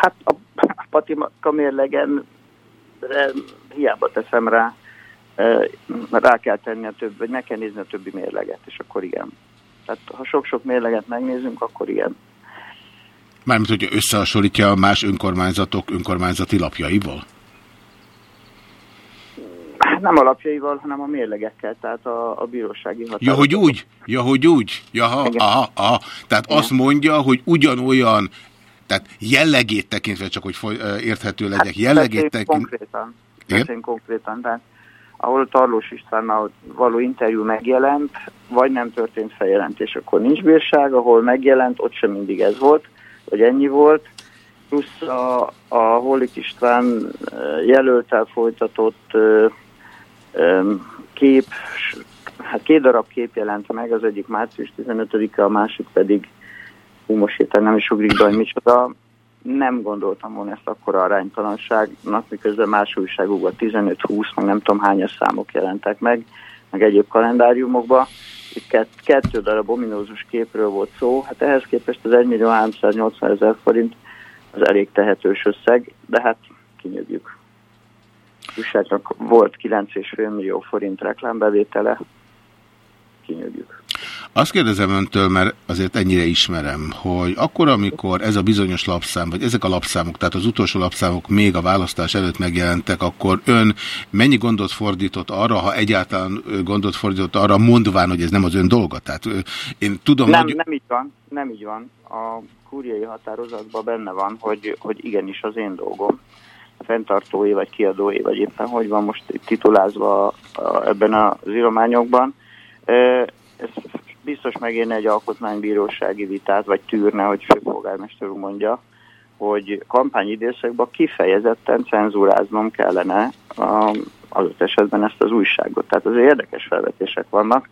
Hát a, a patika mérlegen hiába teszem rá rá kell tenni a több, vagy meg kell nézni a többi mérleget, és akkor igen. Tehát ha sok-sok mérleget megnézünk, akkor igen. Mármint, hogyha összehasonlítja a más önkormányzatok önkormányzati lapjaival? Hát nem alapjaival, hanem a mérlegekkel, tehát a, a bírósági határozatok. Ja, hogy úgy? Ja, hogy úgy? Ja, ha, aha, aha. Tehát Igen. azt mondja, hogy ugyanolyan, tehát jellegét tekintve, csak hogy érthető legyek, hát, jellegét tekintve... Konkrétan. Igen? konkrétan, tehát ahol Tarlós Istvánnal való interjú megjelent, vagy nem történt feljelentés, akkor nincs bírság, ahol megjelent, ott sem mindig ez volt, vagy ennyi volt, plusz a, a Holik István jelöltel folytatott kép, hát két darab kép jelent meg, az egyik március 15-e, a másik pedig, hú, most héten nem is ugrik be, hogy micsoda, nem gondoltam volna ezt akkora aránytalanságnak, miközben más újságokban 15-20, meg nem tudom hányas számok jelentek meg, meg egyéb kalendáriumokban. Itt kettő darab ominózus képről volt szó, hát ehhez képest az 1 millió 380 ezer forint az elég tehetős összeg, de hát kinyögjük. Újságnak volt 9,5 millió forint reklámbevétele, kinyögjük. Azt kérdezem öntől, mert azért ennyire ismerem, hogy akkor, amikor ez a bizonyos lapszám, vagy ezek a lapszámok, tehát az utolsó lapszámok még a választás előtt megjelentek, akkor ön mennyi gondot fordított arra, ha egyáltalán gondot fordított arra, mondván, hogy ez nem az ön dolga? Tehát én tudom, nem, hogy... Nem így van, nem így van. A kúriai határozatban benne van, hogy, hogy igenis az én dolgom fenntartói, vagy kiadói, vagy éppen hogy van most titulázva ebben az írományokban. Ez biztos megérne egy alkotmánybírósági vitát, vagy tűrne, hogy főpolgármester úr mondja, hogy kampányidőszakban kifejezetten cenzúráznom kellene az adott esetben ezt az újságot. Tehát az érdekes felvetések vannak,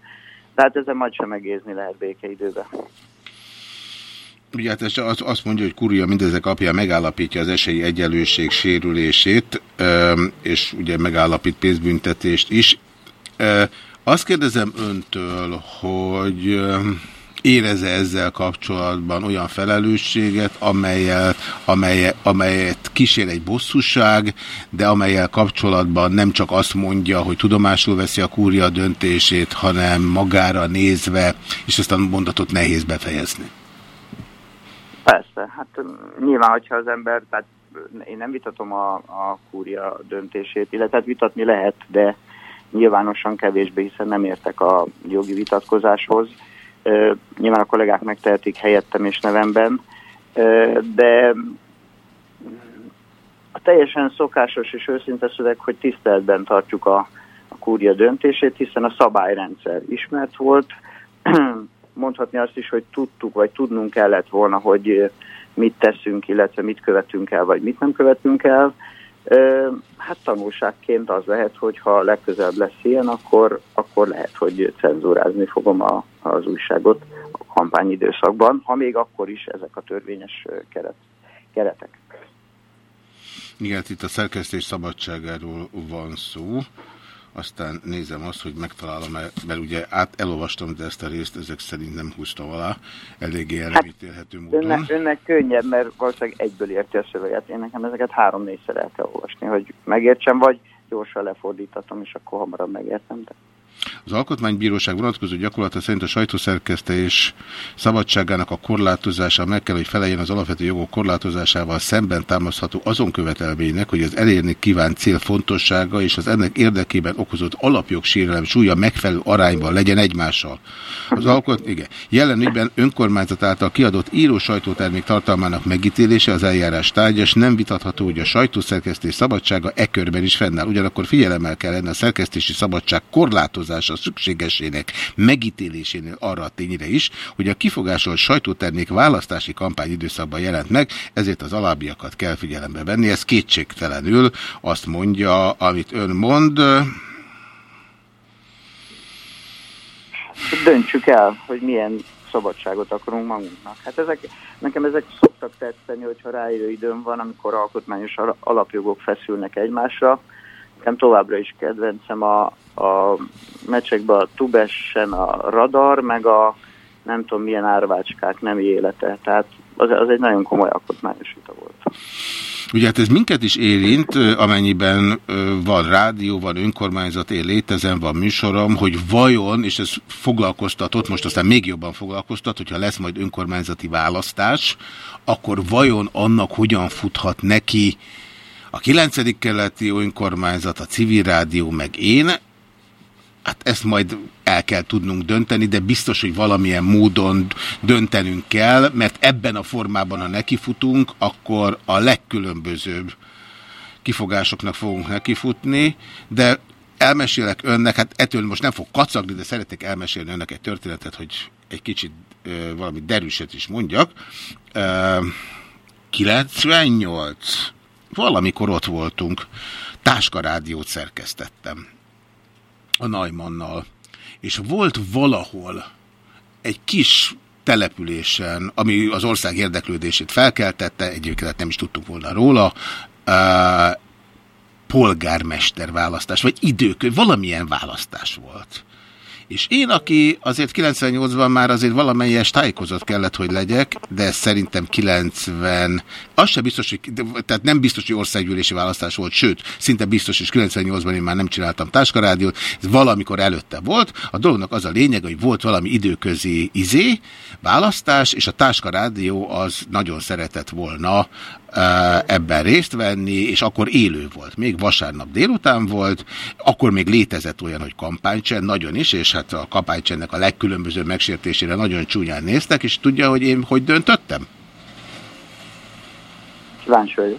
tehát ezen majd sem megézni lehet békeidőben. Ugye hát ez az, azt mondja, hogy Kuria mindezek apja megállapítja az esélyi egyenlőség sérülését, és ugye megállapít pénzbüntetést is. Azt kérdezem öntől, hogy éreze ezzel kapcsolatban olyan felelősséget, amelyel, amelyet, amelyet kísér egy bosszúság, de amelyel kapcsolatban nem csak azt mondja, hogy tudomásul veszi a kúria döntését, hanem magára nézve, és ezt a mondatot nehéz befejezni. Persze, hát nyilván, hogyha az ember, tehát én nem vitatom a, a kúria döntését, illetve hát vitatni lehet, de nyilvánosan kevésbé, hiszen nem értek a jogi vitatkozáshoz. Nyilván a kollégák megtehetik helyettem és nevemben, de a teljesen szokásos és őszinte szöveg, hogy tiszteletben tartjuk a, a kúria döntését, hiszen a szabályrendszer ismert volt. Mondhatni azt is, hogy tudtuk, vagy tudnunk kellett volna, hogy mit teszünk, illetve mit követünk el, vagy mit nem követünk el. Hát tanulságként az lehet, hogy ha legközelebb lesz ilyen, akkor, akkor lehet, hogy cenzúrázni fogom a, az újságot a kampányidőszakban, ha még akkor is ezek a törvényes keret, keretek. Igen, itt a szerkesztés szabadságáról van szó. Aztán nézem azt, hogy megtalálom, -e, mert ugye át elolvastam, de ezt a részt ezek szerint nem húztam alá, eléggé elrevítélhető módon. Önnek, önnek könnyebb, mert valószínűleg egyből érti a szöveget. Én nekem ezeket három-négyszer el kell olvasni, hogy megértsem, vagy gyorsan lefordítatom, és akkor hamarabb megértem. De... Az Alkotmánybíróság vonatkozó gyakorlata szerint a sajtószerkesztés szabadságának a korlátozása meg kell, hogy feleljen az alapvető jogok korlátozásával szemben támaszható azon követelménynek, hogy az elérni kívánt cél fontossága és az ennek érdekében okozott alapjogsérelem súlya megfelelő arányban legyen egymással. Az alkot, igen. Jelen ügyben önkormányzat által kiadott író sajtótermék tartalmának megítélése az eljárás tárgya, és nem vitatható, hogy a sajtószerkesztés szabadsága e körben is fennáll. Ugyanakkor figyelemmel kell lenni a szerkesztési szabadság korlátozása szükségesének megítélésénél arra a tényre is, hogy a kifogásolt sajtótermék választási kampány időszakban jelent meg, ezért az alábbiakat kell figyelembe venni. Ez kétségtelenül azt mondja, amit ön mond. Döntsük el, hogy milyen szabadságot akarunk magunknak. Hát ezek, nekem ezek szoktak tetszeni, hogyha ráérő időm van, amikor alkotmányos alapjogok feszülnek egymásra. Nekem továbbra is kedvencem a, a meccsekben a Tubesen a radar, meg a nem tudom milyen árvácskák nem élete. Tehát az, az egy nagyon komoly alkotmányos vita volt. Ugye hát ez minket is érint, amennyiben van rádió, van önkormányzat, én létezem, van műsorom, hogy vajon, és ez foglalkoztatott, most aztán még jobban foglalkoztat, hogyha lesz majd önkormányzati választás, akkor vajon annak hogyan futhat neki a 9. keleti önkormányzat, a civil rádió, meg én, hát ezt majd el kell tudnunk dönteni, de biztos, hogy valamilyen módon döntenünk kell, mert ebben a formában, ha nekifutunk, akkor a legkülönbözőbb kifogásoknak fogunk nekifutni, de elmesélek önnek, hát ettől most nem fog kacagni, de szeretnék elmesélni önnek egy történetet, hogy egy kicsit ö, valami derűset is mondjak. Ö, 98. Valamikor ott voltunk. Táska rádiót szerkesztettem a Naimannal. És volt valahol egy kis településen, ami az ország érdeklődését felkeltette, egyébként nem is tudtuk volna róla, uh, polgármester választás, vagy időkö, valamilyen választás volt. És én, aki azért 98-ban már azért valamelyes tájékozott kellett, hogy legyek, de szerintem 90, az sem biztos, hogy, tehát nem biztos, hogy országgyűlési választás volt, sőt, szinte biztos, és 98-ban én már nem csináltam táskarádiót, ez valamikor előtte volt. A dolognak az a lényeg, hogy volt valami időközi izé, választás, és a táskarádió az nagyon szeretett volna ebben részt venni, és akkor élő volt. Még vasárnap délután volt, akkor még létezett olyan, hogy kampánycsend, nagyon is, és hát a kampánycsendnek a legkülönbözőbb megsértésére nagyon csúnyán néztek, és tudja, hogy én hogy döntöttem? Kíváncsi vagyok.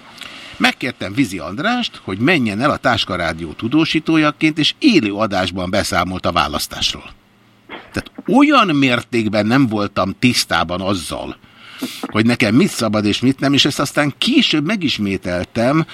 Megkértem Vizi Andrást, hogy menjen el a Táskarádió tudósítójaként, és élő adásban beszámolt a választásról. Tehát olyan mértékben nem voltam tisztában azzal, hogy nekem mit szabad és mit nem, és ezt aztán később megismételtem,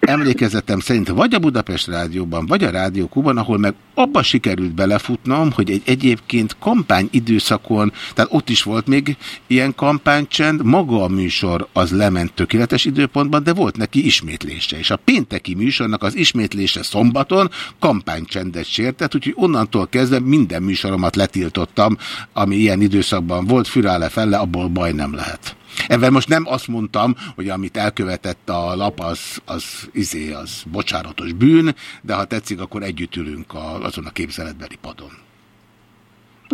emlékezetem szerint vagy a Budapest Rádióban, vagy a Rádió Kuban, ahol meg abba sikerült belefutnom, hogy egy egyébként kampány időszakon, tehát ott is volt még ilyen kampánycsend, maga a műsor az lement tökéletes időpontban, de volt neki ismétlése, és a pénteki műsornak az ismétlése szombaton kampánycsendet sértett, úgyhogy onnantól kezdve minden műsoromat letiltottam, ami ilyen időszakban volt, fürále felle, abból baj nem lehet. Ebben most nem azt mondtam, hogy amit elkövetett a lap, az, az, izé, az bocsánatos bűn, de ha tetszik, akkor együtt ülünk a, azon a képzeletbeli padon.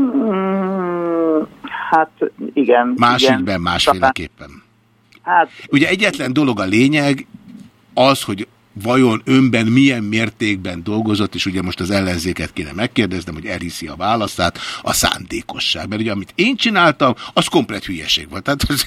Mm, hát igen. Más igen. ügyben, másféleképpen. Hát, Ugye egyetlen dolog a lényeg, az, hogy vajon önben milyen mértékben dolgozott, és ugye most az ellenzéket kéne megkérdeznem, hogy elhiszi a választát, a szándékosság. Mert ugye amit én csináltam, az komplet hülyeség volt. Tehát az,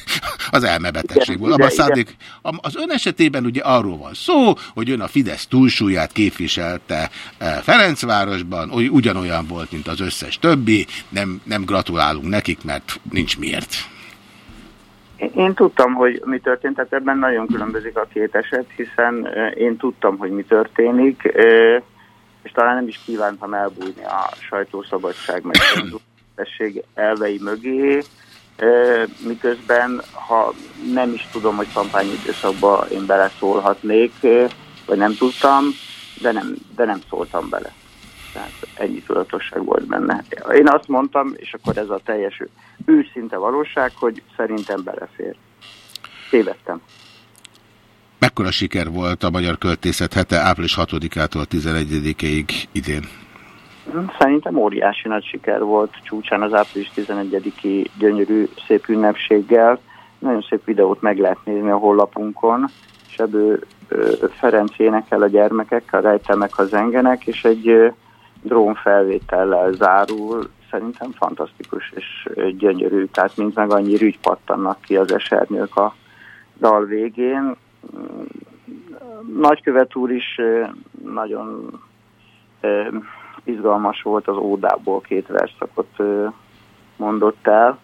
az elmebetegség volt. Abba a szándék, az ön esetében ugye arról van szó, hogy ön a Fidesz túlsúlyát képviselte eh, Ferencvárosban, oly- ugyanolyan volt, mint az összes többi, nem, nem gratulálunk nekik, mert nincs miért. Én- tudtam, hogy mi történt, tehát ebben nagyon különbözik a két eset, hiszen én tudtam, hogy mi történik, és talán nem is kívántam elbújni a sajtószabadság meg közösség elvei mögé, miközben, ha nem is tudom, hogy kampányidőszakban én beleszólhatnék, vagy nem tudtam, de nem, de nem szóltam bele. Tehát ennyi tudatosság volt benne. Én azt mondtam, és akkor ez a teljes őszinte valóság, hogy szerintem belefér. Tévedtem. Mekkora siker volt a Magyar Költészet hete április 6-ától 11-ig idén? Szerintem óriási nagy siker volt csúcsán az április 11-i gyönyörű szép ünnepséggel. Nagyon szép videót meg lehet nézni a ebből ö, Ferenc énekel a gyermekekkel, rejtemek ha zengenek, és egy drónfelvétellel zárul. Szerintem fantasztikus és gyönyörű, tehát mint meg annyi rügy pattannak ki az esernyők a dal végén. Nagykövet úr is nagyon izgalmas volt az ódából két verszakot mondott el.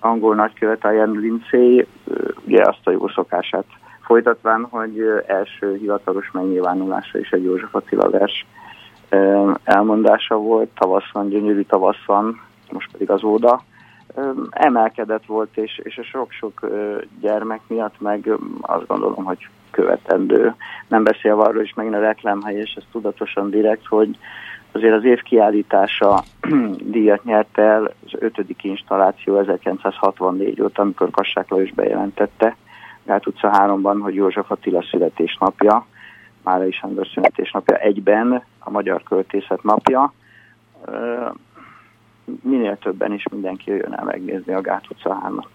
Angol nagykövet Ian Lindsay ö, ugye azt a jó szokását folytatván, hogy első hivatalos megnyilvánulása is egy József Attila vers elmondása volt, tavasszon, gyönyörű tavasszon, most pedig az óda. Emelkedett volt, és, és a sok-sok gyermek miatt meg azt gondolom, hogy követendő. Nem beszélve arról is megint a reklámhely, és ez tudatosan direkt, hogy azért az év kiállítása díjat nyert el az ötödik installáció 1964 óta, amikor Kassák Lajos bejelentette Gát utca 3-ban, hogy József Attila születésnapja, Márai Sándor születésnapja egyben a Magyar Költészet napja. Minél többen is mindenki jön el megnézni a Gát utca 3-at.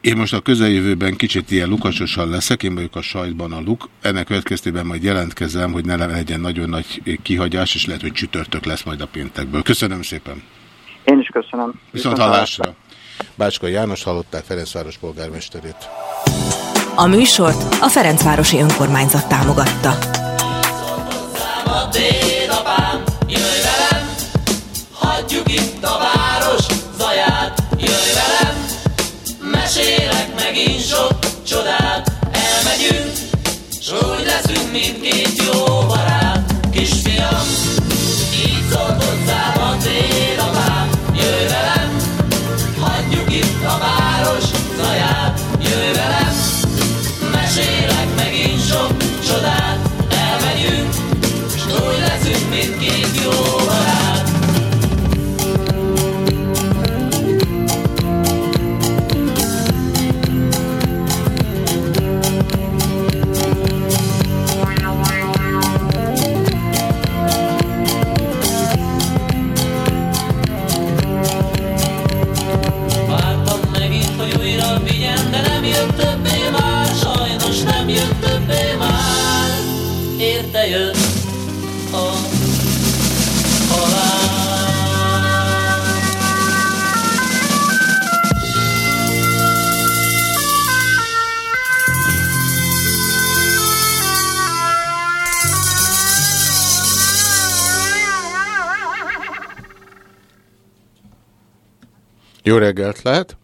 Én most a közeljövőben kicsit ilyen lukasosan leszek, én vagyok a sajtban a luk. Ennek következtében majd jelentkezem, hogy ne legyen nagyon nagy kihagyás, és lehet, hogy csütörtök lesz majd a péntekből. Köszönöm szépen. Én is köszönöm. Viszont hallásra. Bácska János hallották Ferencváros polgármesterét. A műsort a Ferencvárosi Önkormányzat támogatta. A dédapám, jöjj velem, hagyjuk itt a Érte jött a halál. Jó reggelt lehet!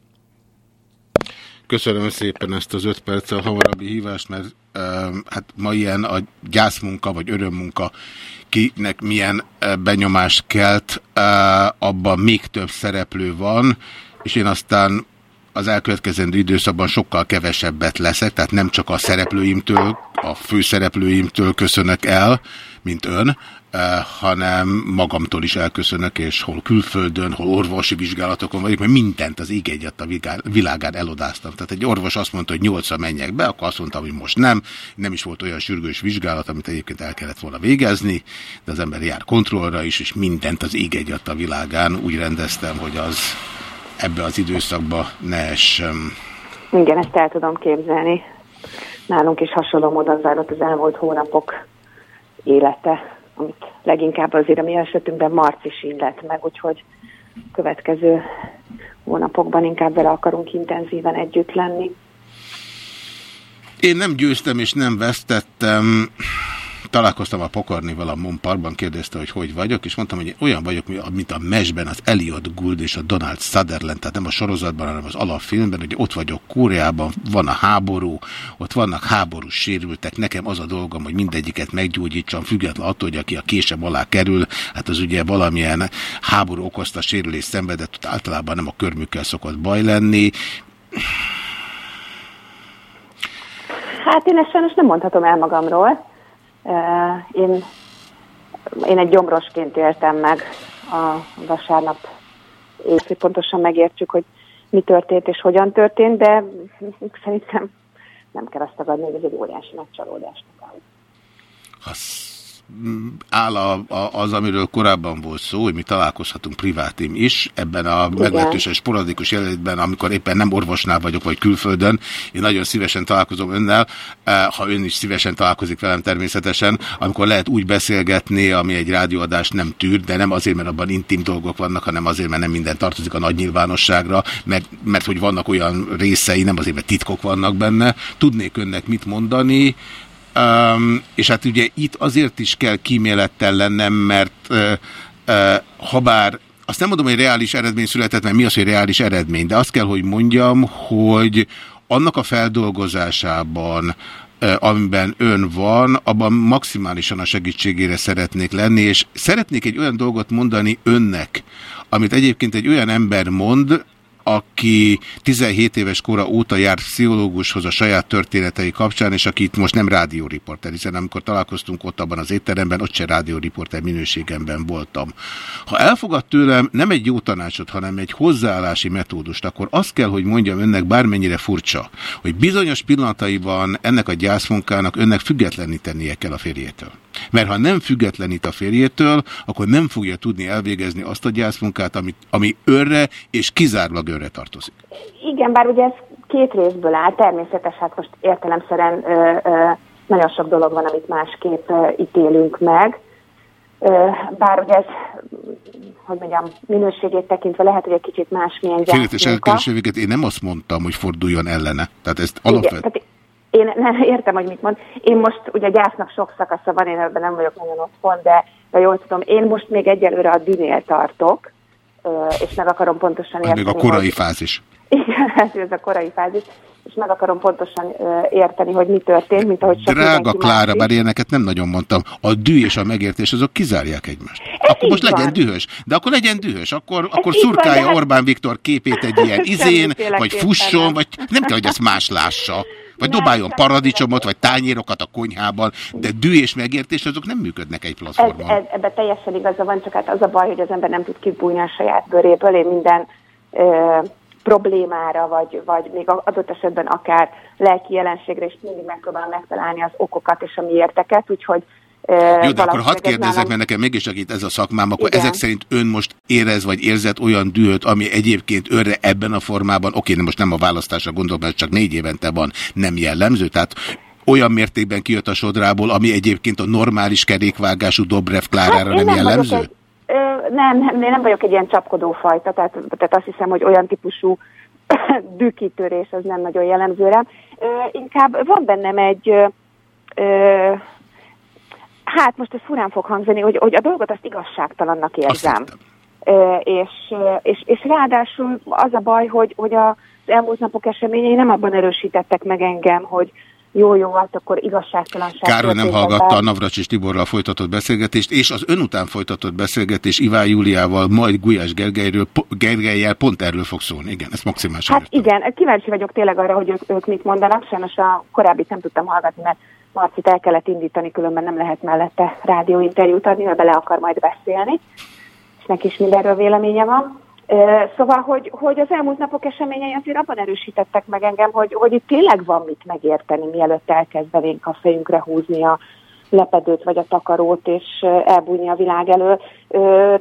Köszönöm szépen ezt az öt perccel hamarabbi hívást, mert um, hát ma ilyen a gyászmunka vagy örömmunka kinek milyen uh, benyomást kelt, uh, abban még több szereplő van, és én aztán az elkövetkezendő időszakban sokkal kevesebbet leszek, tehát nem csak a szereplőimtől, a főszereplőimtől köszönök el, mint ön, eh, hanem magamtól is elköszönök, és hol külföldön, hol orvosi vizsgálatokon vagyok, mert mindent az ég egyet a világán elodáztam. Tehát egy orvos azt mondta, hogy nyolcra menjek be, akkor azt mondtam, hogy most nem. Nem is volt olyan sürgős vizsgálat, amit egyébként el kellett volna végezni, de az ember jár kontrollra is, és mindent az ég egyet a világán úgy rendeztem, hogy az ebbe az időszakba ne essem. Igen, ezt el tudom képzelni. nálunk is hasonló módon zajlott az elmúlt hónapok élete, amit leginkább azért a mi esetünkben marcis illet meg, úgyhogy következő hónapokban inkább vele akarunk intenzíven együtt lenni. Én nem győztem és nem vesztettem. Találkoztam a Pokornival a Monparkban, kérdezte, hogy hogy vagyok, és mondtam, hogy olyan vagyok, mint a mesben az Elliot Gould és a Donald Sutherland, tehát nem a sorozatban, hanem az alapfilmben, hogy ott vagyok Kóreában, van a háború, ott vannak háborús sérültek, nekem az a dolgom, hogy mindegyiket meggyógyítsam, független attól, hogy aki a késem alá kerül, hát az ugye valamilyen háború okozta sérülés szenvedett, ott általában nem a körmükkel szokott baj lenni. Hát én ezt sajnos nem mondhatom el magamról. Én, én egy gyomrosként éltem meg a vasárnap, és pontosan megértsük, hogy mi történt és hogyan történt, de szerintem nem kell azt tagadni, hogy ez egy óriási megcsalódás. Áll a, a, az, amiről korábban volt szó, hogy mi találkozhatunk privátim is, ebben a meglehetősen sporadikus jelenetben, amikor éppen nem orvosnál vagyok, vagy külföldön, én nagyon szívesen találkozom önnel, eh, ha ön is szívesen találkozik velem természetesen, amikor lehet úgy beszélgetni, ami egy rádióadást nem tűr, de nem azért, mert abban intim dolgok vannak, hanem azért, mert nem minden tartozik a nagy nyilvánosságra, mert, mert hogy vannak olyan részei, nem azért, mert titkok vannak benne. Tudnék önnek mit mondani, Um, és hát ugye itt azért is kell kímélettel lennem, mert uh, uh, habár azt nem mondom, hogy reális eredmény született, mert mi az, hogy reális eredmény, de azt kell, hogy mondjam, hogy annak a feldolgozásában, amiben ön van, abban maximálisan a segítségére szeretnék lenni, és szeretnék egy olyan dolgot mondani önnek, amit egyébként egy olyan ember mond, aki 17 éves kora óta járt pszichológushoz a saját történetei kapcsán, és aki itt most nem rádióriporter, hiszen amikor találkoztunk ott abban az étteremben, ott se rádióriporter minőségemben voltam. Ha elfogad tőlem nem egy jó tanácsot, hanem egy hozzáállási metódust, akkor azt kell, hogy mondjam önnek bármennyire furcsa, hogy bizonyos pillanataiban ennek a gyászmunkának önnek függetlenítenie kell a férjétől. Mert ha nem függetlenít a férjétől, akkor nem fogja tudni elvégezni azt a gyászmunkát, ami, ami önre és kizárólag önre tartozik. Igen, bár ugye ez két részből áll, természetes, hát most értelemszerűen ö, ö, nagyon sok dolog van, amit másképp ö, ítélünk meg. Ö, bár ugye ez, hogy mondjam, minőségét tekintve lehet, hogy egy kicsit másmilyen gyászmunka. elkerülséget én nem azt mondtam, hogy forduljon ellene. Tehát ezt alapvetően... én nem értem, hogy mit mond. Én most, ugye gyásznak sok szakasza van, én ebben nem vagyok nagyon otthon, de, de jól tudom, én most még egyelőre a dűnél tartok, és meg akarom pontosan érteni. még a korai hogy, fázis. igen, hát ez a korai fázis, és meg akarom pontosan érteni, hogy mi történt, mint ahogy sok Drága Klára, bár ilyeneket nem nagyon mondtam, a dű és a megértés azok kizárják egymást. akkor most így legyen van. dühös. De akkor legyen dühös. Akkor, akkor van, szurkálja de hát- Orbán Viktor képét egy ilyen izén, vagy fusson, nem. vagy nem kell, hogy ezt más lássa. Vagy dobáljon paradicsomot, vagy tányérokat a konyhában, de dű és megértés azok nem működnek egy Ez, platformon. ez, ebben teljesen igaza van, csak hát az a baj, hogy az ember nem tud kibújni a saját bőréből. Én minden ö, problémára, vagy, vagy még adott esetben akár lelki jelenségre is mindig megpróbálom megtalálni az okokat és a miérteket, úgyhogy Jó, de akkor hadd ez kérdezzek, mert nekem mégis itt ez a szakmám, akkor Igen. ezek szerint ön most érez vagy érzett olyan dühöt, ami egyébként önre ebben a formában, oké, de most nem a választásra gondolom, mert csak négy évente van, nem jellemző, tehát olyan mértékben kijött a sodrából, ami egyébként a normális kerékvágású Dobrev Klárára Hát nem vagyok jellemző? Egy, ö, nem, nem, én nem vagyok egy ilyen csapkodó fajta, tehát, tehát azt hiszem, hogy olyan típusú dűkitörés az nem nagyon jellemző rám. Ö, inkább van bennem egy, ö, hát most ez furán fog hangzani, hogy, hogy a dolgot azt igazságtalannak érzem. Ö, és, és, és ráadásul az a baj, hogy, hogy az elmúlt napok eseményei nem abban erősítettek meg engem, hogy jó, jó, hát akkor igazságtalanság. Kár, hogy nem hallgatta a Navracsis Tiborral folytatott beszélgetést, és az ön után folytatott beszélgetés Iván Júliával, majd Gulyás Gergelyről, Gergelyel pont erről fog szólni. Igen, ezt maximálisan Hát igen, kíváncsi vagyok tényleg arra, hogy ők, ők mit mondanak. Sajnos a korábbi nem tudtam hallgatni, mert Marcit el kellett indítani, különben nem lehet mellette rádióinterjút adni, mert bele akar majd beszélni, és neki is mindenről véleménye van. Szóval, hogy, hogy az elmúlt napok eseményei azért abban erősítettek meg engem, hogy, hogy itt tényleg van mit megérteni, mielőtt elkezdenénk a fejünkre húzni a, lepedőt vagy a takarót, és elbújni a világ elől.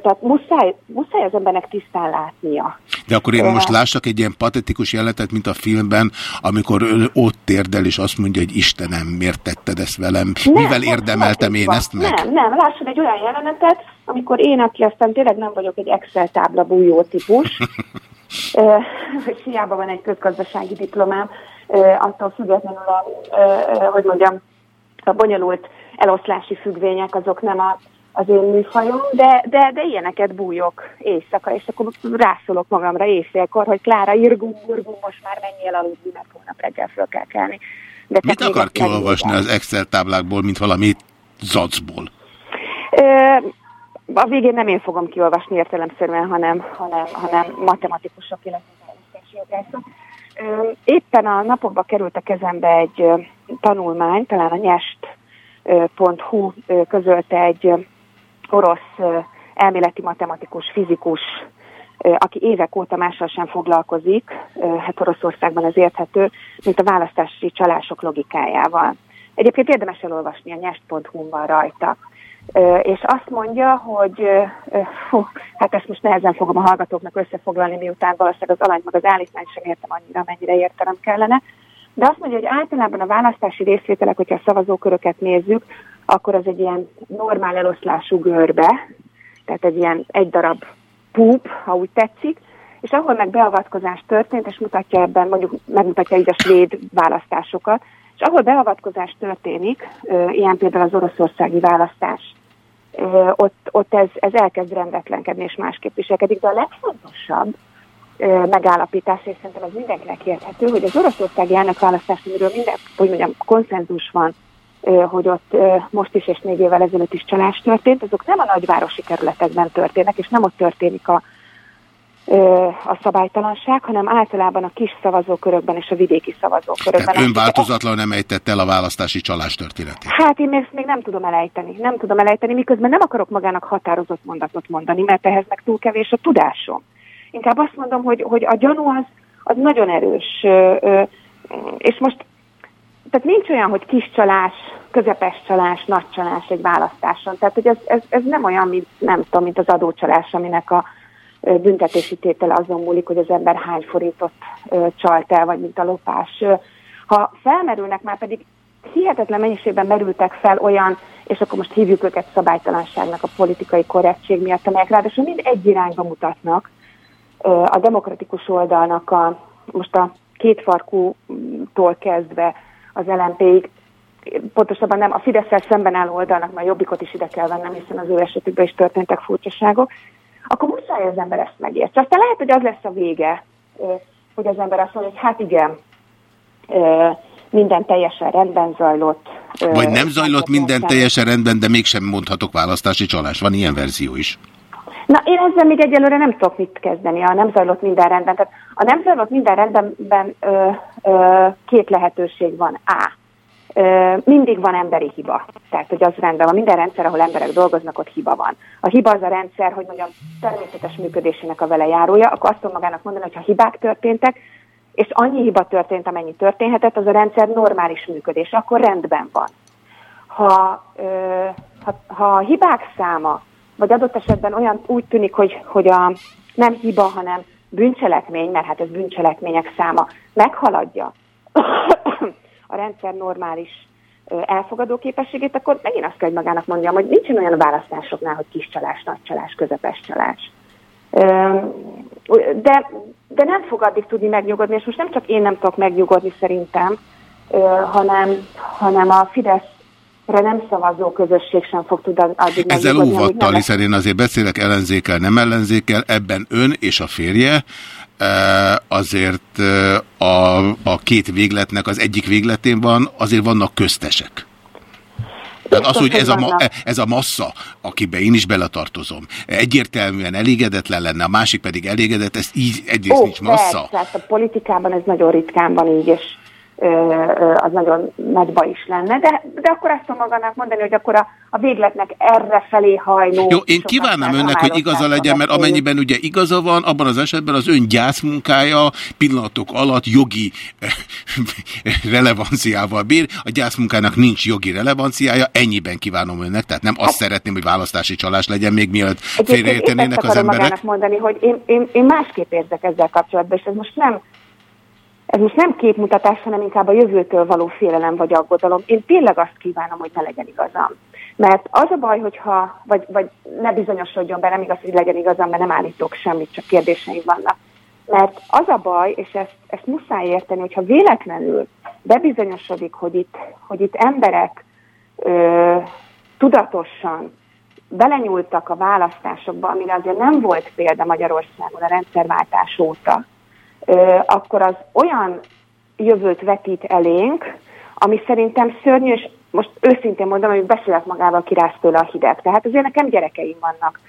Tehát muszáj, muszáj az embernek tisztán látnia. De akkor én most lássak egy ilyen patetikus jelenetet, mint a filmben, amikor ő ott térdel, és azt mondja, hogy Istenem, miért tetted ezt velem? Mivel most érdemeltem én ezt meg? Nem, nem, lásson egy olyan jelenetet, amikor én, aki aztán tényleg nem vagyok egy Excel tábla bújó típus, hogy hiába van egy közgazdasági diplomám, attól függetlenül a, hogy mondjam, a bonyolult eloszlási függvények azok nem a, az én műfajom, de, de, de ilyeneket bújok éjszaka, és akkor rászólok magamra éjszélkor, hogy Klára, irgum, burgum, most már menjél aludni, mert holnap reggel föl kell kelni. De Mit akar kiolvasni az Excel táblákból, mint valami zacból? Ö, a végén nem én fogom kiolvasni értelemszerűen, hanem, hanem, hanem matematikusok, illetve Éppen a napokban került a kezembe egy tanulmány, talán a nyest.hu ö, közölte egy orosz elméleti matematikus, fizikus, aki évek óta mással sem foglalkozik, hát Oroszországban ez érthető, mint a választási csalások logikájával. Egyébként érdemes elolvasni, a nyest.hu van rajta. És azt mondja, hogy fú, hát ezt most nehezen fogom a hallgatóknak összefoglalni, miután valószínűleg az alanyt meg az állítmányt sem értem annyira, mennyire értenem kellene. De azt mondja, hogy általában a választási részvételek, hogyha a szavazóköröket nézzük, akkor az egy ilyen normál eloszlású görbe, tehát egy ilyen egy darab púp, ha úgy tetszik, és ahol meg beavatkozás történt, és mutatja ebben, mondjuk megmutatja így a svéd választásokat, és ahol beavatkozás történik, ilyen például az oroszországi választás, ott, ott ez, ez elkezd rendetlenkedni és másképp viselkedik, de a legfontosabb megállapítás, és szerintem ez mindenkinek érthető, hogy az oroszországi elnökválasztás, amiről minden, hogy mondjam, konszenzus van, hogy ott most is és négy évvel ezelőtt is csalás történt, azok nem a nagyvárosi kerületekben történnek, és nem ott történik a, a szabálytalanság, hanem általában a kis szavazókörökben és a vidéki szavazókörökben. Tehát önváltozatlan nem ejtett el a választási csalás történetét. Hát én még, még nem tudom elejteni, nem tudom elejteni, miközben nem akarok magának határozott mondatot mondani, mert ehhez meg túl kevés a tudásom. Inkább azt mondom, hogy, hogy a gyanú az, az nagyon erős, és most tehát nincs olyan, hogy kis csalás, közepes csalás, nagy csalás egy választáson. Tehát, hogy ez, ez, ez nem olyan, mint, nem tudom, mint az adócsalás, aminek a büntetési tétele azon múlik, hogy az ember hány forintot csalt el, vagy mint a lopás. Ha felmerülnek, már pedig hihetetlen mennyiségben merültek fel olyan, és akkor most hívjuk őket szabálytalanságnak a politikai korrektség miatt, amelyek ráadásul mind egy irányba mutatnak, a demokratikus oldalnak a, most a kétfarkútól kezdve az LMP-ig, pontosabban nem, a fidesz szemben álló oldalnak, mert a jobbikot is ide kell vennem, hiszen az ő esetükben is történtek furcsaságok, akkor muszáj az ember ezt megértse. Aztán lehet, hogy az lesz a vége, hogy az ember azt mondja, hogy hát igen, minden teljesen rendben zajlott. Vagy nem zajlott minden teljesen rendben, de mégsem mondhatok választási csalás. Van ilyen verzió is. Na, én ezzel még egyelőre nem tudok mit kezdeni, a nem zajlott minden rendben. Tehát a nem zajlott minden rendben ö, ö, két lehetőség van. A. Ö, mindig van emberi hiba. Tehát, hogy az rendben van. Minden rendszer, ahol emberek dolgoznak, ott hiba van. A hiba az a rendszer, hogy mondjam, természetes működésének a vele járója, akkor azt tudom magának mondani, hogy ha hibák történtek, és annyi hiba történt, amennyi történhetett, az a rendszer normális működés, akkor rendben van. Ha, ö, ha, ha a hibák száma vagy adott esetben olyan úgy tűnik, hogy, hogy a nem hiba, hanem bűncselekmény, mert hát ez bűncselekmények száma meghaladja a rendszer normális elfogadó képességét, akkor megint azt kell, hogy magának mondjam, hogy nincsen olyan a választásoknál, hogy kis csalás, nagy csalás, közepes csalás. De, de nem fog addig tudni megnyugodni, és most nem csak én nem tudok megnyugodni szerintem, hanem, hanem a Fidesz nem szavazó közösség sem fog tudni addig Ezzel óvattal, hiszen én azért beszélek ellenzékkel, nem ellenzékkel, ebben ön és a férje eh, azért eh, a, a két végletnek az egyik végletén van, azért vannak köztesek. Tehát az, hogy ez a, ma, ez a massza, akibe én is beletartozom, egyértelműen elégedetlen lenne, a másik pedig elégedett, ez így egyrészt Ó, nincs massza. Persze, hát a politikában ez nagyon ritkán van így, és az nagyon nagy baj is lenne, de, de akkor azt tudom magának mondani, hogy akkor a, a végletnek erre felé hajló... Jó, én kívánom önnek, hogy igaza legyen, mert amennyiben ugye igaza van, abban az esetben az ön gyászmunkája pillanatok alatt jogi relevanciával bír. A gyászmunkának nincs jogi relevanciája, ennyiben kívánom önnek, tehát nem azt szeretném, hogy választási csalás legyen még mielőtt félreértenének az emberek. magának mondani, hogy én, én, én másképp érzek ezzel kapcsolatban, és ez most nem ez most nem képmutatás, hanem inkább a jövőtől való félelem vagy aggodalom. Én tényleg azt kívánom, hogy ne legyen igazam. Mert az a baj, hogyha, vagy, vagy ne bizonyosodjon be, nem igaz, hogy legyen igazam, mert nem állítok semmit, csak kérdéseim vannak. Mert az a baj, és ezt, ezt muszáj érteni, hogyha véletlenül bebizonyosodik, hogy itt, hogy itt emberek ö, tudatosan belenyúltak a választásokba, amire azért nem volt példa Magyarországon a rendszerváltás óta, akkor az olyan jövőt vetít elénk, ami szerintem szörnyű, és most őszintén mondom, hogy beszélek magával, kiráz tőle a hideg. Tehát azért nekem gyerekeim vannak.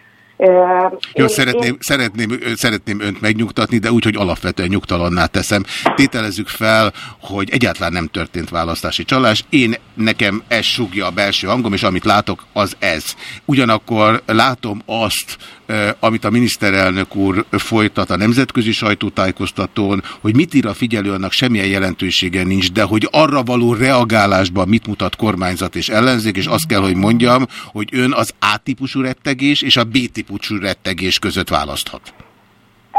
Jó, én, szeretném, én... Szeretném, szeretném önt megnyugtatni, de úgy, hogy alapvetően nyugtalanná teszem. Tételezzük fel, hogy egyáltalán nem történt választási csalás. Én nekem ez sugja a belső hangom, és amit látok, az ez. Ugyanakkor látom azt, amit a miniszterelnök úr folytat a nemzetközi sajtótájékoztatón, hogy mit ír a figyelő, annak semmilyen jelentősége nincs, de hogy arra való reagálásban mit mutat kormányzat és ellenzék, és azt kell, hogy mondjam, hogy ön az A-típusú rettegés és a B-típusú rettegés között választhat.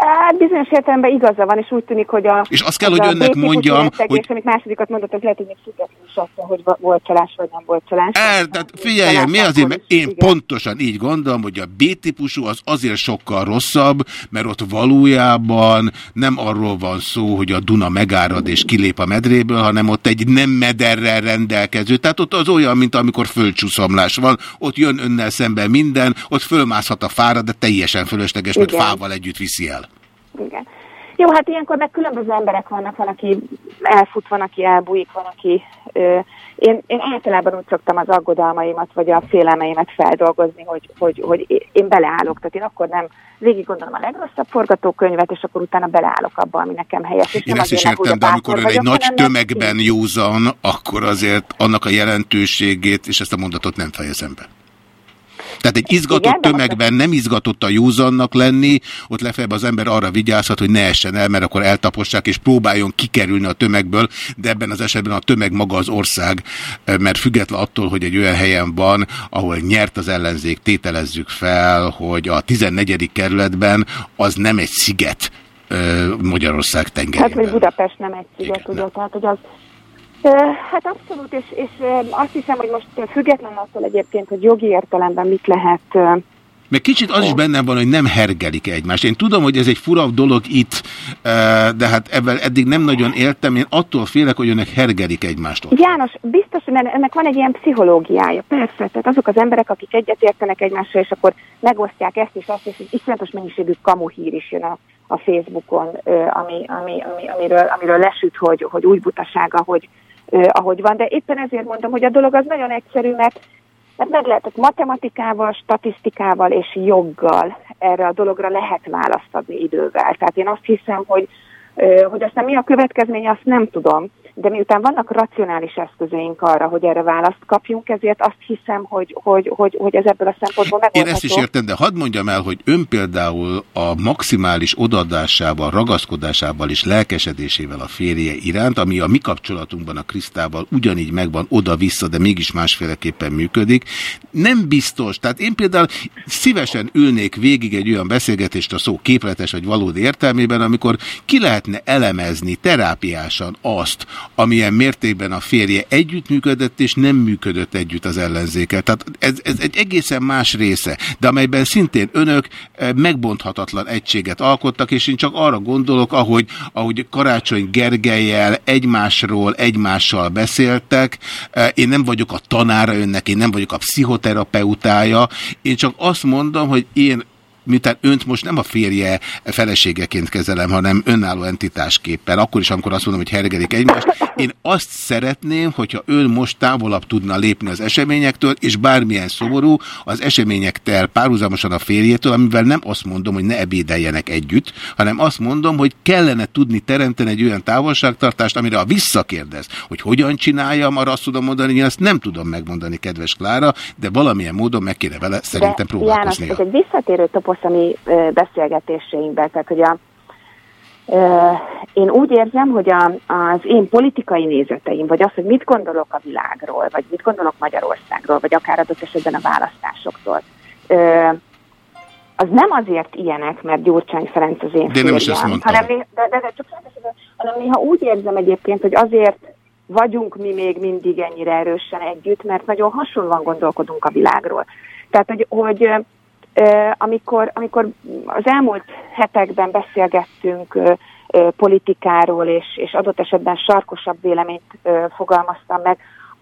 Hát bizonyos értelemben igaza van, és úgy tűnik, hogy a... És azt kell, hogy önnek mondjam, hogy... amit másodikat mondott, az lehet, hogy még függetlenül is attól, hogy volt csalás, vagy nem volt csalás. Er, tehát figyeljen, mi azért, mert én igen. pontosan így gondolom, hogy a B-típusú az azért sokkal rosszabb, mert ott valójában nem arról van szó, hogy a Duna megárad és kilép a medréből, hanem ott egy nem mederrel rendelkező. Tehát ott az olyan, mint amikor földcsúszomlás van, ott jön önnel szemben minden, ott fölmászhat a fára, de teljesen fölösleges, mert fával együtt viszi el. Igen. Jó, hát ilyenkor meg különböző emberek vannak, van, aki elfut, van, aki elbújik, van, aki... Ö, én, én általában úgy szoktam az aggodalmaimat, vagy a félelmeimet feldolgozni, hogy, hogy, hogy én beleállok. Tehát én akkor nem végig gondolom a legrosszabb forgatókönyvet, és akkor utána beleállok abba, ami nekem helyes. És én ezt is értem, de amikor ön egy nagy tömegben józan, akkor azért annak a jelentőségét, és ezt a mondatot nem fejezem be. Tehát egy izgatott Igen, tömegben nem izgatott a józannak lenni, ott lefelebb az ember arra vigyázhat, hogy ne essen el, mert akkor eltapossák, és próbáljon kikerülni a tömegből, de ebben az esetben a tömeg maga az ország, mert független attól, hogy egy olyan helyen van, ahol nyert az ellenzék, tételezzük fel, hogy a 14. kerületben az nem egy sziget, Magyarország tengerében. Hát, hogy Budapest nem egy sziget, ugye, tehát, hogy az Hát abszolút, és, és azt hiszem, hogy most független attól egyébként, hogy jogi értelemben mit lehet meg kicsit az is bennem van, hogy nem hergelik egymást. Én tudom, hogy ez egy furabb dolog itt, de hát ebben eddig nem nagyon éltem. Én attól félek, hogy önök hergelik egymást. Ott. János, biztos, hogy ennek van egy ilyen pszichológiája. Persze, tehát azok az emberek, akik egyetértenek egymással, és akkor megosztják ezt és azt, és iszonyatos mennyiségű kamuhír is jön a, a Facebookon, ami, ami, ami, amiről, amiről lesüt, hogy, hogy úgy butasága, hogy, ahogy van, de éppen ezért mondom, hogy a dolog az nagyon egyszerű, mert, mert meg lehetett matematikával, statisztikával és joggal erre a dologra lehet választ adni idővel. Tehát én azt hiszem, hogy, hogy aztán mi a következménye, azt nem tudom, de miután vannak racionális eszközeink arra, hogy erre választ kapjunk, ezért azt hiszem, hogy, hogy, hogy, hogy ez ebből a szempontból megoldható. Én ezt is értem, de hadd mondjam el, hogy ön például a maximális odadásával, ragaszkodásával és lelkesedésével a férje iránt, ami a mi kapcsolatunkban a Krisztával ugyanígy megvan oda-vissza, de mégis másféleképpen működik, nem biztos. Tehát én például szívesen ülnék végig egy olyan beszélgetést a szó képletes vagy valódi értelmében, amikor ki lehetne elemezni terápiásan azt, amilyen mértékben a férje együttműködött és nem működött együtt az ellenzékkel. Tehát ez, ez egy egészen más része, de amelyben szintén önök eh, megbonthatatlan egységet alkottak, és én csak arra gondolok, ahogy, ahogy Karácsony Gergelyel egymásról, egymással beszéltek, eh, én nem vagyok a tanára önnek, én nem vagyok a pszichoterapeutája, én csak azt mondom, hogy én miután önt most nem a férje feleségeként kezelem, hanem önálló entitásképpen, akkor is, amikor azt mondom, hogy hergedik egymást, én azt szeretném, hogyha ön most távolabb tudna lépni az eseményektől, és bármilyen szomorú, az eseményektel párhuzamosan a férjétől, amivel nem azt mondom, hogy ne ebédeljenek együtt, hanem azt mondom, hogy kellene tudni teremteni egy olyan távolságtartást, amire a visszakérdez, hogy hogyan csináljam, arra azt tudom mondani, hogy én azt nem tudom megmondani, kedves Klára, de valamilyen módon meg kéne vele szerintem próbálkozni. ez egy visszatérő toposz a mi ö, beszélgetéseinkben, tehát hogy a, én úgy érzem, hogy a, az én politikai nézeteim, vagy az, hogy mit gondolok a világról, vagy mit gondolok Magyarországról, vagy akár adott esetben a választásoktól, az nem azért ilyenek, mert Gyurcsány Ferenc az én De nem férjem, mondtam. hanem, né- de, de, de csak hanem néha úgy érzem egyébként, hogy azért vagyunk mi még mindig ennyire erősen együtt, mert nagyon hasonlóan gondolkodunk a világról. Tehát, hogy, hogy amikor, amikor az elmúlt hetekben beszélgettünk politikáról, és, és adott esetben sarkosabb véleményt fogalmaztam meg,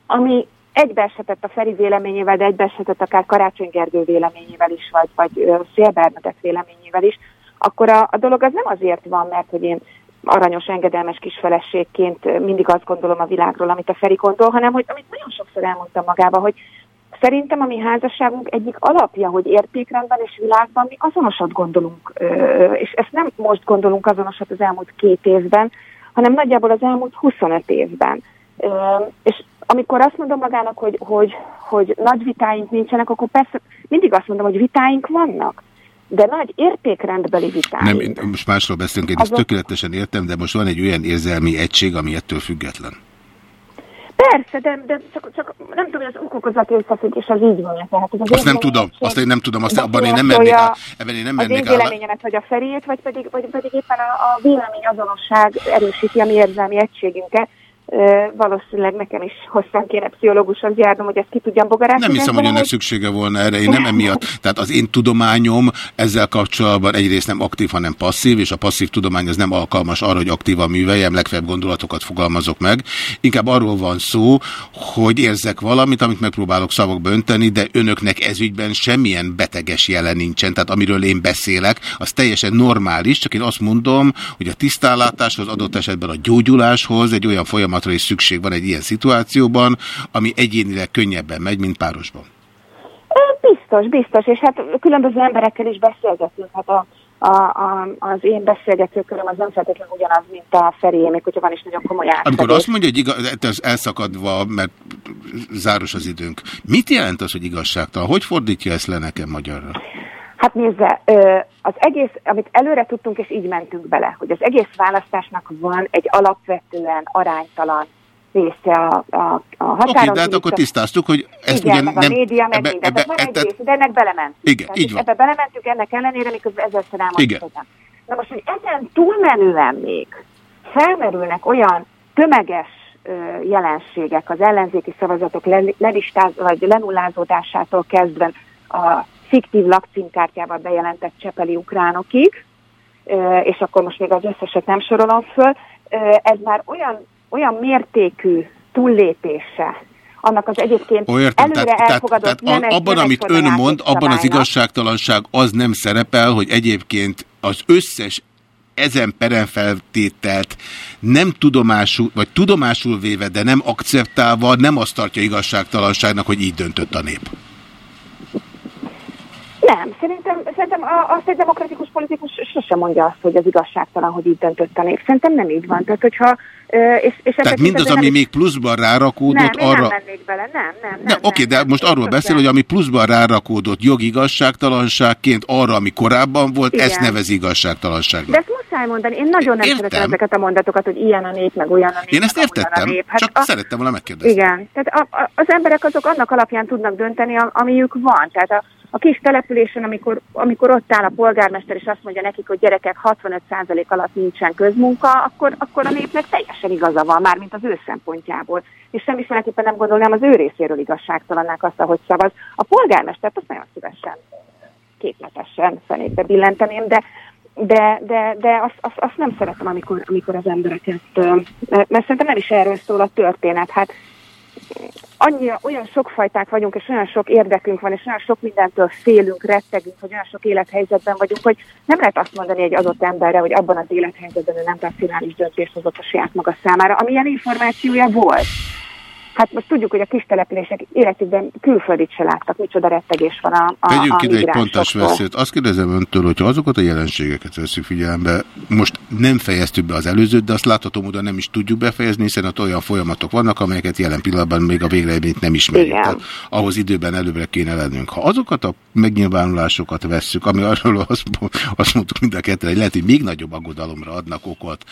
ami egybeeshetett a Feri véleményével, de egybeeshetett akár Karácsony Gergő véleményével is, vagy, vagy Szél véleményével is, akkor a, a dolog az nem azért van, mert hogy én aranyos, engedelmes kisfeleségként mindig azt gondolom a világról, amit a Feri gondol, hanem hogy amit nagyon sokszor elmondtam magába, hogy Szerintem a mi házasságunk egyik alapja, hogy értékrendben és világban mi azonosat gondolunk, és ezt nem most gondolunk azonosat az elmúlt két évben, hanem nagyjából az elmúlt 25 évben. És amikor azt mondom magának, hogy, hogy, hogy nagy vitáink nincsenek, akkor persze mindig azt mondom, hogy vitáink vannak, de nagy értékrendbeli vitáink. Nem, én most másról beszélünk, én ezt Azok- tökéletesen értem, de most van egy olyan érzelmi egység, ami ettől független. Persze, de, de csak, csak nem tudom, hogy az okokozati összefüggés az így van. Tehát az Azt nem én tudom, azt én nem tudom, azt abban én nem mennék át, ebben én nem az én mennék át. véleményemet, vagy a Feriét, vagy pedig, vagy pedig éppen a, a vélemény azonosság erősíti a mi érzelmi egységünket. Valószínűleg nekem is hosszan kéne pszichológushoz járnom, hogy ezt ki tudjam bogarásni. Nem hiszem, hogy ennek szüksége volna erre. Én nem emiatt. Tehát az én tudományom ezzel kapcsolatban egyrészt nem aktív, hanem passzív, és a passzív tudomány az nem alkalmas arra, hogy aktívan műveljem, legfeljebb gondolatokat fogalmazok meg. Inkább arról van szó, hogy érzek valamit, amit megpróbálok szavakba önteni, de önöknek ezügyben semmilyen beteges jelen nincsen. Tehát amiről én beszélek, az teljesen normális, csak én azt mondom, hogy a tisztánlátáshoz, adott esetben a gyógyuláshoz egy olyan folyamatra is szükség van egy ilyen szituációban, ami egyénileg könnyebben megy, mint párosban. Biztos, biztos, és hát különböző emberekkel is beszélgetünk. Hát a, a, a, az én beszélgetőköröm az nem feltétlenül ugyanaz, mint a Ferié, még hogyha van is nagyon komoly átfedés. Amikor azt mondja, hogy igaz, ez elszakadva, mert záros az időnk, mit jelent az, hogy igazságtalan? Hogy fordítja ezt le nekem magyarra? Hát nézze, az egész, amit előre tudtunk, és így mentünk bele, hogy az egész választásnak van egy alapvetően aránytalan része a, a, a határon. Oké, de hát akkor tisztáztuk, hogy ezt igen, meg nem... a média, meg ebbe- ebbe- van egy rész, de ennek belement. Igen, Tehát így van. Ebbe belementünk ennek ellenére, miközben ezerszer Igen. Na most, hogy ezen túlmenően még felmerülnek olyan tömeges jelenségek az ellenzéki szavazatok le- lelistáz, vagy lenullázódásától kezdve a fiktív lakcímkártyával bejelentett csepeli ukránokig, és akkor most még az összeset nem sorolom föl, ez már olyan, olyan mértékű túllépése annak az egyébként Ó, értem, előre tehát, tehát, elfogadott tehát nemes, abban, amit ön mond, abban az igazságtalanság az nem szerepel, hogy egyébként az összes ezen perenfeltételt nem tudomásul, vagy tudomásul véve, de nem akceptálva, nem azt tartja igazságtalanságnak, hogy így döntött a nép. Nem, szerintem, szerintem a- azt egy demokratikus politikus sosem mondja azt, hogy az igazságtalan, hogy így döntött a nép. Szerintem nem így van. Tehát, hogyha, és, és Tehát mindaz, ami még pluszban rárakódott, nem, arra... nem mennék bele, nem, nem, nem. De, oké, de most arról beszél, hogy ami pluszban rárakódott jogi igazságtalanságként arra, ami korábban volt, Igen. ezt nevezi igazságtalanságnak. De ezt muszáj mondani. Én nagyon nem Értem. szeretem ezeket a mondatokat, hogy ilyen a nép, meg olyan a nép. Én ezt értettem, a nép. Hát csak a, szerettem volna megkérdezni. Igen, tehát a, a, az emberek azok annak alapján tudnak dönteni, am- amiük van. Tehát a, a kis településen, amikor, amikor ott áll a polgármester, és azt mondja nekik, hogy gyerekek 65% alatt nincsen közmunka, akkor, akkor a népnek teljesen igaza van, mármint az ő szempontjából. És semmiféleképpen nem gondolnám az ő részéről igazságtalannák azt, ahogy szavaz. A polgármestert azt nagyon szívesen képletesen fenébe billenteném, de de, de, de azt, azt, azt nem szeretem, amikor, amikor az embereket, mert szerintem nem is erről szól a történet. Hát annyira, olyan sokfajták vagyunk, és olyan sok érdekünk van, és olyan sok mindentől félünk, rettegünk, hogy olyan sok élethelyzetben vagyunk, hogy nem lehet azt mondani egy adott emberre, hogy abban az élethelyzetben ő nem racionális döntést hozott a saját maga számára, amilyen információja volt. Hát most tudjuk, hogy a kis települések életükben külföldit se láttak, micsoda rettegés van a, a, Tegyünk ide egy pontos veszőt. Azt kérdezem öntől, hogyha azokat a jelenségeket veszünk figyelembe, most nem fejeztük be az előzőt, de azt látható módon nem is tudjuk befejezni, hiszen ott olyan folyamatok vannak, amelyeket jelen pillanatban még a végeredményt nem ismerjük. Igen. Tehát ahhoz időben előbbre kéne lennünk. Ha azokat a megnyilvánulásokat vesszük, ami arról azt, azt mondtuk mind a ketten, hogy lehet, hogy még nagyobb aggodalomra adnak okot,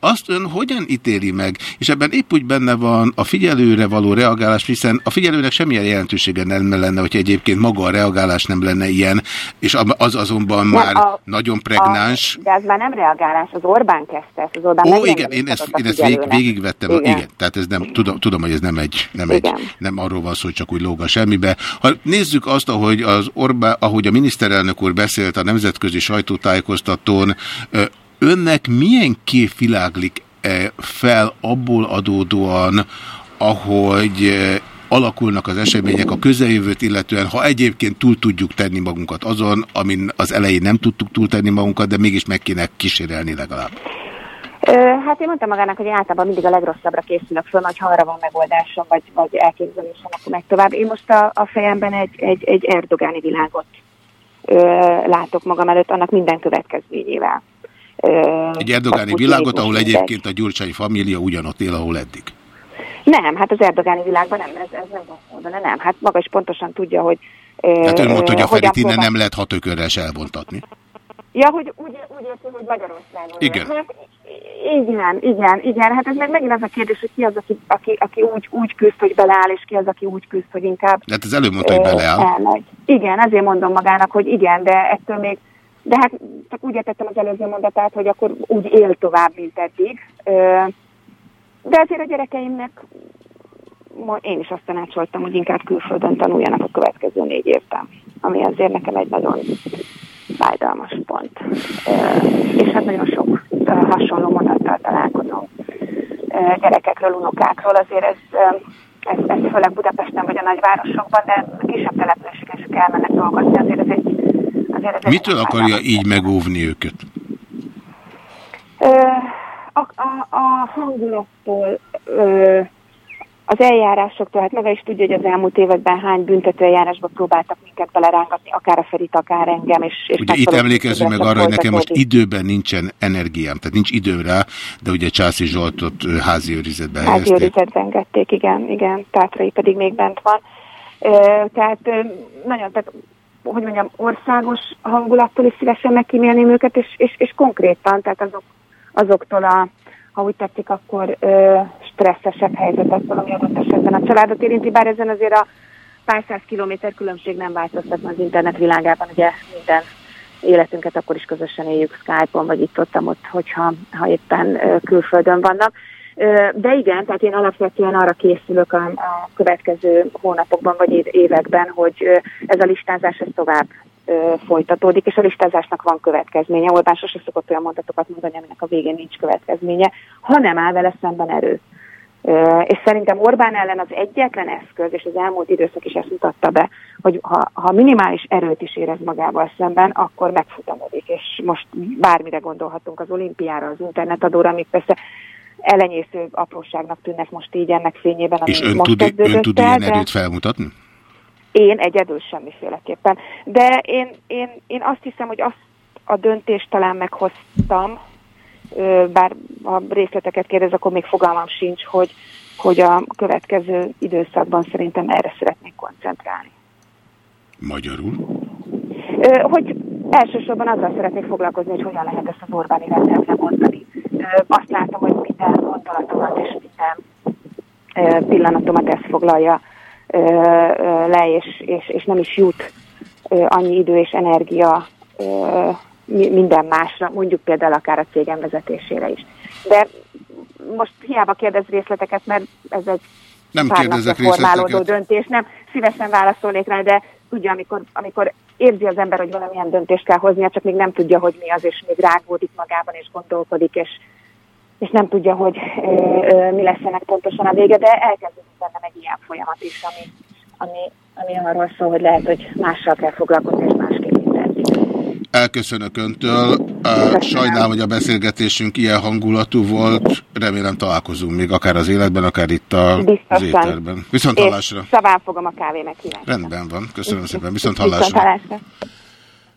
azt ön hogyan ítéli meg, és ebben épp úgy benne van a figyelőre való reagálás, hiszen a figyelőnek semmilyen jelentősége nem lenne, hogy egyébként maga a reagálás nem lenne ilyen, és az azonban Nem, már a- nagyon pregnáns. A, de ez már nem reagálás, az Orbán kezdte ezt, az Orbán Ó, igen, én ezt, én ezt vég, végigvettem. Igen. igen, tehát ez nem, tudom, tudom, hogy ez nem egy, nem, egy, nem arról van szó, hogy csak úgy lóg a semmibe. Ha nézzük azt, ahogy, az Orbán, ahogy a miniszterelnök úr beszélt a nemzetközi sajtótájékoztatón, önnek milyen kép világlik fel abból adódóan, ahogy eh, alakulnak az események a közeljövőt illetően, ha egyébként túl tudjuk tenni magunkat azon, amin az elején nem tudtuk túltenni magunkat, de mégis meg kéne kísérelni legalább. Hát én mondtam magának, hogy általában mindig a legrosszabbra készülök föl, hogy ha arra van megoldásom, vagy, vagy elképzelésem, akkor meg tovább. Én most a, a fejemben egy, egy, egy erdogáni világot ö, látok magam előtt, annak minden következményével. Ö, Egy erdogáni világot, ahol egyébként a Gyurcsány família ugyanott él, ahol eddig. Nem, hát az erdogáni világban nem, ez, ez nem azt mondani, nem. Hát maga is pontosan tudja, hogy... Tehát ön mondta, hogy a Ferit innen nem lehet hatókörrel se elvontatni. Ja, hogy úgy, úgy érti, hogy Magyarországon. Igen. Hát, igen, igen, igen. Hát ez meg megint az a kérdés, hogy ki az, aki, aki, aki úgy, úgy küzd, hogy beleáll, és ki az, aki úgy küzd, hogy inkább De hát ez előbb mondta, hogy beleáll. elmegy. Igen, ezért mondom magának, hogy igen, de ettől még, de hát csak úgy értettem az előző mondatát, hogy akkor úgy él tovább, mint eddig. De azért a gyerekeimnek én is azt tanácsoltam, hogy inkább külföldön tanuljanak a következő négy évben, ami azért nekem egy nagyon fájdalmas pont. És hát nagyon sok hasonló mondattal találkozom gyerekekről, unokákról. Azért ez, ez, ez főleg Budapesten vagy a nagyvárosokban, de kisebb településeken is elmennek dolgozni. Azért ez egy, azért ez egy Mitől akarja így megóvni őket? Ö, a, a, a hangulattól, ö, az eljárásoktól, hát maga is tudja, hogy az elmúlt években hány büntetőeljárásba próbáltak minket belerángatni, akár a Ferit, akár engem. És, és Ugye itt emlékezzünk meg arra, hogy nekem most időben nincsen energiám, tehát nincs időm rá, de ugye Császi Zsoltot házi őrizetbe Házi helyezték. őrizetbe engedték, igen, igen, Tátrai pedig még bent van. Ö, tehát ö, nagyon, tehát, hogy mondjam, országos hangulattól is szívesen megkímélném őket, és, és, és konkrétan, tehát azok, azoktól a, ha úgy tetszik, akkor ö, stresszesebb helyzetektől, ami adott esetben a családot érinti, bár ezen azért a pár száz kilométer különbség nem változtatna az internet világában, ugye minden életünket akkor is közösen éljük Skype-on, vagy itt ott, ott hogyha ha éppen külföldön vannak. De igen, tehát én alapvetően arra készülök a, a következő hónapokban vagy év- években, hogy ez a listázás ez tovább folytatódik, és a listázásnak van következménye. Orbán sose szokott olyan mondatokat mondani, aminek a végén nincs következménye, hanem áll vele szemben erő. És szerintem Orbán ellen az egyetlen eszköz, és az elmúlt időszak is ezt mutatta be, hogy ha, ha minimális erőt is érez magával szemben, akkor megfutamodik. És most bármire gondolhatunk az olimpiára, az internetadóra, amik persze elenyésző apróságnak tűnnek most így ennek fényében, És ön most tud, ön tud ilyen erőt felmutatni? Én egyedül semmiféleképpen. De én, én, én azt hiszem, hogy azt a döntést talán meghoztam, bár ha részleteket kérdez, akkor még fogalmam sincs, hogy, hogy a következő időszakban szerintem erre szeretnék koncentrálni. Magyarul? Hogy elsősorban azzal szeretnék foglalkozni, hogy hogyan lehet ezt az Orbáni rendszert lemondani. Azt látom, hogy minden gondolatomat és minden pillanatomat ez foglalja le, és, és, és nem is jut annyi idő és energia minden másra, mondjuk például akár a cégem vezetésére is. De most hiába kérdez részleteket, mert ez egy Nem kérdezek formálódó döntés, nem szívesen válaszolnék rá, de tudja, amikor, amikor érzi az ember, hogy valamilyen döntést kell hoznia, csak még nem tudja, hogy mi az, és még rágódik magában, és gondolkodik, és, és nem tudja, hogy ö, ö, mi lesz ennek pontosan a vége, de elkezdődik bennem egy ilyen folyamat is, ami, ami, ami arról szól, hogy lehet, hogy mással kell foglalkozni, és másképp. Elköszönök öntől. Uh, Sajnálom, hogy a beszélgetésünk ilyen hangulatú volt. Remélem találkozunk még akár az életben, akár itt a, Biztosan. Viszont hallásra. És szaván fogom a kávé meghívást. Rendben van. Köszönöm szépen. Viszont Viszont hallásra. hallásra.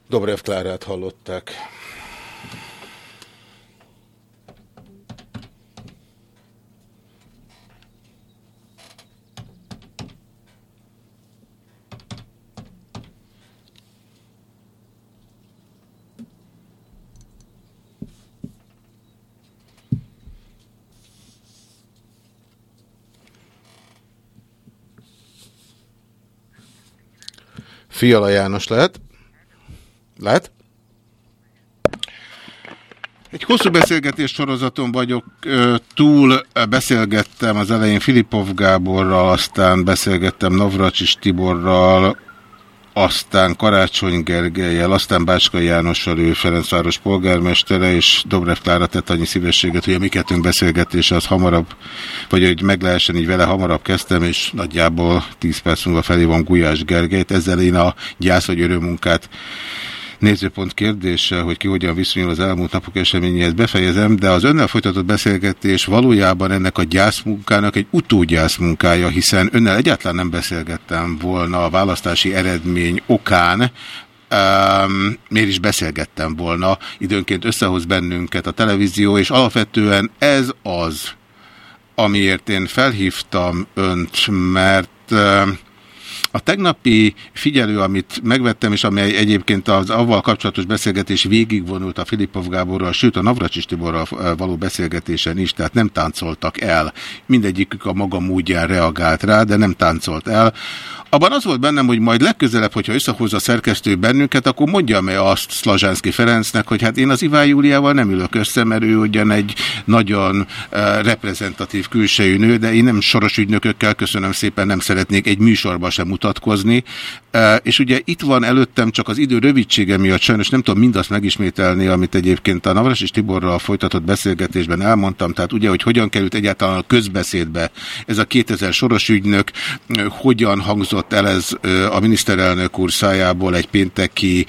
Dobrev Klárát hallották. Fiala János lehet? Lehet? Egy hosszú beszélgetés sorozaton vagyok túl, beszélgettem az elején Filipov Gáborral, aztán beszélgettem Navracsis Tiborral, aztán Karácsony Gergelyel, aztán Bácska Jánossal, ő Ferencváros polgármestere, és Dobrev Klára tett annyi szívességet, hogy a mi kettőnk beszélgetése az hamarabb, vagy hogy meg lehessen így vele hamarabb kezdtem, és nagyjából 10 perc múlva felé van Gulyás Gergelyt. Ezzel én a gyász vagy örömunkát nézőpont kérdése, hogy ki hogyan viszonyul az elmúlt napok eseményéhez befejezem, de az önnel folytatott beszélgetés valójában ennek a gyászmunkának egy utógyászmunkája, hiszen önnel egyáltalán nem beszélgettem volna a választási eredmény okán, Um, miért is beszélgettem volna, időnként összehoz bennünket a televízió, és alapvetően ez az, amiért én felhívtam önt, mert um, a tegnapi figyelő, amit megvettem, és amely egyébként az avval kapcsolatos beszélgetés végigvonult a Filipov Gáborral, sőt a Navracsis Tiborral való beszélgetésen is, tehát nem táncoltak el. Mindegyikük a maga módján reagált rá, de nem táncolt el. Abban az volt bennem, hogy majd legközelebb, hogyha összehozza a szerkesztő bennünket, akkor mondja meg azt Szlazsánszki Ferencnek, hogy hát én az Iván Júliával nem ülök össze, mert ő ugyan egy nagyon reprezentatív külsejű nő, de én nem soros ügynökökkel, köszönöm szépen, nem szeretnék egy műsorba sem mutatkozni. Uh, és ugye itt van előttem csak az idő rövidsége miatt, sajnos nem tudom mindazt megismételni, amit egyébként a Navras és Tiborral folytatott beszélgetésben elmondtam, tehát ugye, hogy hogyan került egyáltalán a közbeszédbe ez a 2000 soros ügynök, uh, hogyan hangzott el ez a miniszterelnök úr szájából egy pénteki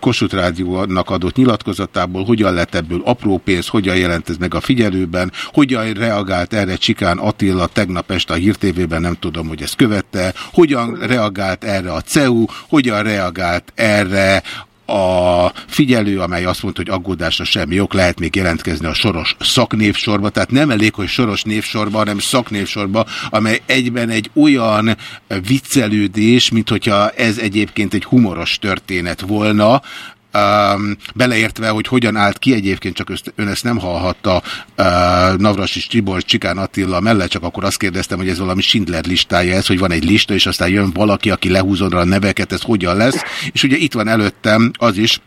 Kossuth Rádiónak adott nyilatkozatából, hogyan lett ebből apró pénz, hogyan jelent ez meg a figyelőben, hogyan reagált erre Csikán Attila tegnap este a hírtévében, nem tudom, hogy ezt követte, hogyan reagált erre a CEU, hogyan reagált erre a figyelő, amely azt mondta, hogy aggódásra semmi jog, lehet még jelentkezni a soros szaknévsorba, tehát nem elég, hogy soros névsorba, hanem szaknévsorba, amely egyben egy olyan viccelődés, mint hogyha ez egyébként egy humoros történet volna, Um, beleértve, hogy hogyan állt ki egyébként, csak özt, ön ezt nem hallhatta uh, Navras és Tibor Csikán Attila mellett, csak akkor azt kérdeztem, hogy ez valami Schindler listája ez, hogy van egy lista, és aztán jön valaki, aki lehúzod a neveket, ez hogyan lesz, és ugye itt van előttem az is,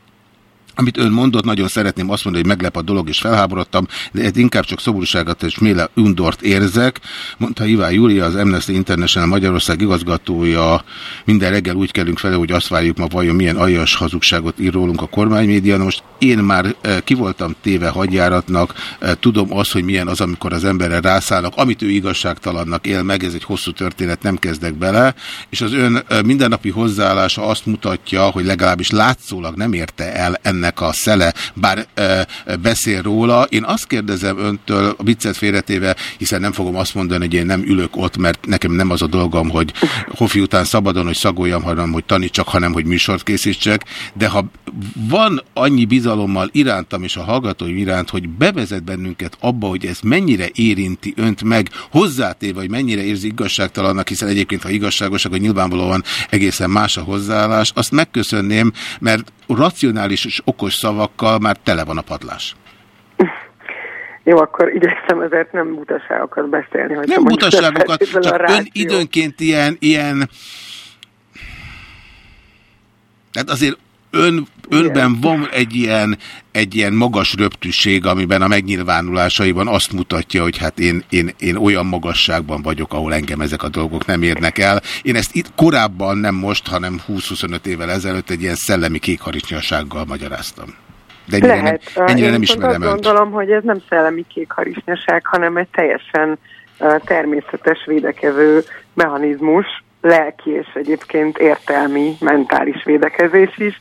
amit ön mondott, nagyon szeretném azt mondani, hogy meglep a dolog, és felháborodtam, de ez inkább csak szoborúságot és méle undort érzek. Mondta Iván Júlia, az Amnesty International Magyarország igazgatója, minden reggel úgy kellünk fel, hogy azt várjuk ma vajon milyen aljas hazugságot ír rólunk a kormánymédia. Na most én már ki voltam téve hadjáratnak, tudom azt, hogy milyen az, amikor az emberre rászállnak, amit ő igazságtalannak él meg, ez egy hosszú történet, nem kezdek bele, és az ön mindennapi hozzáállása azt mutatja, hogy legalábbis látszólag nem érte el ennek ennek a szele, bár e, beszél róla. Én azt kérdezem öntől, a viccet félretéve, hiszen nem fogom azt mondani, hogy én nem ülök ott, mert nekem nem az a dolgom, hogy hofi után szabadon, hogy szagoljam, hanem hogy tanítsak, hanem hogy műsort készítsek. De ha van annyi bizalommal irántam és a hallgatói iránt, hogy bevezet bennünket abba, hogy ez mennyire érinti önt meg, hozzátéve, hogy mennyire érzi igazságtalannak, hiszen egyébként, ha igazságosak, hogy nyilvánvalóan egészen más a hozzáállás, azt megköszönném, mert racionális és okos szavakkal már tele van a padlás. Jó, akkor igyekszem ezért nem butaságokat beszélni. Hogy nem butaságokat, csak ön időnként ilyen, ilyen... Tehát azért ön, önben van egy ilyen, egy ilyen magas röptűség, amiben a megnyilvánulásaiban azt mutatja, hogy hát én, én, én olyan magasságban vagyok, ahol engem ezek a dolgok nem érnek el. Én ezt itt korábban, nem most, hanem 20-25 évvel ezelőtt egy ilyen szellemi kékharisnyasággal magyaráztam. De ennyire Lehet. nem, ennyire Én nem ismerem azt önt. gondolom, hogy ez nem szellemi kékharisnyaság, hanem egy teljesen természetes védekező mechanizmus, lelki és egyébként értelmi, mentális védekezés is,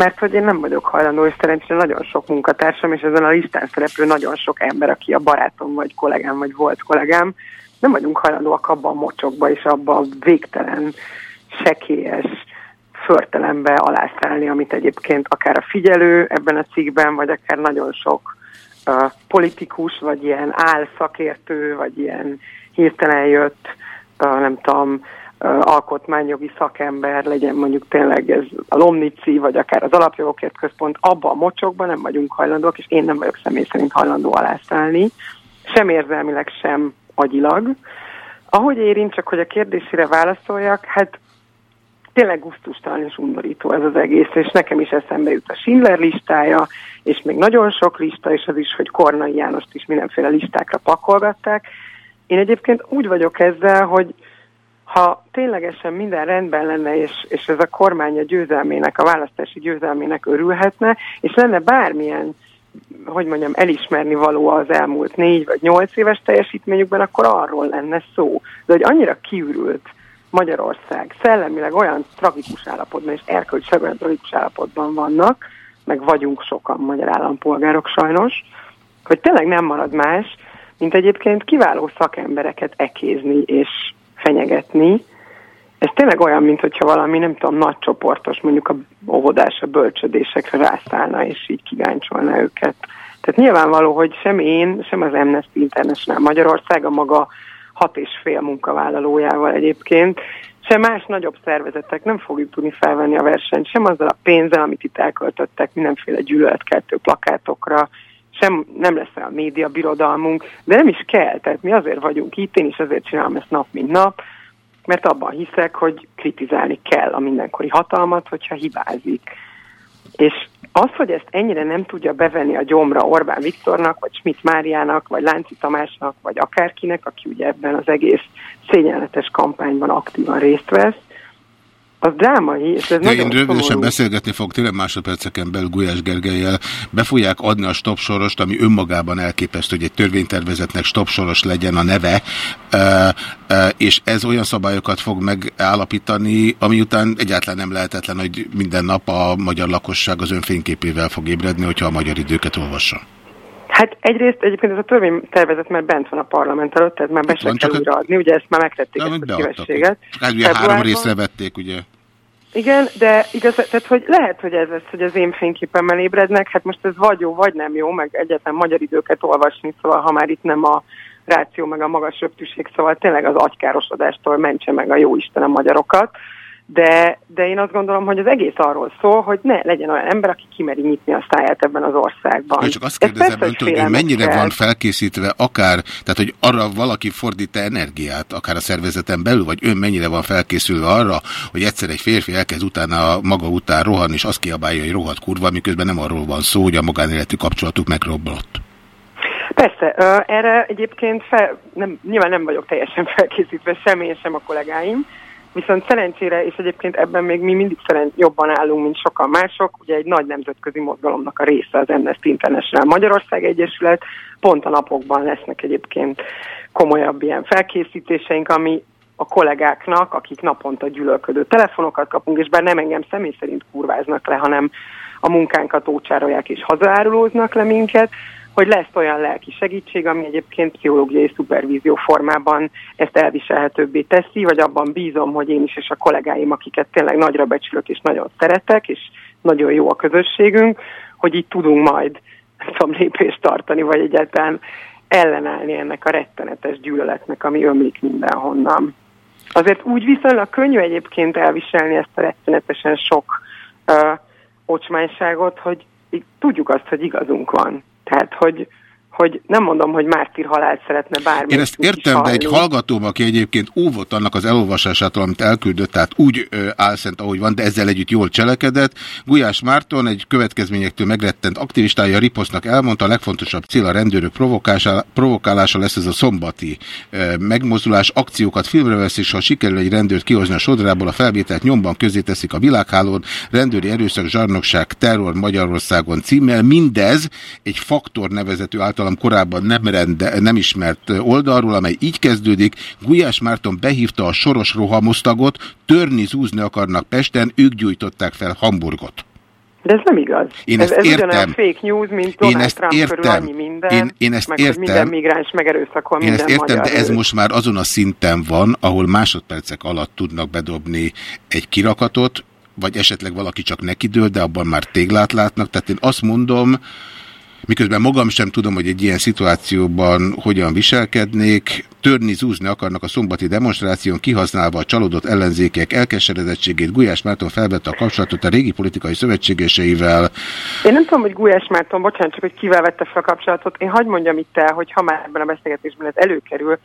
mert hogy én nem vagyok hajlandó, és szerencsére nagyon sok munkatársam, és ezen a listán szereplő nagyon sok ember, aki a barátom, vagy kollégám, vagy volt kollégám, nem vagyunk hajlandóak abban a mocsokba, és abban a végtelen, sekélyes, förtelenbe alászállni, amit egyébként akár a figyelő ebben a cikkben, vagy akár nagyon sok uh, politikus, vagy ilyen álszakértő, vagy ilyen hirtelen jött, uh, nem tudom, alkotmányjogi szakember, legyen mondjuk tényleg ez a Lomnici, vagy akár az Alapjogokért Központ, abban a mocsokban nem vagyunk hajlandóak, és én nem vagyok személy szerint hajlandó alászállni, sem érzelmileg, sem agyilag. Ahogy érint, csak hogy a kérdésére válaszoljak, hát tényleg gusztustalan és undorító ez az egész, és nekem is eszembe jut a Schindler listája, és még nagyon sok lista, és az is, hogy Kornai Jánost is mindenféle listákra pakolgatták. Én egyébként úgy vagyok ezzel, hogy ha ténylegesen minden rendben lenne, és, és ez a kormány a győzelmének, a választási győzelmének örülhetne, és lenne bármilyen, hogy mondjam, elismerni való az elmúlt négy vagy nyolc éves teljesítményükben, akkor arról lenne szó. De hogy annyira kiürült Magyarország szellemileg olyan tragikus állapotban, és erkölcsileg olyan tragikus állapotban vannak, meg vagyunk sokan magyar állampolgárok sajnos, hogy tényleg nem marad más, mint egyébként kiváló szakembereket ekézni és fenyegetni. Ez tényleg olyan, mint hogyha valami, nem tudom, nagy csoportos, mondjuk a óvodás, a bölcsödésekre rászállna, és így kigáncsolna őket. Tehát nyilvánvaló, hogy sem én, sem az Amnesty International Magyarország a maga hat és fél munkavállalójával egyébként, sem más nagyobb szervezetek nem fogjuk tudni felvenni a versenyt, sem azzal a pénzzel, amit itt elköltöttek mindenféle gyűlöletkeltő plakátokra, sem nem lesz a média birodalmunk, de nem is kell, tehát mi azért vagyunk itt, én is azért csinálom ezt nap mint nap, mert abban hiszek, hogy kritizálni kell a mindenkori hatalmat, hogyha hibázik. És az, hogy ezt ennyire nem tudja bevenni a gyomra Orbán Viktornak, vagy Schmidt Máriának, vagy Lánci Tamásnak, vagy akárkinek, aki ugye ebben az egész szégyenletes kampányban aktívan részt vesz, az drámai, és ez De nagyon én rövidesen szomorú. beszélgetni fog tényleg másodperceken belül Gulyás Gergelyel. Be fogják adni a stopsorost, ami önmagában elképesztő, hogy egy törvénytervezetnek stopsoros legyen a neve, és ez olyan szabályokat fog megállapítani, ami után egyáltalán nem lehetetlen, hogy minden nap a magyar lakosság az önfényképével fog ébredni, hogyha a magyar időket olvassa. Hát egyrészt egyébként ez a törvénytervezet már bent van a parlament előtt, tehát már be se kell a- újraadni, ugye ezt már megtették, Na, ezt a beadtak, szívességet. Hát ugye három részre vették, ugye? Igen, de igaz, tehát hogy lehet, hogy ez lesz, hogy az én fényképemmel ébrednek, hát most ez vagy jó, vagy nem jó, meg egyáltalán magyar időket olvasni, szóval ha már itt nem a ráció, meg a magas röptűség, szóval tényleg az agykárosodástól mentse meg a jó Isten a magyarokat. De, de én azt gondolom, hogy az egész arról szól, hogy ne legyen olyan ember, aki kimeri nyitni a száját ebben az országban. Én csak azt Ez kérdezem öntől, hogy mennyire van felkészítve akár, tehát hogy arra valaki fordít -e energiát, akár a szervezeten belül, vagy ön mennyire van felkészülve arra, hogy egyszer egy férfi elkezd utána maga után rohanni, és azt kiabálja, hogy rohadt kurva, miközben nem arról van szó, hogy a magánéletű kapcsolatuk megrobbanott. Persze, erre egyébként fel, nem, nyilván nem vagyok teljesen felkészítve, sem én, sem a kollégáim, viszont szerencsére, és egyébként ebben még mi mindig szeren, jobban állunk, mint sokan mások, ugye egy nagy nemzetközi mozgalomnak a része az Amnesty International Magyarország Egyesület, pont a napokban lesznek egyébként komolyabb ilyen felkészítéseink, ami a kollégáknak, akik naponta gyűlölködő telefonokat kapunk, és bár nem engem személy szerint kurváznak le, hanem a munkánkat ócsárolják és hazaárulóznak le minket, hogy lesz olyan lelki segítség, ami egyébként pszichológiai szupervízió formában ezt elviselhetőbbé teszi, vagy abban bízom, hogy én is és a kollégáim, akiket tényleg nagyra becsülök és nagyon szeretek, és nagyon jó a közösségünk, hogy így tudunk majd tudom, lépést tartani, vagy egyáltalán ellenállni ennek a rettenetes gyűlöletnek, ami ömlik mindenhonnan. Azért úgy viszonylag könnyű egyébként elviselni ezt a rettenetesen sok uh, ocsmányságot, hogy így tudjuk azt, hogy igazunk van. Tehát, hogy, hogy nem mondom, hogy mártír halált szeretne bármi. Én ezt értem, de egy hallgatóm, aki egyébként óvott annak az elolvasásától, amit elküldött, tehát úgy ö, álszent, ahogy van, de ezzel együtt jól cselekedett. Gulyás Márton egy következményektől megrettent aktivistája Riposznak elmondta, a legfontosabb cél a rendőrök provokálása, lesz ez a szombati ö, megmozdulás. Akciókat filmre vesz, és ha sikerül egy rendőrt kihozni a sodrából, a felvételt nyomban közé teszik a világhálón, rendőri erőszak, zsarnokság, terror Magyarországon címmel. Mindez egy faktor nevezetű által tartalom korábban nem, rende, nem ismert oldalról, amely így kezdődik. Gulyás Márton behívta a soros rohamosztagot, törni, zúzni akarnak Pesten, ők gyújtották fel Hamburgot. De ez nem igaz. Én ez, ezt ez értem. ugyanolyan fake news, mint Én Donald ezt Trump körül értem. annyi minden, Én- én ezt meg értem. minden migráns megerőszakol Én minden ezt értem, magyar de ez nőt. most már azon a szinten van, ahol másodpercek alatt tudnak bedobni egy kirakatot, vagy esetleg valaki csak nekidől, de abban már téglát látnak. Tehát én azt mondom, miközben magam sem tudom, hogy egy ilyen szituációban hogyan viselkednék, törni, zúzni akarnak a szombati demonstráción, kihasználva a csalódott ellenzékek elkeseredettségét. Gulyás Márton felvette a kapcsolatot a régi politikai szövetségeseivel, Én nem tudom, hogy Gulyás Márton, bocsánat, csak hogy kivel vette fel a kapcsolatot. Én hagyd mondjam itt el, hogy ha már ebben a beszélgetésben ez előkerül,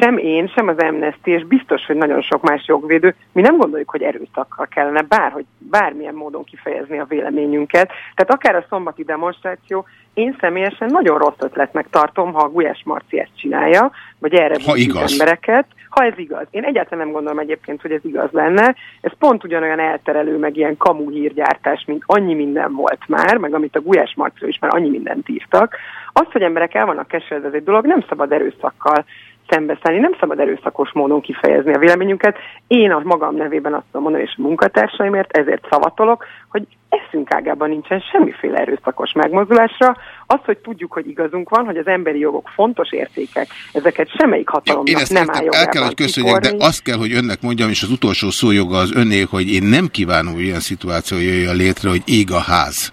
sem én, sem az Amnesty, és biztos, hogy nagyon sok más jogvédő, mi nem gondoljuk, hogy erőszakkal kellene bárhogy, bármilyen módon kifejezni a véleményünket. Tehát akár a szombati demonstráció, én személyesen nagyon rossz ötletnek tartom, ha a Gulyás Marci ezt csinálja, vagy erre Ha igaz. embereket, ha ez igaz. Én egyáltalán nem gondolom egyébként, hogy ez igaz lenne. Ez pont ugyanolyan elterelő, meg ilyen kamu hírgyártás, mint annyi minden volt már, meg amit a Gulyás Marciról is már annyi mindent írtak. Az, hogy emberek el vannak keseredve, ez egy dolog, nem szabad erőszakkal szembeszállni, nem szabad erőszakos módon kifejezni a véleményünket. Én a magam nevében azt tudom mondani, és a munkatársaimért ezért szavatolok, hogy eszünk ágában nincsen semmiféle erőszakos megmozdulásra. Az, hogy tudjuk, hogy igazunk van, hogy az emberi jogok fontos értékek, ezeket semmelyik hatalomnak Én ezt nem áll el kell, hogy köszönjek, de azt kell, hogy önnek mondjam, és az utolsó szójoga az önné, hogy én nem kívánom, hogy olyan szituáció jöjjön létre, hogy ég a ház.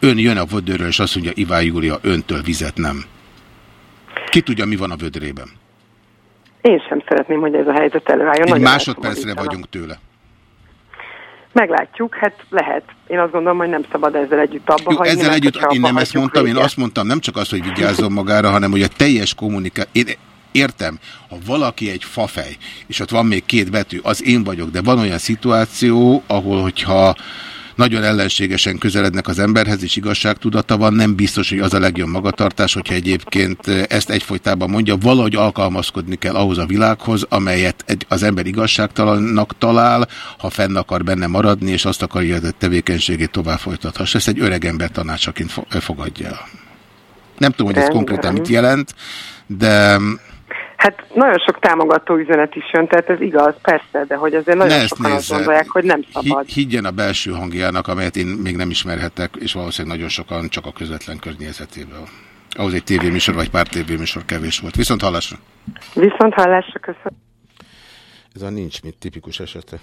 Ön jön a vödörről, és azt mondja, Iván Júlia, öntől vizet nem. Ki tudja, mi van a vödrében? Én sem szeretném, hogy ez a helyzet előálljon. Egy Nagyon másodpercre vagyunk tőle. Meglátjuk, hát lehet. Én azt gondolom, hogy nem szabad ezzel együtt abba Jó, hagyni. ezzel együtt én nem ezt mondtam, én vége. azt mondtam, nem csak azt, hogy vigyázzon magára, hanem hogy a teljes kommunikáció... Én értem, ha valaki egy fafej, és ott van még két betű, az én vagyok, de van olyan szituáció, ahol hogyha nagyon ellenségesen közelednek az emberhez, és igazságtudata van, nem biztos, hogy az a legjobb magatartás, hogyha egyébként ezt egyfolytában mondja, valahogy alkalmazkodni kell ahhoz a világhoz, amelyet egy- az ember igazságtalannak talál, ha fenn akar benne maradni, és azt akarja, hogy a tevékenységét tovább folytathassa. Ezt egy öreg ember tanácsaként fo- fogadja el. Nem tudom, hogy ez konkrétan mit jelent, de Hát nagyon sok támogató üzenet is jön, tehát ez igaz, persze, de hogy azért Ne nagyon ezt sokan azt nézze. gondolják, hogy nem szabad. Hi- higgyen a belső hangjának, amelyet én még nem ismerhetek, és valószínűleg nagyon sokan csak a közvetlen környezetéből. Ahhoz egy tévéműsor vagy pár tévéműsor kevés volt. Viszont hallásra. Viszont hallásra köszönöm. Ez a nincs mit tipikus esete.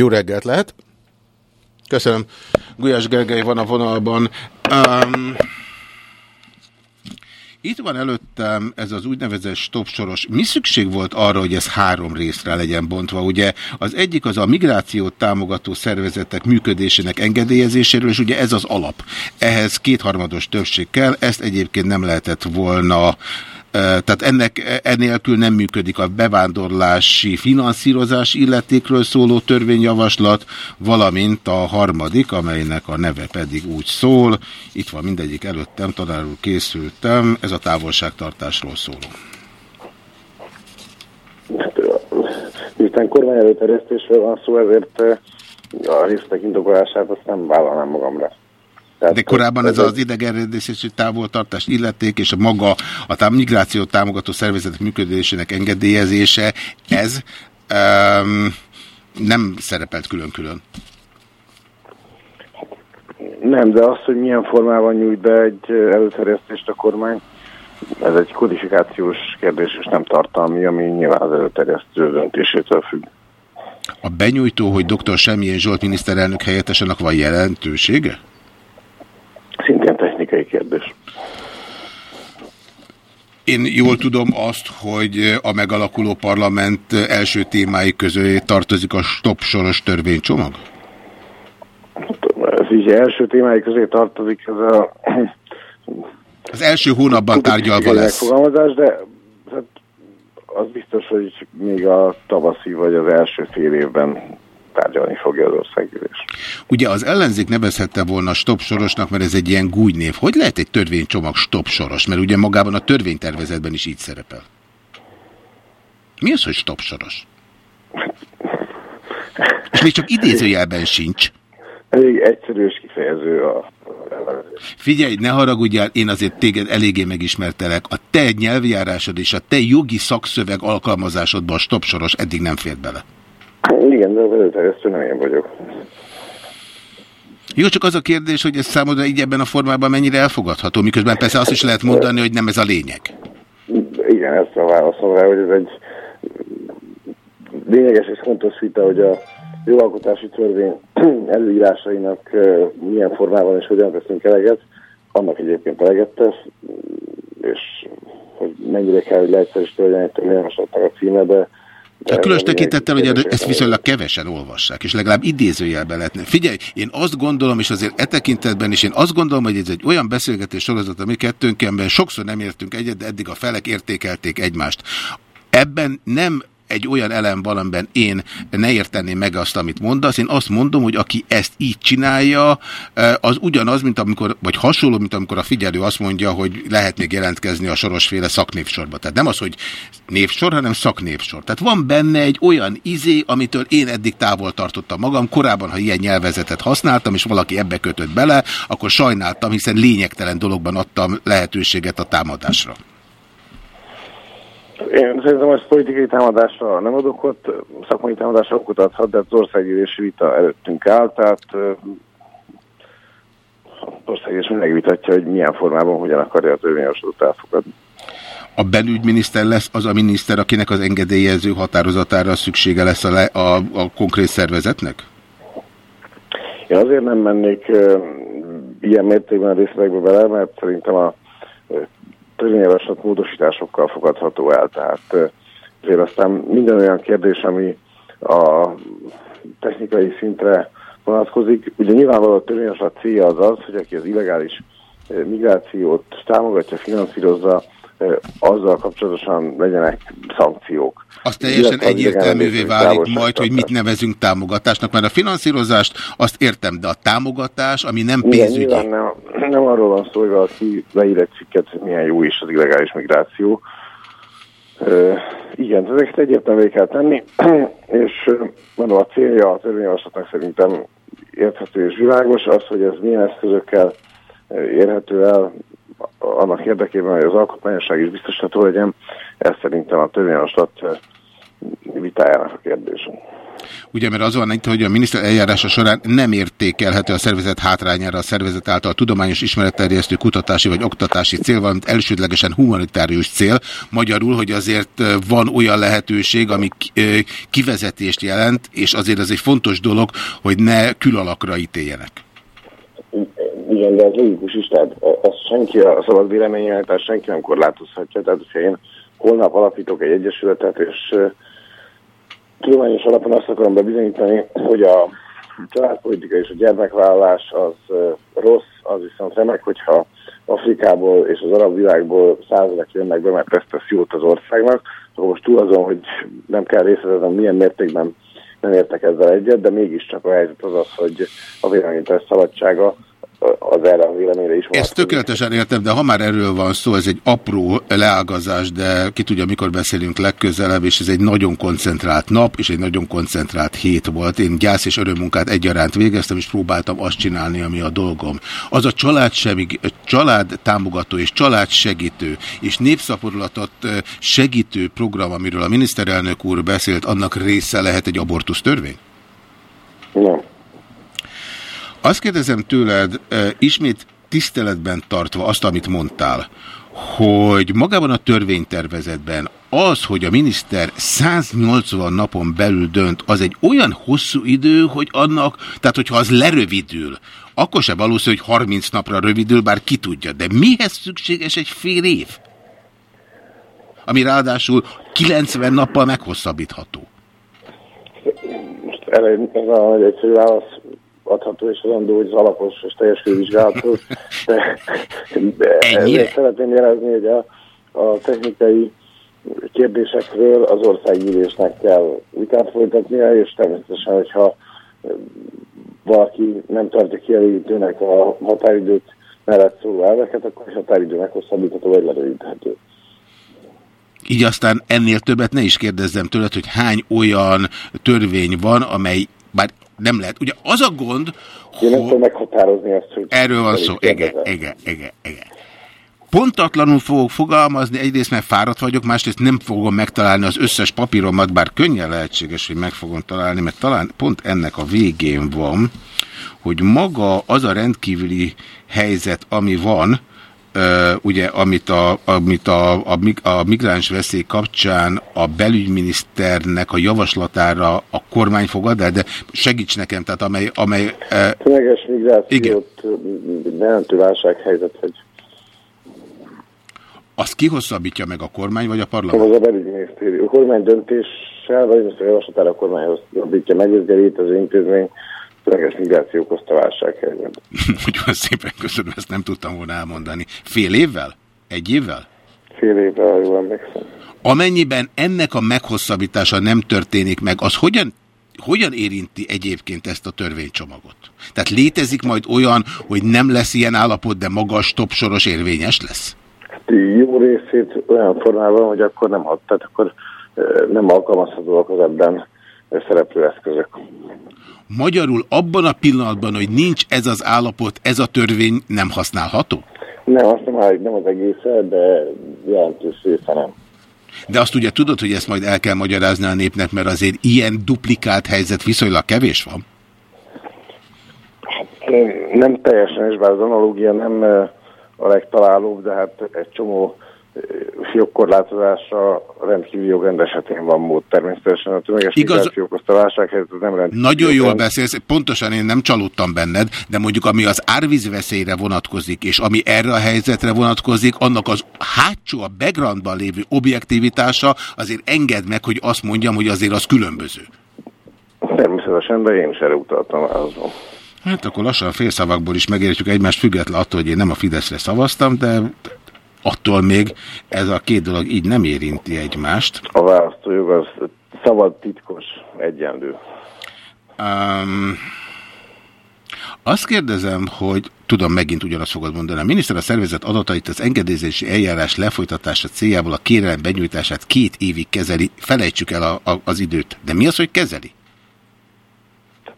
Jó reggelt lehet. Köszönöm. Gulyás Gergely van a vonalban. Um, itt van előttem ez az úgynevezett stopsoros. Mi szükség volt arra, hogy ez három részre legyen bontva? Ugye az egyik az a migrációt támogató szervezetek működésének engedélyezéséről, és ugye ez az alap. Ehhez kétharmados többség kell, ezt egyébként nem lehetett volna tehát ennek enélkül nem működik a bevándorlási finanszírozás illetékről szóló törvényjavaslat, valamint a harmadik, amelynek a neve pedig úgy szól. Itt van mindegyik előttem, tanárul készültem, ez a távolságtartásról szóló. Miután kormány előterjesztésről van szó, ezért a részletek indokolását azt nem vállalnám magamra. Tehát De korábban ez az idegenrendészési távoltartás illeték és a maga a tám migráció támogató szervezetek működésének engedélyezése, ez um, nem szerepelt külön-külön. Nem, de az, hogy milyen formában nyújt be egy előterjesztést a kormány, ez egy kodifikációs kérdés, és nem tartalmi, ami nyilván az előterjesztő döntésétől függ. A benyújtó, hogy dr. Semmilyen Zsolt miniszterelnök helyettesenek van jelentősége? Szintén technikai kérdés. Én jól tudom azt, hogy a megalakuló parlament első témái közé tartozik a stop soros törvénycsomag? Ez így első témái közé tartozik, ez a Az első hónapban tárgyalva lesz. megfogalmazás, de hát, az biztos, hogy még a tavaszi vagy az első fél évben tárgyalni fogja az országgyűlés. Ugye az ellenzék nevezhette volna stop sorosnak, mert ez egy ilyen gújnév. Hogy lehet egy törvénycsomag stop soros? Mert ugye magában a törvénytervezetben is így szerepel. Mi az, hogy stop soros? És még csak idézőjelben sincs. Elég egyszerű és kifejező a Figyelj, ne haragudjál, én azért téged eléggé megismertelek. A te nyelvjárásod és a te jogi szakszöveg alkalmazásodban a stopsoros eddig nem fért bele. Igen, de előterjesztő nem én vagyok. Jó, csak az a kérdés, hogy ez számodra így ebben a formában mennyire elfogadható, miközben persze azt is lehet mondani, hogy nem ez a lényeg. Igen, ezt a válaszom rá, hogy ez egy lényeges és fontos vita, hogy a jogalkotási törvény előírásainak milyen formában és hogyan teszünk eleget, annak egyébként eleget tesz, és hogy mennyire kell, hogy leegyszerűsíteni legyen egy törvényjavaslatnak a címe, de de különös tekintettel, hogy ezt viszonylag kevesen olvassák, és legalább idézőjelben lehetne. Figyelj, én azt gondolom, és azért e tekintetben is én azt gondolom, hogy ez egy olyan beszélgetés sorozat, ami kettőnkben sokszor nem értünk egyet, de eddig a felek értékelték egymást. Ebben nem egy olyan elem van, amiben én ne érteném meg azt, amit mondasz. Én azt mondom, hogy aki ezt így csinálja, az ugyanaz, mint amikor, vagy hasonló, mint amikor a figyelő azt mondja, hogy lehet még jelentkezni a sorosféle szaknévsorba. Tehát nem az, hogy névsor, hanem szaknévsor. Tehát van benne egy olyan izé, amitől én eddig távol tartottam magam. Korábban, ha ilyen nyelvezetet használtam, és valaki ebbe kötött bele, akkor sajnáltam, hiszen lényegtelen dologban adtam lehetőséget a támadásra. Én szerintem az politikai támadásra nem adok ott, szakmai támadásra okot adhat, de az országgyűlési vita előttünk áll, tehát az országgyűlés mindig vitatja, hogy milyen formában, hogyan akarja a törvényjavaslatot elfogadni. A belügyminiszter lesz az a miniszter, akinek az engedélyező határozatára szüksége lesz a, le, a, a konkrét szervezetnek? Én azért nem mennék ilyen mértékben a részletekbe bele, mert szerintem a törvényjavaslat módosításokkal fogadható el. Tehát azért aztán minden olyan kérdés, ami a technikai szintre vonatkozik. Ugye nyilvánvalóan a törvényjavaslat célja az az, hogy aki az illegális migrációt támogatja, finanszírozza, azzal kapcsolatosan legyenek szankciók. Az teljesen egyértelművé válik majd, hogy mit nevezünk támogatásnak, mert a finanszírozást azt értem, de a támogatás, ami nem pénzügyi. Igen, nem, nem arról van szó, hogy valaki leír egy cikket, milyen jó is az illegális migráció. Uh, igen, ezeket egyértelművé kell tenni, és mondom, a célja a törvényjavaslatnak szerintem érthető és világos, az, hogy ez milyen eszközökkel érhető el, annak érdekében, hogy az alkotmányosság is biztosítható legyen, ez szerintem a törvényjavaslat vitájának a kérdése. Ugye, mert az van itt, hogy a miniszter eljárása során nem értékelhető a szervezet hátrányára a szervezet által tudományos ismeretterjesztő kutatási vagy oktatási cél, valamint elsődlegesen humanitárius cél. Magyarul, hogy azért van olyan lehetőség, ami kivezetést jelent, és azért ez egy fontos dolog, hogy ne külalakra ítéljenek. Igen, de ez logikus is, tehát ezt senki a szabad véleményjelentás senki nem korlátozhatja, tehát ha én holnap alapítok egy egyesületet, és tudományos alapon azt akarom bebizonyítani, hogy a családpolitika és a gyermekvállalás az rossz, az viszont remek, hogyha Afrikából és az arab világból századok jönnek be, mert ezt tesz jót az országnak, akkor most túl azon, hogy nem kell részletezni, milyen mértékben nem értek ezzel egyet, de mégiscsak a helyzet az az, hogy a véleménytesz szabadsága az erre a véleményre is Ezt tökéletesen értem, de ha már erről van szó, ez egy apró leágazás, de ki tudja, mikor beszélünk legközelebb, és ez egy nagyon koncentrált nap, és egy nagyon koncentrált hét volt. Én gyász és örömmunkát egyaránt végeztem, és próbáltam azt csinálni, ami a dolgom. Az a család, semig, család támogató és család segítő, és népszaporulatot segítő program, amiről a miniszterelnök úr beszélt, annak része lehet egy abortusz törvény? Nem. Azt kérdezem tőled, ismét tiszteletben tartva azt, amit mondtál, hogy magában a törvénytervezetben az, hogy a miniszter 180 napon belül dönt, az egy olyan hosszú idő, hogy annak, tehát hogyha az lerövidül, akkor se valószínű, hogy 30 napra rövidül, bár ki tudja. De mihez szükséges egy fél év? Ami ráadásul 90 nappal meghosszabbítható. Most erre ez a egyszerű válasz adható és adandó, hogy az alapos és teljes vizsgálathoz. De, de szeretném jelezni, hogy a, a technikai kérdésekről az országgyűlésnek kell vitát folytatnia, és természetesen, hogyha valaki nem tartja kielégítőnek a határidőt mellett szóló elveket, akkor a határidő meghosszabbítható vagy lerövidíthető. Így aztán ennél többet ne is kérdezzem tőled, hogy hány olyan törvény van, amely bár nem lehet. Ugye az a gond, Én nem tudom meghatározni azt, hogy... Erről van szó. Ege, ege, ege, ege. Pontatlanul fogok fogalmazni, egyrészt mert fáradt vagyok, másrészt nem fogom megtalálni az összes papíromat, bár könnyen lehetséges, hogy meg fogom találni, mert talán pont ennek a végén van, hogy maga az a rendkívüli helyzet, ami van, ugye, amit, a, amit a, a, a migráns veszély kapcsán a belügyminiszternek a javaslatára a kormány fogad el, de segíts nekem, tehát amely... amely uh, Tömeges migrációt jelentő válsághelyzet, hogy azt kihosszabbítja meg a kormány, vagy a parlament? Az a belügyminisztérium. A kormány döntéssel, vagy a javaslatára a kormány hosszabbítja meg, ez az intézmény tömeges migráció okozta válsághelyzet. Nagyon szépen köszönöm, ezt nem tudtam volna elmondani. Fél évvel? Egy évvel? Fél évvel, jól emlékszem. Amennyiben ennek a meghosszabbítása nem történik meg, az hogyan hogyan érinti egyébként ezt a törvénycsomagot? Tehát létezik majd olyan, hogy nem lesz ilyen állapot, de magas topsoros érvényes lesz? Hát jó részét olyan formában, hogy akkor nem hat, tehát akkor nem alkalmazhatóak az ebben szereplő eszközök. Magyarul abban a pillanatban, hogy nincs ez az állapot, ez a törvény nem használható? Nem, azt nem állít, nem az egész, de jelentős része nem. De azt ugye tudod, hogy ezt majd el kell magyarázni a népnek, mert azért ilyen duplikált helyzet viszonylag kevés van? Hát, nem teljesen, és bár az analógia nem a legtalálóbb, de hát egy csomó fiókkorlátozásra rendkívül jogrend esetén van mód. Természetesen a tömeges Igaz... migrációk azt a válsághelyzet nem rendkívül. Nagyon jól beszélsz, pontosan én nem csalódtam benned, de mondjuk ami az árvízveszélyre vonatkozik, és ami erre a helyzetre vonatkozik, annak az hátsó, a backgroundban lévő objektivitása azért enged meg, hogy azt mondjam, hogy azért az különböző. Természetesen, de én is erre utaltam azon. Hát akkor lassan a félszavakból is megértjük egymást, független attól, hogy én nem a Fideszre szavaztam, de attól még ez a két dolog így nem érinti egymást. A választójog az szabad, titkos, egyenlő. Um, azt kérdezem, hogy tudom, megint ugyanazt fogod mondani. A miniszter a szervezet adatait az engedélyezési eljárás lefolytatása céljából a kérelem benyújtását két évig kezeli. Felejtsük el a, a, az időt. De mi az, hogy kezeli?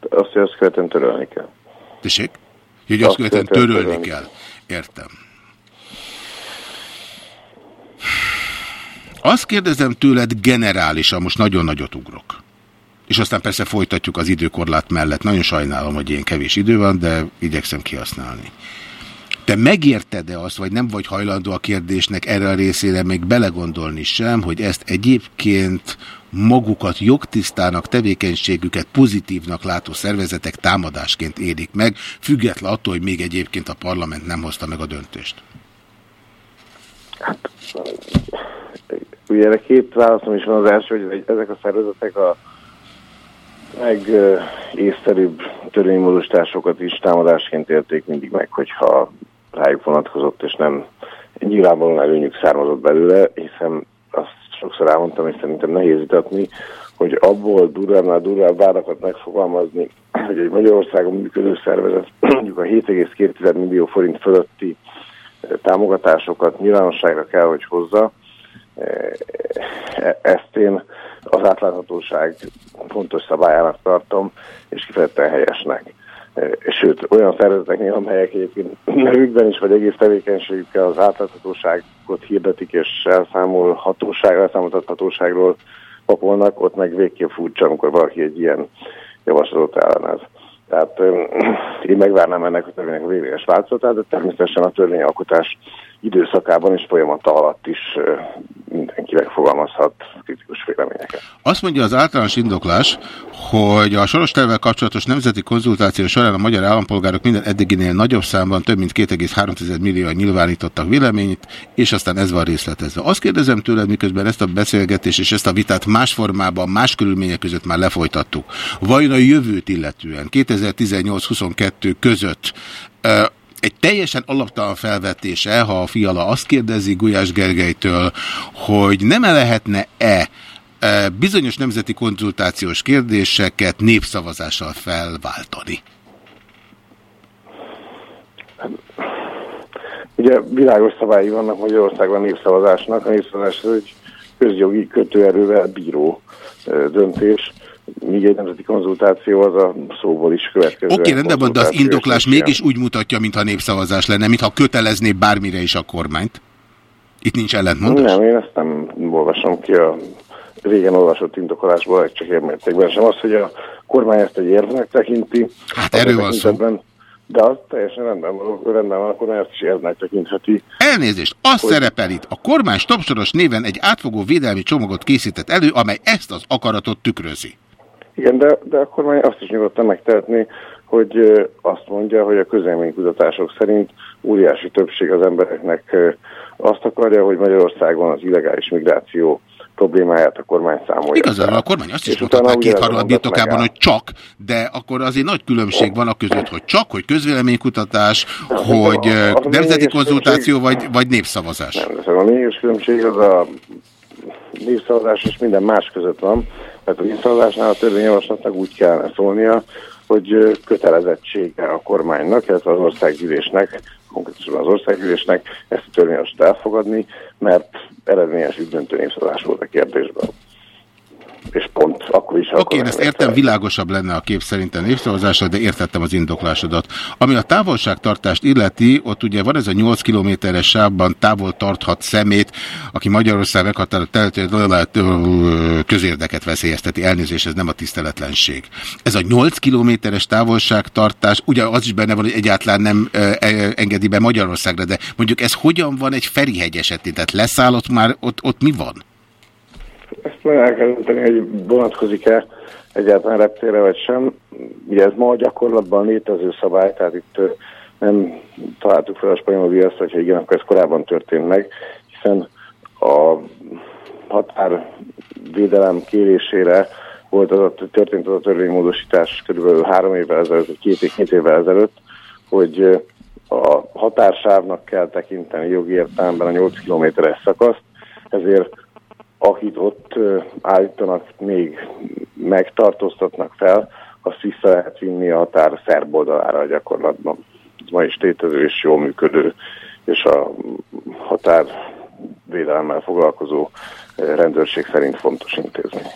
Azt, hogy azt követően törölni kell. Tessék? Hogy azt, azt követően törölni, törölni kell. Értem. Azt kérdezem tőled generálisan, most nagyon nagyot ugrok. És aztán persze folytatjuk az időkorlát mellett. Nagyon sajnálom, hogy ilyen kevés idő van, de igyekszem kihasználni. Te megérted-e azt, vagy nem vagy hajlandó a kérdésnek erre a részére még belegondolni sem, hogy ezt egyébként magukat jogtisztának, tevékenységüket pozitívnak látó szervezetek támadásként érik meg, független attól, hogy még egyébként a parlament nem hozta meg a döntést? Hát, ugye erre két válaszom is van. Az első, hogy ezek a szervezetek a legészszerűbb törvénymódosításokat is támadásként érték mindig meg, hogyha rájuk vonatkozott, és nem nyilvánvalóan előnyük származott belőle, hiszen azt sokszor elmondtam, és szerintem nehéz vitatni, hogy abból durvábbnál durvább várakat megfogalmazni, hogy egy Magyarországon működő szervezet mondjuk a 7,2 millió forint fölötti támogatásokat nyilvánosságra kell, hogy hozza, E, ezt én az átláthatóság fontos szabályának tartom, és kifejezetten helyesnek. E, sőt, olyan szervezeteknél, amelyek egyébként nevükben is, vagy egész tevékenységükkel az átláthatóságot hirdetik, és elszámolhatóság, elszámoltathatóságról papolnak, ott meg végképp furcsa, amikor valaki egy ilyen javaslatot ellenez. Tehát én megvárnám ennek a törvénynek a végleges változatát, de természetesen a törvényalkotás időszakában és folyamata alatt is mindenki megfogalmazhat kritikus véleményeket. Azt mondja az általános indoklás, hogy a soros tervvel kapcsolatos nemzeti konzultáció során a magyar állampolgárok minden eddiginél nagyobb számban több mint 2,3 millió nyilvánítottak véleményt, és aztán ez van részletezve. Azt kérdezem tőled, miközben ezt a beszélgetést és ezt a vitát más formában, más körülmények között már lefolytattuk. Vajon a jövőt illetően 2018-22 között egy teljesen alaptalan felvetése, ha a fiala azt kérdezi Gulyás Gergelytől, hogy nem -e lehetne-e bizonyos nemzeti konzultációs kérdéseket népszavazással felváltani? Ugye világos szabályi vannak Magyarországon a népszavazásnak. A népszavazás az egy közjogi kötőerővel bíró döntés, míg egy nemzeti konzultáció az a szóból is következő. Oké, okay, rendben van, de az indoklás mégis úgy mutatja, mintha népszavazás lenne, mintha kötelezné bármire is a kormányt. Itt nincs ellentmondás? Nem, én ezt nem olvasom ki a régen olvasott indokolásból, csak ilyen mértékben sem. Az, hogy a kormány ezt egy érvnek tekinti. Hát erről van szó. De az teljesen rendben van, rendben van, akkor ezt is érvnek tekintheti. Elnézést, azt hogy... szerepel itt, a kormány stopsoros néven egy átfogó védelmi csomagot készített elő, amely ezt az akaratot tükrözi. Igen, de, de a kormány azt is nyugodtan megtehetné, hogy azt mondja, hogy a közélménykutatások szerint óriási többség az embereknek azt akarja, hogy Magyarországon az illegális migráció problémáját a kormány számolja. Igazán, a kormány azt is mondta két harmad birtokában, hogy csak, de akkor azért nagy különbség van a között, hogy csak, hogy közvéleménykutatás, hogy a, a nemzeti konzultáció vagy, vagy népszavazás. Nem, de a mégis különbség az a népszavazás és minden más között van. Tehát a népszavazásnál a törvényjavaslatnak úgy kellene szólnia, hogy kötelezettsége a kormánynak, illetve az országgyűlésnek, konkrétan az országgyűlésnek ezt a törvényjavaslatot elfogadni, mert eredményes ügydöntő népszavazás volt a kérdésben és pont akkor is... Oké, okay, én ezt értem, világosabb lenne a kép szerintem népszavazásra, de értettem az indoklásodat. Ami a távolságtartást illeti, ott ugye van ez a 8 kilométeres sávban távol tarthat szemét, aki Magyarország meghatározott közérdeket veszélyezteti. Elnézést, ez nem a tiszteletlenség. Ez a 8 kilométeres távolságtartás, ugye az is benne van, hogy egyáltalán nem e, engedi be Magyarországra, de mondjuk ez hogyan van egy Ferihegy esetén? Tehát leszállott már, ott, ott mi van? Ezt meg el kell dönteni, hogy vonatkozik-e egyáltalán reptére vagy sem. Ugye ez ma a gyakorlatban létező szabály, tehát itt nem találtuk fel a spanyol viaszt, hogyha igen, akkor ez korábban történt meg, hiszen a határvédelem kérésére volt az a, történt az a törvénymódosítás körülbelül három évvel ezelőtt, két, két évvel ezelőtt, hogy a határsávnak kell tekinteni jogi értelemben a 8 kilométeres szakaszt, ezért akit ott állítanak, még megtartóztatnak fel, azt vissza lehet vinni a határ szerb oldalára a gyakorlatban. Ez ma is létező és jól működő, és a határvédelemmel foglalkozó rendőrség szerint fontos intézmény.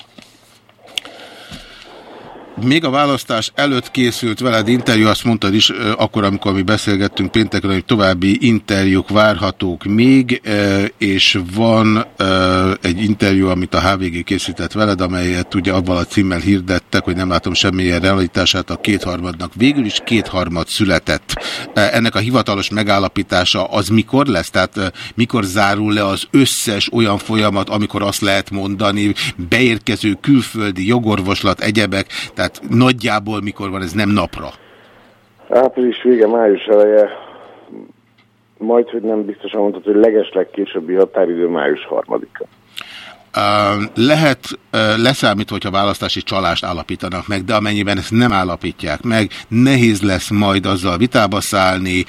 Még a választás előtt készült veled interjú, azt mondtad is akkor, amikor mi beszélgettünk pénteken, hogy további interjúk várhatók még, és van egy interjú, amit a HVG készített veled, amelyet ugye abban a címmel hirdettek, hogy nem látom semmilyen realitását a kétharmadnak. Végül is kétharmad született. Ennek a hivatalos megállapítása az mikor lesz? Tehát mikor zárul le az összes olyan folyamat, amikor azt lehet mondani, beérkező külföldi jogorvoslat, egyebek, tehát tehát nagyjából mikor van ez, nem napra? Április vége, május eleje, majd, hogy nem biztosan mondtad, hogy legesleg későbbi határidő május harmadika. Lehet leszámít, hogyha választási csalást állapítanak meg, de amennyiben ezt nem állapítják meg, nehéz lesz majd azzal vitába szállni,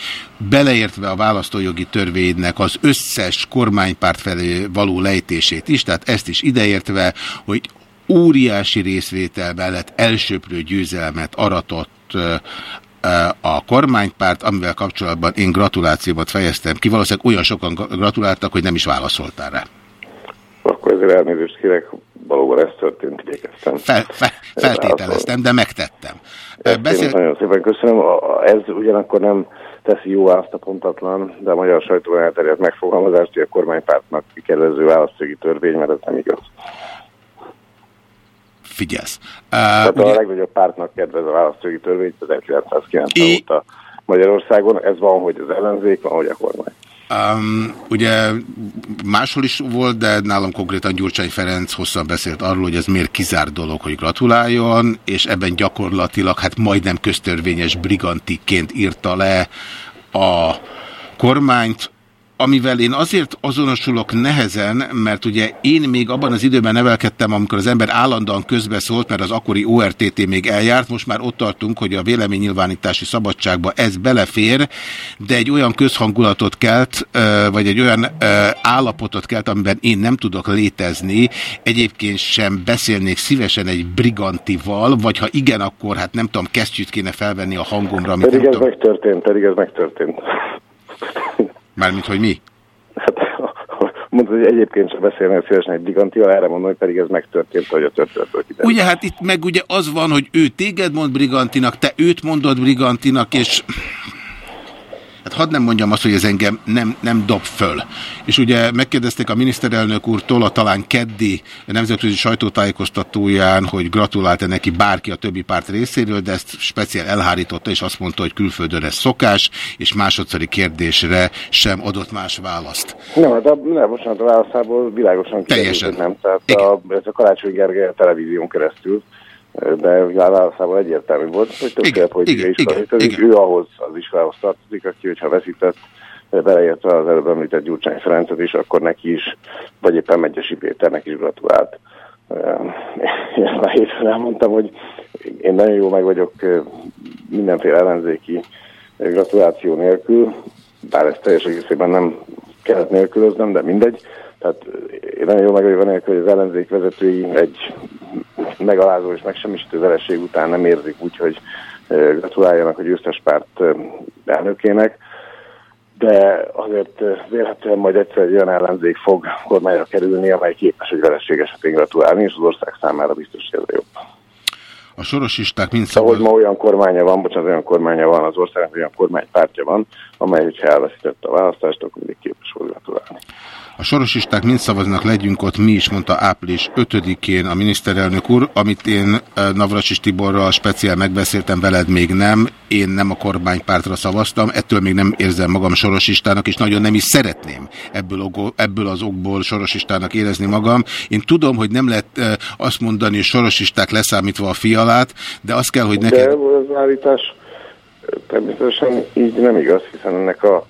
beleértve a választójogi törvénynek az összes kormánypárt felé való lejtését is, tehát ezt is ideértve, hogy óriási részvétel mellett elsőprő győzelmet aratott a kormánypárt, amivel kapcsolatban én gratulációmat fejeztem ki. Valószínűleg olyan sokan gratuláltak, hogy nem is válaszoltál rá. Akkor ezért elnézést kérek, valóban ez történt, igyekeztem. Fel, fel, feltételeztem, de megtettem. Beszél... Nagyon szépen köszönöm. Ez ugyanakkor nem teszi jó azt a pontatlan, de a magyar sajtóban elterjedt megfogalmazást, hogy a kormánypártnak kikerülöző választógi törvény, mert ez nem igaz figyelsz. Tehát ugye... a legnagyobb pártnak kedvez a választói törvény 1990 I... óta Magyarországon. Ez van, hogy az ellenzék, van, hogy a kormány. Um, ugye máshol is volt, de nálam konkrétan Gyurcsány Ferenc hosszan beszélt arról, hogy ez miért kizár dolog, hogy gratuláljon, és ebben gyakorlatilag hát majdnem köztörvényes brigantiként írta le a kormányt, amivel én azért azonosulok nehezen, mert ugye én még abban az időben nevelkedtem, amikor az ember állandóan közbeszólt, mert az akkori ORTT még eljárt, most már ott tartunk, hogy a véleménynyilvánítási szabadságba ez belefér, de egy olyan közhangulatot kelt, vagy egy olyan állapotot kelt, amiben én nem tudok létezni, egyébként sem beszélnék szívesen egy brigantival, vagy ha igen, akkor hát nem tudom, kesztyűt kéne felvenni a hangomra, amit Pedig ez tudom. megtörtént, pedig ez megtörtént. Mármint, hogy mi? Mondod, hogy egyébként sem beszélnél szívesen egy gigantival, erre mondom, hogy pedig ez megtörtént, hogy a történetből kiderül. Ugye hát itt meg ugye az van, hogy ő téged mond brigantinak, te őt mondod brigantinak, és hát hadd nem mondjam azt, hogy ez engem nem, nem dob föl. És ugye megkérdezték a miniszterelnök úrtól a talán keddi nemzetközi sajtótájékoztatóján, hogy gratulálta neki bárki a többi párt részéről, de ezt speciál elhárította, és azt mondta, hogy külföldön ez szokás, és másodszori kérdésre sem adott más választ. Nem, hát a, nem, bocsánat, a válaszából világosan kiderült, nem. Tehát a, ez a Karácsony Gergely a televízión keresztül, de a válaszából egyértelmű volt, hogy többféle politikai iskola létezik. Ő ahhoz az iskolához tartozik, aki, hogyha veszített, beleértve az előbb említett Gyurcsány Ferencet is, akkor neki is, vagy éppen Megyesi Péternek is gratulált. Én már hétfőn elmondtam, hogy én nagyon jó meg vagyok mindenféle ellenzéki gratuláció nélkül, bár ezt teljes egészében nem kellett nélkülöznem, de mindegy. Tehát én nagyon jó meg vagyok nélkül, hogy az ellenzék vezetői egy megalázó és megsemmisítő vereség után nem érzik úgy, hogy gratuláljanak a győztes párt elnökének, de azért vélhetően majd egyszer egy olyan ellenzék fog kormányra kerülni, amely képes egy vereség esetén gratulálni, és az ország számára biztos, hogy ez jobb. A sorosisták mind szavaz... Ahogy ma olyan kormánya van, bocsánat, olyan kormánya van az országnak, olyan kormánypártja van, amely, hogyha elveszítette a választást, akkor mindig képes volt gratulálni. A sorosisták mind szavaznak, legyünk ott mi is, mondta április 5-én a miniszterelnök úr, amit én Navracsis Tiborral speciál megbeszéltem, veled még nem. Én nem a kormánypártra szavaztam, ettől még nem érzem magam sorosistának, és nagyon nem is szeretném ebből, ebből az okból sorosistának érezni magam. Én tudom, hogy nem lehet azt mondani, hogy sorosisták leszámítva a fialát, de azt kell, hogy neked... De az állítás természetesen így nem igaz, hiszen ennek a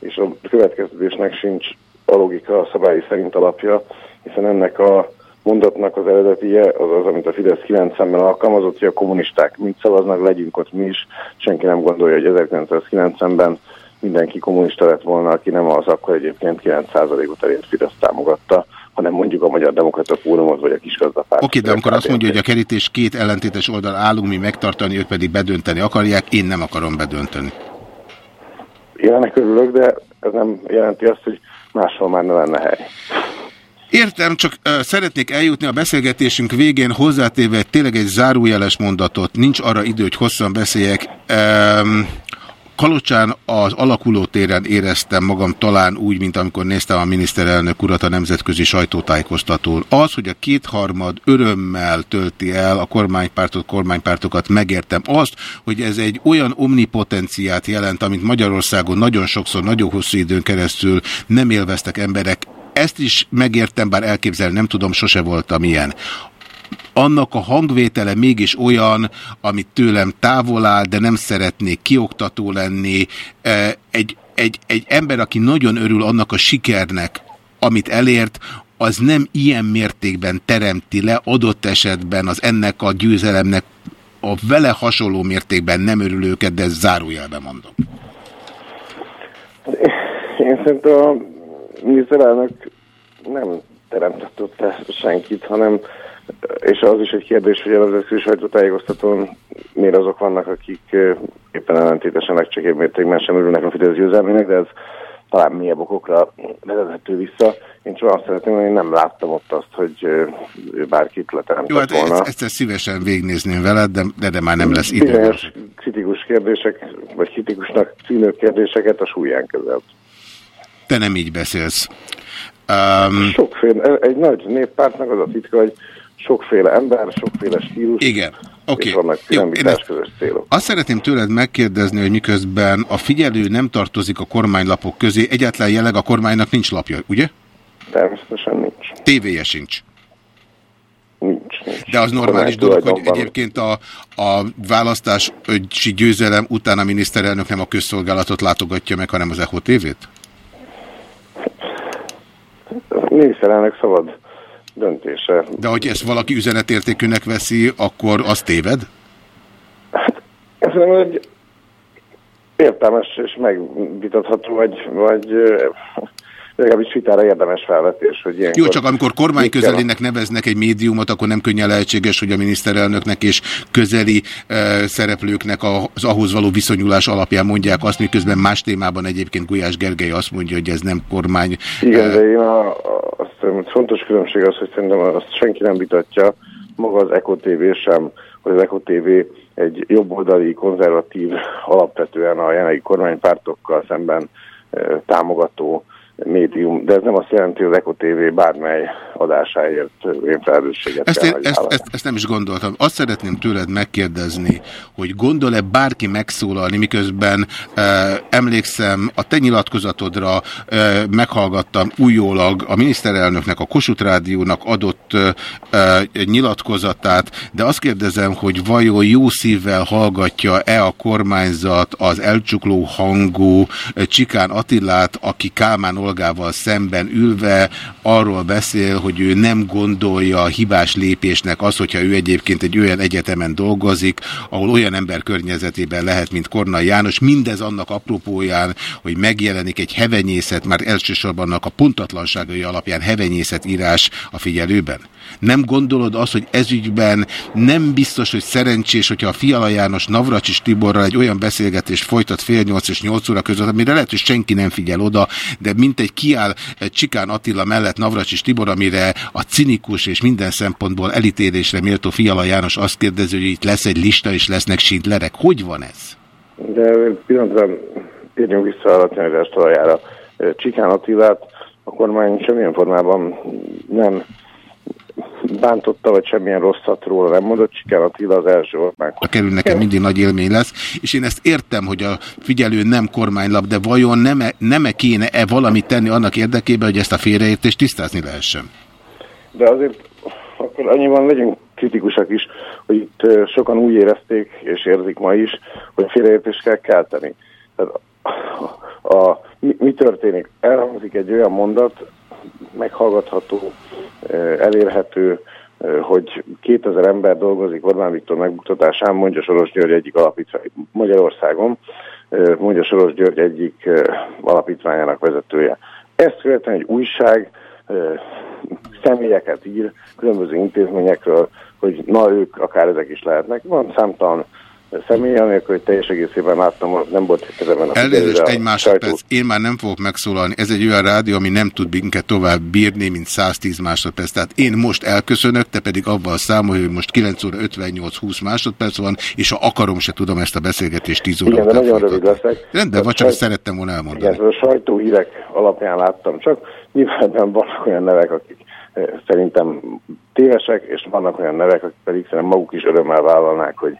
és a következtetésnek sincs a logika a szabályi szerint alapja, hiszen ennek a mondatnak az eredetie az az, amit a Fidesz 90-ben alkalmazott, hogy a kommunisták mit szavaznak, legyünk ott mi is. Senki nem gondolja, hogy 1990-ben mindenki kommunista lett volna, aki nem az akkor egyébként 9%-ot elért Fidesz támogatta, hanem mondjuk a Magyar Demokrata Fórumot, vagy a kisgazdapárt. Oké, de amikor azt mondja, hogy a kerítés két ellentétes oldal állunk mi megtartani, ők pedig bedönteni akarják, én nem akarom bedönteni. Én ennek örülök, de ez nem jelenti azt, hogy máshol már ne lenne hely. Értem, csak uh, szeretnék eljutni a beszélgetésünk végén hozzátéve tényleg egy zárójeles mondatot. Nincs arra idő, hogy hosszan beszéljek. Um, Kalocsán az alakuló téren éreztem magam talán úgy, mint amikor néztem a miniszterelnök urat a nemzetközi sajtótájékoztatón. Az, hogy a kétharmad örömmel tölti el a kormánypártot, kormánypártokat, megértem azt, hogy ez egy olyan omnipotenciát jelent, amit Magyarországon nagyon sokszor, nagyon hosszú időn keresztül nem élveztek emberek. Ezt is megértem, bár elképzelni nem tudom, sose voltam ilyen annak a hangvétele mégis olyan, amit tőlem távol áll, de nem szeretnék kioktató lenni. Egy, egy, egy ember, aki nagyon örül annak a sikernek, amit elért, az nem ilyen mértékben teremti le adott esetben az ennek a győzelemnek a vele hasonló mértékben nem örülőket, de ezt zárójelben mondom. Én szerintem a miniszterelnök nem teremtett senkit, hanem és az is egy kérdés, hogy a nemzetközi sajtótájékoztatón miért azok vannak, akik éppen ellentétesen legcsekébb mértékben sem örülnek a Fidesz győzelmének, de ez talán mélyebb okokra vezethető vissza. Én csak azt szeretném, hogy én nem láttam ott azt, hogy ő bárkit leteremtett Jó, hát volna. Ezt, ezt szívesen végnézném veled, de, de, de már nem lesz idő. Bizonyos kritikus kérdések, vagy kritikusnak címő kérdéseket a súlyán kezelt. Te nem így beszélsz. Um, Sokféle, egy nagy néppártnak az a titka, hogy sokféle ember, sokféle stílus. Igen. Oké. Okay. vannak finomítás közös célok. Azt szeretném tőled megkérdezni, hogy miközben a figyelő nem tartozik a kormánylapok közé, egyáltalán jelleg a kormánynak nincs lapja, ugye? Természetesen nincs. Tévéje sincs. Nincs, nincs. De az normális dolog, hogy egyébként a, a választási győzelem után a miniszterelnök nem a közszolgálatot látogatja meg, hanem az EHO tévét? miniszterelnök szabad döntése. De hogy ezt valaki üzenetértékűnek veszi, akkor az téved? Ez nem egy értelmes és megvitatható, vagy, vagy legalábbis vitára érdemes felvetés, hogy ilyen. Jó, csak amikor kormány közelének neveznek egy médiumot, akkor nem könnyen lehetséges, hogy a miniszterelnöknek és közeli e, szereplőknek az ahhoz való viszonyulás alapján mondják azt, miközben más témában egyébként Gulyás Gergely azt mondja, hogy ez nem kormány. Igen, de én a, a, azt hiszem, fontos különbség az, hogy szerintem azt senki nem vitatja, maga az Eko TV sem, hogy az Eko TV egy jobboldali, konzervatív, alapvetően a jelenlegi kormánypártokkal szemben eh, támogató médium, de ez nem azt jelenti, hogy az Eko TV bármely adásáért én felelősséget Ezt, kell, én, ezt, ezt, ezt nem is gondoltam. Azt szeretném tőled megkérdezni, hogy gondol-e bárki megszólalni, miközben e, emlékszem a te nyilatkozatodra, e, meghallgattam újólag a miniszterelnöknek, a Kossuth Rádiónak adott e, e, nyilatkozatát, de azt kérdezem, hogy vajon jó szívvel hallgatja-e a kormányzat az elcsukló hangú Csikán Attilát, aki Kálmán Olgával szemben ülve arról beszél, hogy ő nem gondolja hibás lépésnek az, hogyha ő egyébként egy olyan egyetemen dolgozik, ahol olyan ember környezetében lehet, mint Kornai János. Mindez annak apropóján, hogy megjelenik egy hevenyészet, már elsősorban annak a pontatlanságai alapján hevenyészet írás a figyelőben. Nem gondolod azt, hogy ezügyben nem biztos, hogy szerencsés, hogyha a Fiala János Navracsis Tiborral egy olyan beszélgetést folytat fél nyolc és nyolc óra között, amire lehet, hogy senki nem figyel oda, de mint egy kiáll Csikán Attila mellett Navracsis Tibor, amire a cinikus és minden szempontból elítélésre méltó Fiala János azt kérdezi, hogy itt lesz egy lista és lesznek Schindlerek. Hogy van ez? De pillanatra térjünk vissza a latinizás talajára. Csikán Attilát a kormány semmilyen formában nem bántotta, vagy semmilyen rosszat róla nem mondott. Csikán Attila az első Orbán A kerül nekem mindig nagy élmény lesz, és én ezt értem, hogy a figyelő nem kormánylap, de vajon nem-e, nem-e kéne-e valamit tenni annak érdekében, hogy ezt a félreértést tisztázni lehessen? De azért akkor annyiban legyünk kritikusak is, hogy itt sokan úgy érezték, és érzik ma is, hogy félreértést kell kelteni. Tehát a, a, mi, mi történik? Elhangzik egy olyan mondat, meghallgatható, elérhető, hogy 2000 ember dolgozik Orbán Viktor megbuktatásán, mondja Soros György egyik alapítvány Magyarországon, mondja Soros György egyik alapítványának vezetője. Ezt követően egy újság személyeket ír különböző intézményekről, hogy na ők akár ezek is lehetnek. Van számtalan személy, anélkül, hogy teljes egészében láttam, nem volt kezemben a Elnézést, egy másodperc. Én már nem fogok megszólalni. Ez egy olyan rádió, ami nem tud minket tovább bírni, mint 110 másodperc. Tehát én most elköszönök, te pedig avval számolj, hogy most 9 óra 58-20 másodperc van, és ha akarom, se tudom ezt a beszélgetést 10 óra Igen, de nagyon rövid leszek. Rendben, vagy csak Sajt- szerettem volna elmondani. Igen, a sajtóhírek alapján láttam, csak nyilván vannak olyan nevek, akik eh, szerintem tévesek, és vannak olyan nevek, akik pedig szerintem maguk is örömmel vállalnák, hogy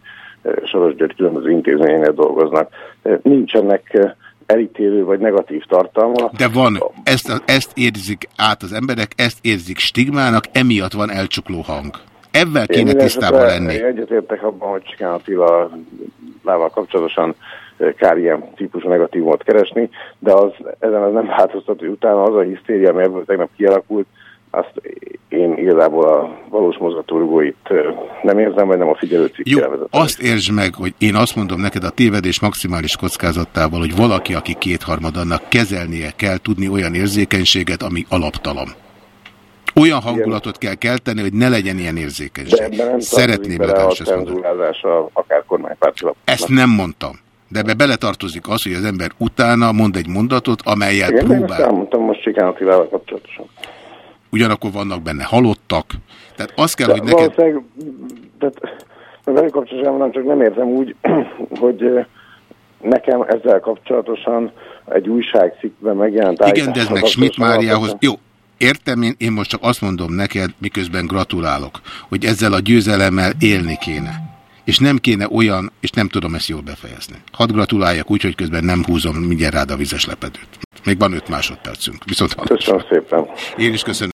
Soros György különböző intézményénél dolgoznak. Eh, Nincsenek eh, elítélő vagy negatív tartalma. De van, ezt, ezt érzik át az emberek, ezt érzik stigmának, emiatt van elcsukló hang. Ebben kéne tisztában lenni. Egyetértek abban, hogy Csikán Attila lával kapcsolatosan eh, kár ilyen típusú negatívumot keresni, de az, ezen az nem változtat, hogy utána az a hisztéria, ami ebből tegnap kialakult, azt én igazából a valós mozgatórugóit nem érzem, vagy nem a Jó, figyelőcikkére vezetem. azt értsd meg, hogy én azt mondom neked a tévedés maximális kockázatával, hogy valaki, aki kétharmad, annak kezelnie kell tudni olyan érzékenységet, ami alaptalan. Olyan hangulatot kell kelteni, hogy ne legyen ilyen érzékenység. nem Szeretném cenzúrázása akár kormánypárti lapoknak. Ezt nem mondtam. De ebbe beletartozik az, hogy az ember utána mond egy mondatot, amelyel Igen, próbál. elmondtam most Csikán Attilával kapcsolatosan. Ugyanakkor vannak benne halottak. Tehát azt kell, De hogy neked... Tehát velük kapcsolatosan mondom, csak nem érzem úgy, hogy nekem ezzel kapcsolatosan egy újságcikkben megjelent Igen, de ez meg Schmidt Máriához... Jó, értem én, én most csak azt mondom neked, miközben gratulálok, hogy ezzel a győzelemmel élni kéne. És nem kéne olyan, és nem tudom ezt jól befejezni. Hadd gratuláljak úgy, hogy közben nem húzom mindjárt rád a vizes lepedőt. Még van öt másodpercünk. Viszont Köszönöm szépen. Én is köszönöm.